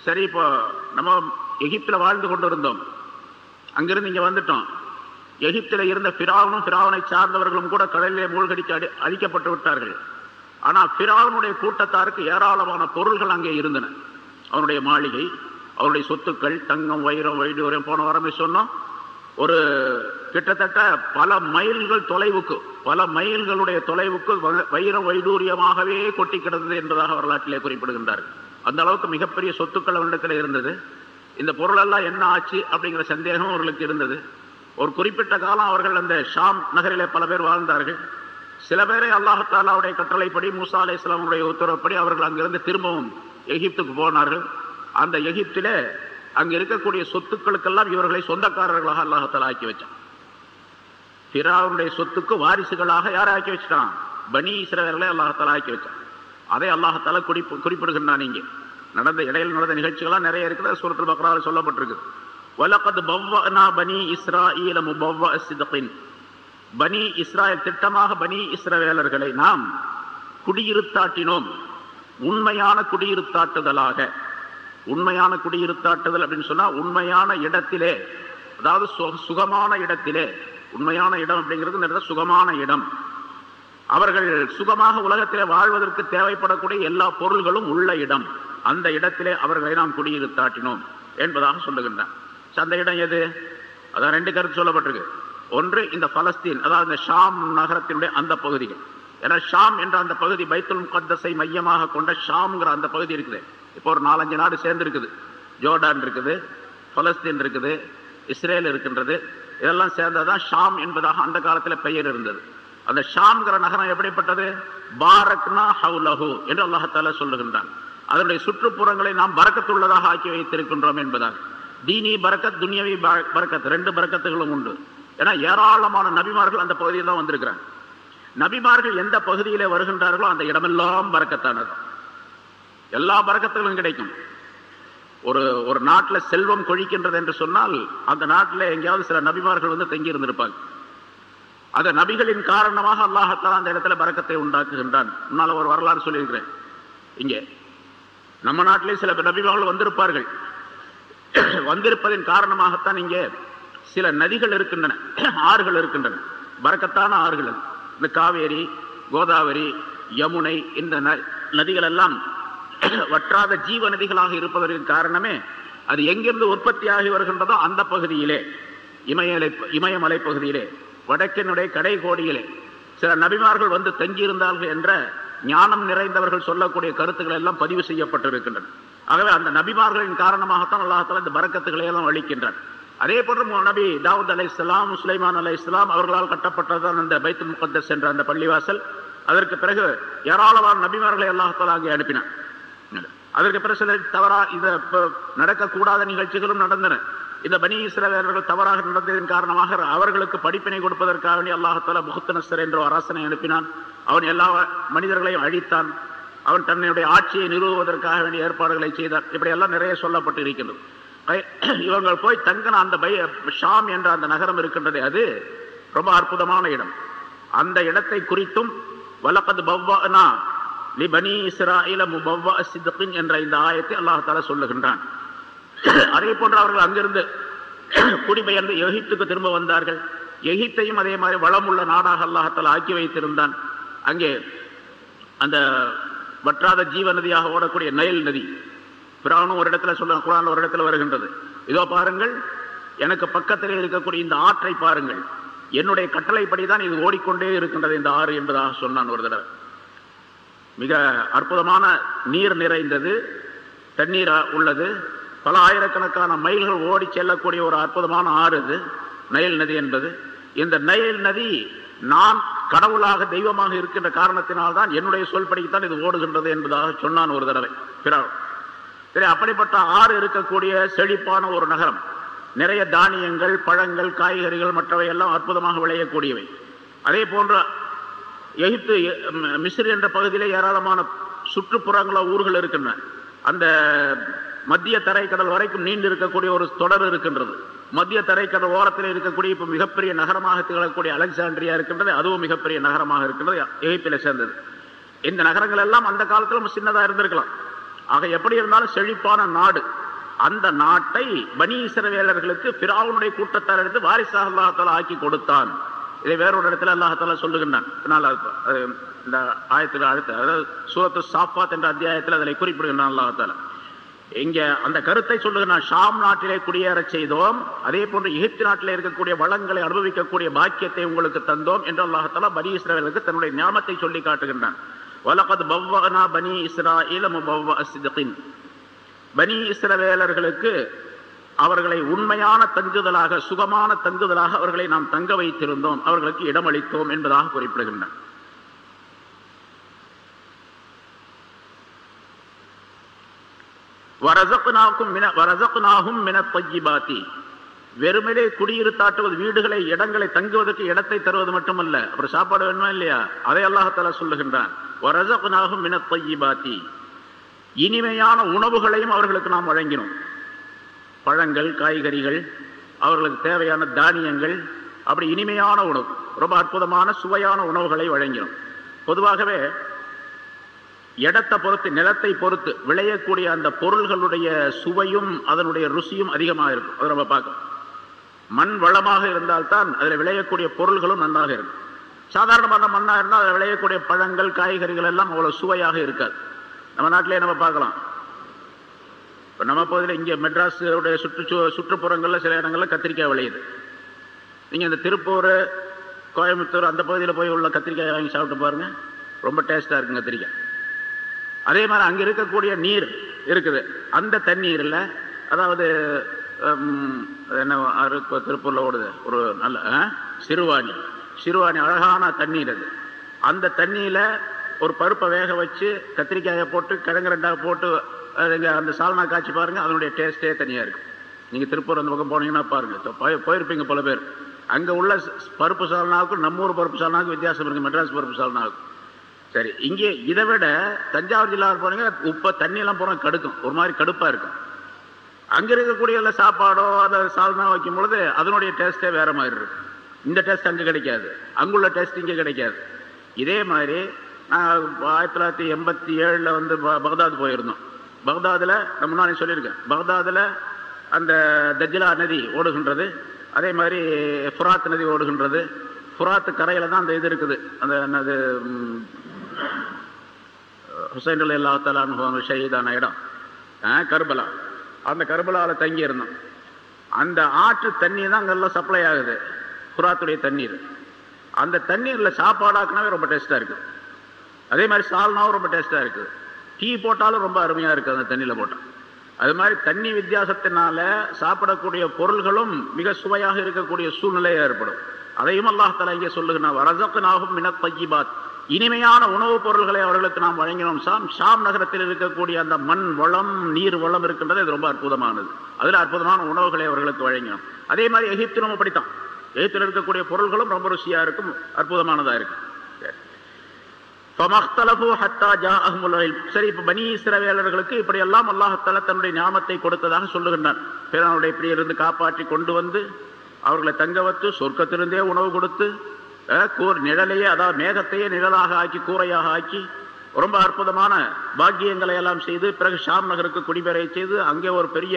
சரி இப்போ நம்ம எகிப்தில் வாழ்ந்து கொண்டிருந்தோம். அங்கிருந்து இங்க வந்துட்டோம். எகிப்தில் இருந்த பிராவனும் பிராவனை சார்ந்தவர்களும் கூட கடலிலே மூழ்கடிக்க அடி அழிக்கப்பட்டு விட்டார்கள். ஆனா பிராவனுடைய கூட்டத்தாருக்கு ஏராளமான பொருள்கள் அங்கே இருந்தன. அவனுடைய மாளிகை அவருடைய சொத்துக்கள் தங்கம் வைரம் வைடூரியம் போன வரமே சொன்னோம். ஒரு கிட்டத்தட்ட பல மைல்கள் தொலைவுக்கு பல மைல்களுடைய தொலைவுக்கு வ- வைரம் வைடூரியமாகவே கொட்டி கிடந்தது என்பதாக வரலாற்றிலே குறிப்பிடுகின்றார்கள். அந்த அளவுக்கு மிகப்பெரிய சொத்துக்கள் அவனிடத்தில் இருந்தது. இந்த பொருளெல்லாம் என்ன ஆச்சு அப்படிங்கிற சந்தேகம் அவர்களுக்கு இருந்தது. ஒரு குறிப்பிட்ட காலம் அவர்கள் அந்த ஷாம் நகரிலே பல பேர் வாழ்ந்தார்கள். சில பேரை அல்லாஹாலாவுடைய கட்டளைப்படி மூசா அலை இஸ்லாமுடைய உத்தரவுப்படி அவர்கள் அங்கிருந்து திரும்பவும் எகிப்துக்கு போனார்கள். அந்த எகிப்திலே அங்க இருக்கக்கூடிய சொத்துக்களுக்கெல்லாம் இவர்களை சொந்தக்காரர்களாக அல்லாஹத்தால் ஆக்கி வச்சான். பிராவுடைய சொத்துக்கு வாரிசுகளாக யாரை ஆக்கி வச்சிட்டான்? பனி இஸ்ரவேலை அல்லாஹத்தால் ஆக்கி வச்சான். அதை அல்லாஹத்தால குறிப்பு குறிப்பிடுகின்றான் இங்கே. நடந்த இடையில் நடந்த நிகழ்ச்சிகள்லாம் நிறைய இருக்குது. சூரத்தில் பக்ராவில் சொல்லப்பட்டிருக்கு வலகத் பவ்வனா பனி இஸ்ராஈல முபவ்வ சிதப்பின் பனி இஸ்ராயல் திட்டமாக பனி இஸ்ரவேலர்களை நாம் குடியிருத்தாட்டினோம். உண்மையான குடியிருத்தாட்டுதலாக. உண்மையான குடியிருத்தாட்டுதல் அப்படின்னு சொன்னா உண்மையான இடத்திலே அதாவது சுகமான இடத்திலே. உண்மையான இடம் அப்படிங்கிறது நிறைய சுகமான இடம். அவர்கள் சுகமாக உலகத்திலே வாழ்வதற்கு தேவைப்படக்கூடிய எல்லா பொருள்களும் உள்ள இடம். அந்த இடத்திலே அவர்களை நாம் குடியிருத்தாட்டினோம் என்பதாக சொல்லுகின்றான். அந்த இடம் எது? அதான் ரெண்டு கருத்து சொல்லப்பட்டிருக்கு. ஒன்று இந்த பலஸ்தீன் அதாவது இந்த ஷாம் நகரத்தினுடைய அந்த பகுதிகள். ஏன்னா ஷாம் என்ற அந்த பகுதி பைத்துல் முகத்தஸை மையமாக கொண்ட ஷாம்ங்கிற அந்த பகுதி இருக்குது. இப்போ ஒரு நாலஞ்சு நாடு சேர்ந்து இருக்குது ஜோர்டான் இருக்குது பலஸ்தீன் இருக்குது இஸ்ரேல் இருக்கின்றது. இதெல்லாம் சேர்ந்ததான் ஷாம் என்பதாக அந்த காலத்தில் பெயர் இருந்தது. அந்த ஷாம்ங்கிற நகரம் எப்படிப்பட்டது? பாரக்னா ஹவுலஹு என்று அல்லாஹால சொல்லுகின்றான். அதனுடைய சுற்றுப்புறங்களை நாம் பறக்கத்துள்ளதாக ஆக்கி வைத்திருக்கின்றோம் என்பதாக தீனி பரக்கத் துணியவி ப- ரெண்டு பரக்கத்துகளும் உண்டு. ஏன்னா ஏராளமான நபிமார்கள் அந்த பகுதியில் தான் வந்திருக்கிறாங்க. நபிமார்கள் எந்த பகுதியிலே வருகின்றார்களோ அந்த இடமெல்லாம் பறக்கத்தானது. எல்லா பறக்கத்துகளும் கிடைக்கும். ஒரு ஒரு நாட்டில் செல்வம் கொழிக்கின்றது என்று சொன்னால் அந்த நாட்டில் எங்கேயாவது சில நபிமார்கள் வந்து தங்கி இருந்திருப்பாங்க. அந்த நபிகளின் காரணமாக அல்லாஹத்தான் அந்த இடத்துல பறக்கத்தை உண்டாக்குகின்றான். முன்னால் ஒரு வரலாறு சொல்லியிருக்கிறேன். இங்கே நம்ம நாட்டிலே சில நபிமார்கள் வந்திருப்பார்கள். வந்திருப்பதின் காரணமாகத்தான் இங்கே சில நதிகள் இருக்கின்றன ஆறுகள் இருக்கின்றன பறக்கத்தான ஆறுகள். இந்த காவேரி கோதாவரி யமுனை இந்த ந- நதிகள் எல்லாம் வற்றாத ஜீவ நதிகளாக இருப்பதற்கு காரணமே அது எங்கிருந்து உற்பத்தியாகி வருகின்றதோ அந்த பகுதியிலே இமயமலை இமயமலை பகுதியிலே வடக்கினுடைய கடை கோடியிலே சில நபிமார்கள் வந்து தங்கியிருந்தார்கள் என்ற ஞானம் நிறைந்தவர்கள் சொல்லக்கூடிய கருத்துக்கள் எல்லாம் பதிவு செய்யப்பட்டிருக்கின்றன. ஆகவே அந்த நபிமார்களின் காரணமாகத்தான் அல்லாஹால இந்த பறக்கத்துக்களை எல்லாம் அளிக்கின்றான். அதே போன்று நபி தாவூத் அலை இஸ்லாம் சுலைமான் அலை இஸ்லாம் அவர்களால் கட்டப்பட்டதான் அந்த பைத்துல் முகத்தஸ் என்ற அந்த பள்ளிவாசல். அதற்கு பிறகு ஏராளமான நபிமார்களை அல்லாஹால அங்கே அனுப்பினார் அதற்கு பிறகு சில தவறா இத நடக்கக்கூடாத நிகழ்ச்சிகளும் நடந்தன. இந்த பனி இஸ்ரவேலர்கள் தவறாக நடந்ததன் காரணமாக அவர்களுக்கு படிப்பினை கொடுப்பதற்காக வேண்டி அல்லாஹால முகத்தனஸ்தர் என்ற ஒரு அரசனை அனுப்பினான். அவன் எல்லா மனிதர்களையும் அழித்தான். அவன் தன்னுடைய ஆட்சியை நிறுவுவதற்காக வேண்டிய ஏற்பாடுகளை செய்தான் இப்படி எல்லாம் நிறைய சொல்லப்பட்டு இருக்கின்றது இவங்கள் போய் தங்கின அந்த பை ஷாம் என்ற அந்த நகரம் இருக்கின்றது அது ரொம்ப அற்புதமான இடம். அந்த இடத்தை குறித்தும் வலப்பது பவ்வானா லிபனி இஸ்ராயில முபவ்வா சித்கின் என்ற இந்த ஆயத்தை அல்லாஹ் சொல்லுகின்றான். அதே போன்று அவர்கள் அங்கிருந்து குடிபெயர்ந்து எகிப்துக்கு திரும்ப வந்தார்கள். எகிப்தையும் அதே மாதிரி வளமுள்ள நாடாக அல்லாஹத்தால் ஆக்கி வைத்திருந்தான். அங்கே அந்த வற்றாத ஜீவ நதியாக ஓடக்கூடிய நயல் நதி. பிரானும் ஒரு இடத்துல சொல்ல குரான் ஒரு இடத்துல வருகின்றது. இதோ பாருங்கள் எனக்கு பக்கத்தில் இருக்கக்கூடிய இந்த ஆற்றை பாருங்கள். என்னுடைய கட்டளைப்படி தான் இது ஓடிக்கொண்டே இருக்கின்றது இந்த ஆறு என்பதாக சொன்னான் ஒரு தடவை. மிக அற்புதமான நீர் நிறைந்தது தண்ணீர் உள்ளது. பல ஆயிரக்கணக்கான மைல்கள் ஓடி செல்லக்கூடிய ஒரு அற்புதமான ஆறு இது நயல் நதி என்பது. இந்த நயல் நதி நான் கடவுளாக தெய்வமாக இருக்கின்ற காரணத்தினால்தான் என்னுடைய சொல்படித்தான் இது ஓடுகின்றது என்பதாக சொன்னான் ஒரு தடவை. பிறர் சரி அப்படிப்பட்ட ஆறு இருக்கக்கூடிய செழிப்பான ஒரு நகரம் நிறைய தானியங்கள் பழங்கள் காய்கறிகள் மற்றவை எல்லாம் அற்புதமாக விளையக்கூடியவை. அதே போன்ற எகிப்து எ- ம- என்ற பகுதியிலே ஏராளமான சுற்றுப்புறங்கள ஊர்கள் இருக்கின்றன. அந்த மத்திய தரைக்கடல் வரைக்கும் நீண்டு இருக்கக்கூடிய ஒரு தொடர் இருக்கின்றது. மத்திய தரைக்கடல் ஓரத்தில் இருக்கக்கூடிய இப்ப மிகப்பெரிய நகரமாக திகழக்கூடிய அலெக்சாண்ட்ரியா இருக்கின்றது. அதுவும் மிகப்பெரிய நகரமாக இருக்கின்றது. எகிப்தில சேர்ந்தது. இந்த நகரங்கள் எல்லாம் அந்த காலத்திலும் சின்னதா இருந்திருக்கலாம். ஆக எப்படி இருந்தாலும் செழிப்பான நாடு. அந்த நாட்டை பனி இஸ்ரவேலர்களுக்கு பிராவுனுடைய கூட்டத்தார் எடுத்து வாரிசாக அல்லாஹால ஆக்கி கொடுத்தான். இதை வேறொரு இடத்துல அல்லாஹால சொல்லுகின்றான். இந்த ஆயத்தில் அடுத்த அதாவது சூரத்து சாப்பாத் என்ற அத்தியாயத்தில் அதனை குறிப்பிடுகின்றான் அல்லாஹால இங்க அந்த கருத்தை சொல்லுகிறான் ஷாம் நாட்டிலே குடியேறச் செய்தோம். அதே போன்று எகிப்து நாட்டிலே இருக்கக்கூடிய வளங்களை அனுபவிக்கக்கூடிய பாக்கியத்தை உங்களுக்கு தந்தோம் என்று அல்லாஹால பனி இஸ்ரேலுக்கு தன்னுடைய ஞாபகத்தை சொல்லி காட்டுகின்றான். வலகத் பவ்வனா பனி இஸ்ராயில முபவ்வ பனி இஸ்ரவேலர்களுக்கு அவர்களை உண்மையான தங்குதலாக சுகமான தங்குதலாக அவர்களை நாம் தங்க வைத்திருந்தோம். அவர்களுக்கு இடமளித்தோம் என்பதாக குறிப்பிடுகின்றன. வரசக்னாக்கும் மின வரசக்னாகும் மின பஜ்ஜிபாத்தி வெறுமனே குடியிருத்தாட்டுவது வீடுகளை இடங்களை தங்குவதற்கு இடத்தை தருவது மட்டுமல்ல. அப்புறம் சாப்பாடு வேணுமா இல்லையா? அதை அல்லாஹால சொல்லுகின்றான். வரசக்னாகும் மின பஜ்ஜிபாத்தி இனிமையான உணவுகளையும் அவர்களுக்கு நாம் வழங்கினோம். பழங்கள் காய்கறிகள் அவர்களுக்கு தேவையான தானியங்கள் அப்படி இனிமையான உணவு ரொம்ப அற்புதமான சுவையான உணவுகளை வழங்கினோம். பொதுவாகவே இடத்தை பொறுத்து நிலத்தை பொறுத்து விளையக்கூடிய அந்த பொருள்களுடைய சுவையும் அதனுடைய ருசியும் அதிகமாக இருக்கும். அதை நம்ம பார்க்கணும். மண் வளமாக இருந்தால்தான் அதில் விளையக்கூடிய பொருள்களும் நன்றாக இருக்கும். சாதாரணமான மண்ணாக இருந்தால் அதில் விளையக்கூடிய பழங்கள் காய்கறிகள் எல்லாம் அவ்வளோ சுவையாக இருக்காது. நம்ம நாட்டிலே நம்ம பார்க்கலாம். இப்போ நம்ம பகுதியில் இங்கே மெட்ராஸுடைய சுற்றுச்சு சுற்றுப்புறங்களில் சில இடங்களில் கத்திரிக்காய் விளையுது. நீங்கள் இந்த திருப்பூர் கோயம்புத்தூர் அந்த பகுதியில் போய் உள்ள கத்திரிக்காய் வாங்கி சாப்பிட்டு பாருங்கள் ரொம்ப டேஸ்ட்டாக இருக்குங்க கத்திரிக்காய். அதே மாதிரி அங்கே இருக்கக்கூடிய நீர் இருக்குது. அந்த தண்ணீரில் அதாவது என்ன ஆறு திருப்பூரில் ஓடுது. ஒரு நல்ல ஆ? சிறுவாணி. சிறுவாணி அழகான தண்ணீர் அது. அந்த தண்ணியில் ஒரு பருப்பை வேக வச்சு கத்திரிக்காயை போட்டு கிழங்கு ரெண்டாக போட்டு அதுங்க அந்த சால்னா காய்ச்சி பாருங்கள் அதனுடைய டேஸ்ட்டே தனியாக இருக்கும். நீங்கள் திருப்பூர் அந்த பக்கம் போனீங்கன்னா பாருங்கள் போய் போயிருப்பீங்க பல பேர். அங்கே உள்ள பருப்பு சால்னாவுக்கும் நம்ம ஊர் பருப்பு சால்னாவுக்கும் வித்தியாசம் இருக்குது மெட்ராஸ் பருப்பு சால்னாவுக்கும். சரி இங்கே இதை விட தஞ்சாவூர் ஜில்லாவில் போனீங்க உப்பை தண்ணியெல்லாம் போனால் கடுக்கும். ஒரு மாதிரி கடுப்பாக இருக்கும். அங்க இருக்கக்கூடிய எல்லா சாப்பாடோ அதை சால்னா வைக்கும் பொழுது அதனுடைய டேஸ்டே வேற மாதிரி இருக்கும். இந்த டேஸ்ட் அங்க கிடைக்காது. அங்குள்ள டேஸ்ட் இங்க கிடைக்காது. இதே மாதிரி நான் ஆயிரத்தி தொள்ளாயிரத்தி எண்பத்தி ஏழுல வந்து ப- பகதாத் போயிருந்தோம். பகதாதுல நான் முன்னாடி சொல்லியிருக்கேன். பகதாதுல அந்த தஜ்லா நதி ஓடுகின்றது. அதே மாதிரி ஃபுராத் நதி ஓடுகின்றது. ஃபுராத்து கரையில் தான் அந்த இது இருக்குது. அந்த என்னது ஹுசைன் அலி அல்லா தலான் ஷஹீதான இடம். கர்பலா. அந்த கர்பலாவில் தங்கி இருந்தோம் அந்த ஆற்று தண்ணி தான் அங்கெல்லாம் சப்ளை ஆகுது. குராத்துடைய தண்ணீர். அந்த தண்ணீரில் சாப்பாடாக்குனாவே ரொம்ப டேஸ்ட்டாக இருக்குது அதே மாதிரி சால்னாவும் ரொம்ப டேஸ்ட்டாக இருக்குது டீ போட்டாலும் ரொம்ப அருமையாக இருக்குது அந்த தண்ணியில் போட்டால் அது மாதிரி தண்ணி வித்தியாசத்தினால சாப்பிடக்கூடிய பொருள்களும் மிக சுவையாக இருக்கக்கூடிய சூழ்நிலை ஏற்படும். அதையும் அல்லாஹ் இங்கே சொல்லுகிறான் வரசக்கனாகும் மினத் தய்யிபாத் இனிமையான உணவுப் பொருள்களை அவர்களுக்கு நாம் வழங்கினோம். சாம் ஷாம் நகரத்தில் இருக்கக்கூடிய அந்த மண் வளம் நீர் வளம் இருக்கின்றது. இது ரொம்ப அற்புதமானது. அதில் அற்புதமான உணவுகளை அவர்களுக்கு வழங்கினோம். அதே மாதிரி எகிப்திலும் அப்படித்தான் எகிப்தில் இருக்கக்கூடிய பொருள்களும் ரொம்ப ருசியாக இருக்கும் அற்புதமானதாக இருக்கும். சரி இப்ப பனி இஸ்ரவேலர்களுக்கு இப்படியெல்லாம் அல்லாஹத்தல தன்னுடைய ஞாபகத்தை கொடுத்ததாக சொல்லுகின்றான் பிறனுடைய இப்படி இருந்து காப்பாற்றி கொண்டு வந்து அவர்களை தங்க வைத்து சொர்க்கத்திலிருந்தே உணவு கொடுத்து நிழலையே அதாவது மேகத்தையே நிழலாக ஆக்கி கூரையாக ஆக்கி ரொம்ப அற்புதமான பாக்கியங்களை எல்லாம் செய்து பிறகு ஷாம் நகருக்கு குடிபெறை செய்து அங்கே ஒரு பெரிய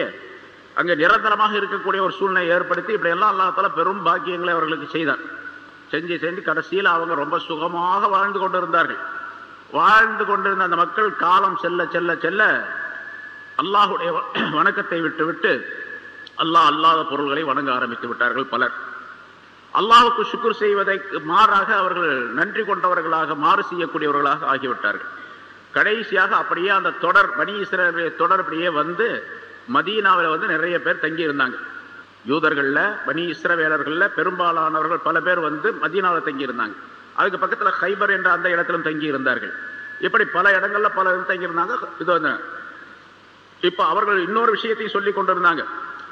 அங்கே நிரந்தரமாக இருக்கக்கூடிய ஒரு சூழ்நிலை ஏற்படுத்தி இப்படி எல்லாம் அல்லாத்தால பெரும் பாக்கியங்களை அவர்களுக்கு செய்தார். செஞ்சு செஞ்சு கடைசியில் அவங்க ரொம்ப சுகமாக வாழ்ந்து கொண்டிருந்தார்கள். வாழ்ந்து கொண்டிருந்த அந்த மக்கள் காலம் செல்ல செல்ல செல்ல அல்லாஹுடைய வணக்கத்தை விட்டு விட்டு அல்லாஹ் அல்லாத பொருள்களை வணங்க ஆரம்பித்து விட்டார்கள் பலர். அல்லாஹுக்கு சுக்குர் செய்வதை மாறாக அவர்கள் நன்றி கொண்டவர்களாக மாறு செய்யக்கூடியவர்களாக ஆகிவிட்டார்கள். கடைசியாக அப்படியே அந்த தொடர் பனி இஸ்ரேலுடைய தொடர் அப்படியே வந்து மதீனாவில் வந்து நிறைய பேர் தங்கியிருந்தாங்க. யூதர்களில் பனி இஸ்ரவேலர்களில் பெரும்பாலானவர்கள் பல பேர் வந்து மதீனாவில் தங்கியிருந்தாங்க. அதுக்கு பக்கத்தில் ஹைபர் என்ற அந்த இடத்திலும் தங்கி இருந்தார்கள் இப்படி பல இடங்களில் பல தங்கியிருந்தாங்க. இது வந்து இப்போ அவர்கள் இன்னொரு விஷயத்தையும் சொல்லி கொண்டிருந்தாங்க.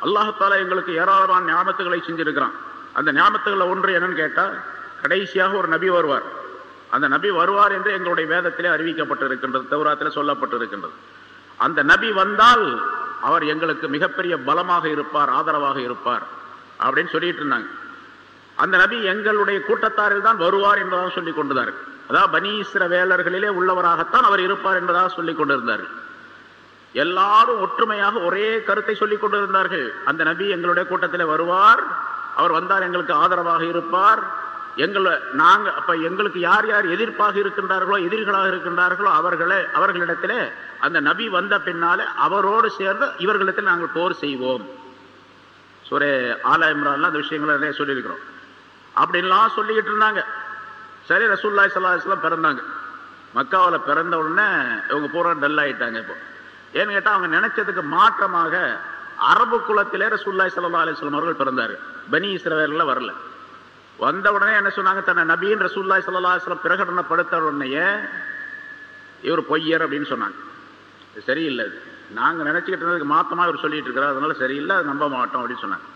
அல்லாஹால எங்களுக்கு ஏராளமான ஞாபகத்துகளை செஞ்சிருக்கிறான். அந்த ஞாபகத்துகளை ஒன்று என்னன்னு கேட்டால் கடைசியாக ஒரு நபி வருவார். அந்த நபி வருவார் என்று எங்களுடைய வேதத்திலே அறிவிக்கப்பட்டிருக்கின்றது தௌராத்திலே சொல்லப்பட்டிருக்கின்றது. அந்த நபி வந்தால் அவர் எங்களுக்கு மிகப்பெரிய பலமாக இருப்பார் ஆதரவாக இருப்பார் அப்படின்னு சொல்லிட்டு இருந்தாங்க. அந்த நபி எங்களுடைய கூட்டத்தாரில் தான் வருவார் என்பதாக சொல்லிக் கொண்டிருந்தார் அதாவது பனீஸ்வர வேலர்களிலே உள்ளவராகத்தான் அவர் இருப்பார் என்பதாக சொல்லிக் கொண்டிருந்தார். எல்லாரும் ஒற்றுமையாக ஒரே கருத்தை சொல்லிக் கொண்டிருந்தார்கள். அந்த நபி எங்களுடைய கூட்டத்தில் வருவார் அவர் வந்தால் எங்களுக்கு ஆதரவாக இருப்பார். எங்களை நாங்கள் அப்ப எங்களுக்கு யார் யார் எதிர்ப்பாக இருக்கின்றார்களோ எதிரிகளாக இருக்கின்றார்களோ அவர்களே அவர்களிடத்திலே அந்த நபி வந்த பின்னாலே அவரோடு சேர்ந்து இவர்களிடத்தில் நாங்கள் போர் செய்வோம். சூரே ஆலா இம்ரான்லாம் அந்த விஷயங்களை நிறைய சொல்லியிருக்கிறோம். அப்படின்லாம் சொல்லிக்கிட்டு இருந்தாங்க. சரி ரசூல்லாய் சல்லாஹ்லாம் பிறந்தாங்க. மக்காவில் பிறந்த உடனே இவங்க பூரா டல் ஆகிட்டாங்க இப்போ. ஏன்னு கேட்டால் அவங்க நினைச்சதுக்கு மாற்றமாக அரபு குலத்திலே ரசூல்லாய் சல்லா அலிஸ்லாம் அவர்கள் பிறந்தார். பனி இஸ்ரவேல வரல. வந்த உடனே என்ன சொன்னாங்க? தன்னை நபியின் ரசூல்லாய் சல்லா அலிஸ்லாம் பிரகடனப்படுத்த உடனேயே இவர் பொய்யர் அப்படின்னு சொன்னாங்க. சரியில்லை. நாங்கள் நாங்க நினைச்சுக்கிட்டு இருந்ததுக்கு மாத்தமா இவர் சொல்லிட்டு இருக்கிறார். அதனால சரியில்லை அது நம்ப மாட்டோம் அப்படின்னு சொன்னாங்க.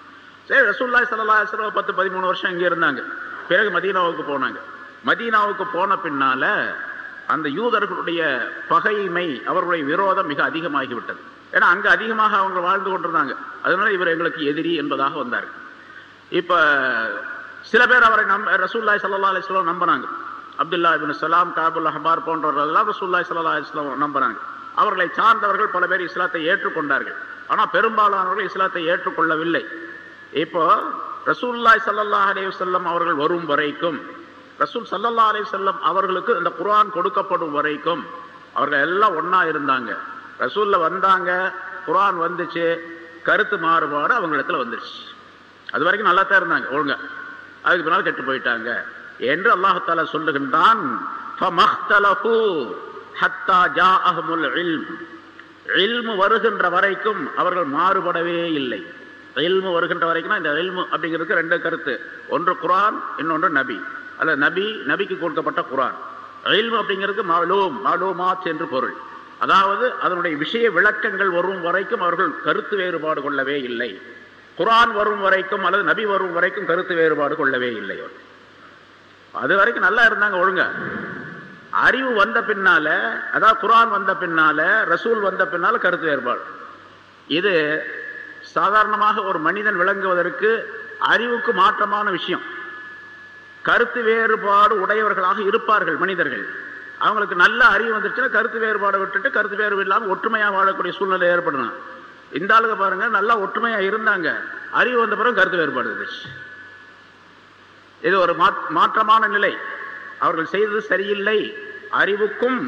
சரி ரசூல்லாய் சல்லா அலிஸ்லாம் பத்து பதிமூணு வருஷம் இங்கே இருந்தாங்க. பிறகு மதீனாவுக்கு போனாங்க. மதீனாவுக்கு போன பின்னால அந்த யூதர்களுடைய பகைமை அவர்களுடைய விரோதம் மிக அதிகமாகிவிட்டது. ஏன்னா அங்கே அதிகமாக அவங்க வாழ்ந்து கொண்டிருந்தாங்க. அதனால இவர் எங்களுக்கு எதிரி என்பதாக வந்தார். இப்போ சில பேர் அவரை நம் ரசூல்லாய் சல்லா அலிஸ்லாம் நம்பினாங்க. அப்துல்லா இபின் சலாம் காபுல் அஹபார் போன்றவர்களெல்லாம் ரசூல்லாய் சல்லா அலிஸ்லாம் நம்பினாங்க. அவர்களை சார்ந்தவர்கள் பல பேர் இஸ்லாத்தை ஏற்றுக்கொண்டார்கள். ஆனால் பெரும்பாலானவர்கள் இஸ்லாத்தை ஏற்றுக்கொள்ளவில்லை. இப்போ ரசூல்லாய் சல்லல்லாஹ் அலைஹி வஸல்லம் அவர்கள் வரும் வரைக்கும் ரசூல் சல்லல்லா அலைஹி அவர்களுக்கு இந்த குரான் கொடுக்கப்படும் வரைக்கும் அவர்கள் எல்லாம் ஒன்றா இருந்தாங்க. ரசூல்ல வந்தாங்க குரான் வந்துச்சு கருத்து மாறுபாடு அவங்க இடத்துல வந்துருச்சு. அது வரைக்கும் நல்லா தான் இருந்தாங்க ஒழுங்க. அதுக்கு பின்னால் கெட்டு போயிட்டாங்க. என்று அல்லாஹால சொல்லுகின்றான் வருகின்ற வரைக்கும் அவர்கள் மாறுபடவே இல்லை. இல்மு வருகின்ற வரைக்கும் இந்த இல்மு அப்படிங்கிறதுக்கு ரெண்டு கருத்து. ஒன்று குரான் இன்னொன்று நபி. அல்ல நபி நபிக்கு கொடுக்கப்பட்ட குரான் இல்மு அப்படிங்கிறதுக்கு மாலூம் மாலூமாத் என்று பொருள். அதாவது அதனுடைய விஷய விளக்கங்கள் வரும் வரைக்கும் அவர்கள் கருத்து வேறுபாடு கொள்ளவே இல்லை. குரான் வரும் வரைக்கும் அல்லது நபி வரும் வரைக்கும் கருத்து வேறுபாடு கொள்ளவே இல்லை அவர் அது வரைக்கும் நல்லா இருந்தாங்க ஒழுங்க. அறிவு வந்த பின்னால அதாவது குரான் வந்த பின்னால ரசூல் வந்த பின்னால கருத்து வேறுபாடு. இது சாதாரணமாக ஒரு மனிதன் விளங்குவதற்கு அறிவுக்கு மாற்றமான விஷயம். கருத்து வேறுபாடு உடையவர்களாக இருப்பார்கள் மனிதர்கள். அவங்களுக்கு நல்ல அறிவு வந்துருச்சுன்னா கருத்து வேறுபாடை விட்டுட்டு கருத்து வேறுபாடு இல்லாமல் ஒற்றுமையாக வாழக்கூடிய சூழ்நிலை ஏற்படணும். இந்த ஆளுங்க பாருங்க நல்லா ஒற்றுமையா இருந்தாங்க. அறிவு வந்த பிறகு கருத்து வேறுபாடு இருந்துச்சு இது ஒரு மாற்றமான நிலை. அவர்கள் செய்தது சரியில்லை. அறிவுக்கும்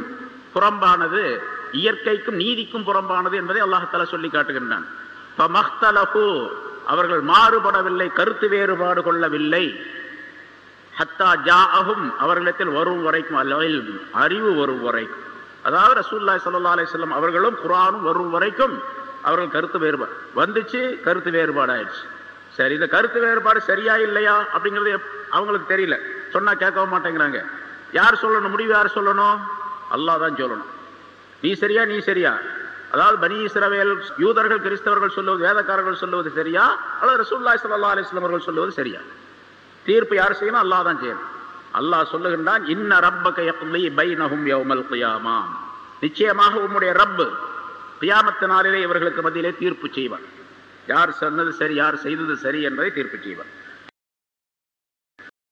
புறம்பானது இயற்கைக்கும் நீதிக்கும் புறம்பானது என்பதை அல்லாஹால சொல்லி காட்டுகின்றான். அவர்கள் மாறுபடவில்லை கருத்து வேறுபாடு கொள்ளவில்லை. ஹத்தா ஜா அஹும் அவர்களிடத்தில் வரும் வரைக்கும் அல்லவில் அறிவு வரும் வரைக்கும். அதாவது ரசூல்லாய் சல்லா அலிஸ்லாம் அவர்களும் குரானும் வரும் வரைக்கும் அவர்கள் கருத்து வேறுபாடு. வந்துச்சு கருத்து வேறுபாடு ஆயிடுச்சு சரி இந்த கருத்து வேறுபாடு சரியா இல்லையா அப்படிங்கிறது அவங்களுக்கு தெரியல. சொன்னா கேட்கவும் மாட்டேங்கிறாங்க. யார் சொல்லணும்? முடிவு யார் சொல்லணும்? அல்லா தான் சொல்லணும். நீ சரியா நீ சரியா? அதாவது பனி இஸ்ரவேல் யூதர்கள் கிறிஸ்தவர்கள் சொல்லுவது வேதக்காரர்கள் சொல்லுவது சரியா? அல்லது ரசூல்லாய் சல்லா அலிஸ்லாம் அவர்கள் சொல்லுவது சரியா? தீர்ப்பு யார் செய்யணும் அல்லாஹ் தான் செய்யணும் அல்லாஹ் சொல்லுகின்றான் இன்ன ரப்பக பை பைனஹும் யௌமல் கியாமா. நிச்சயமாக உம்முடைய ரப்பு கியாமத்து நாளிலே இவர்களுக்கு மத்தியிலே தீர்ப்பு செய்வார். யார் சொன்னது சரி யார் செய்தது சரி என்பதை தீர்ப்பு செய்வார்.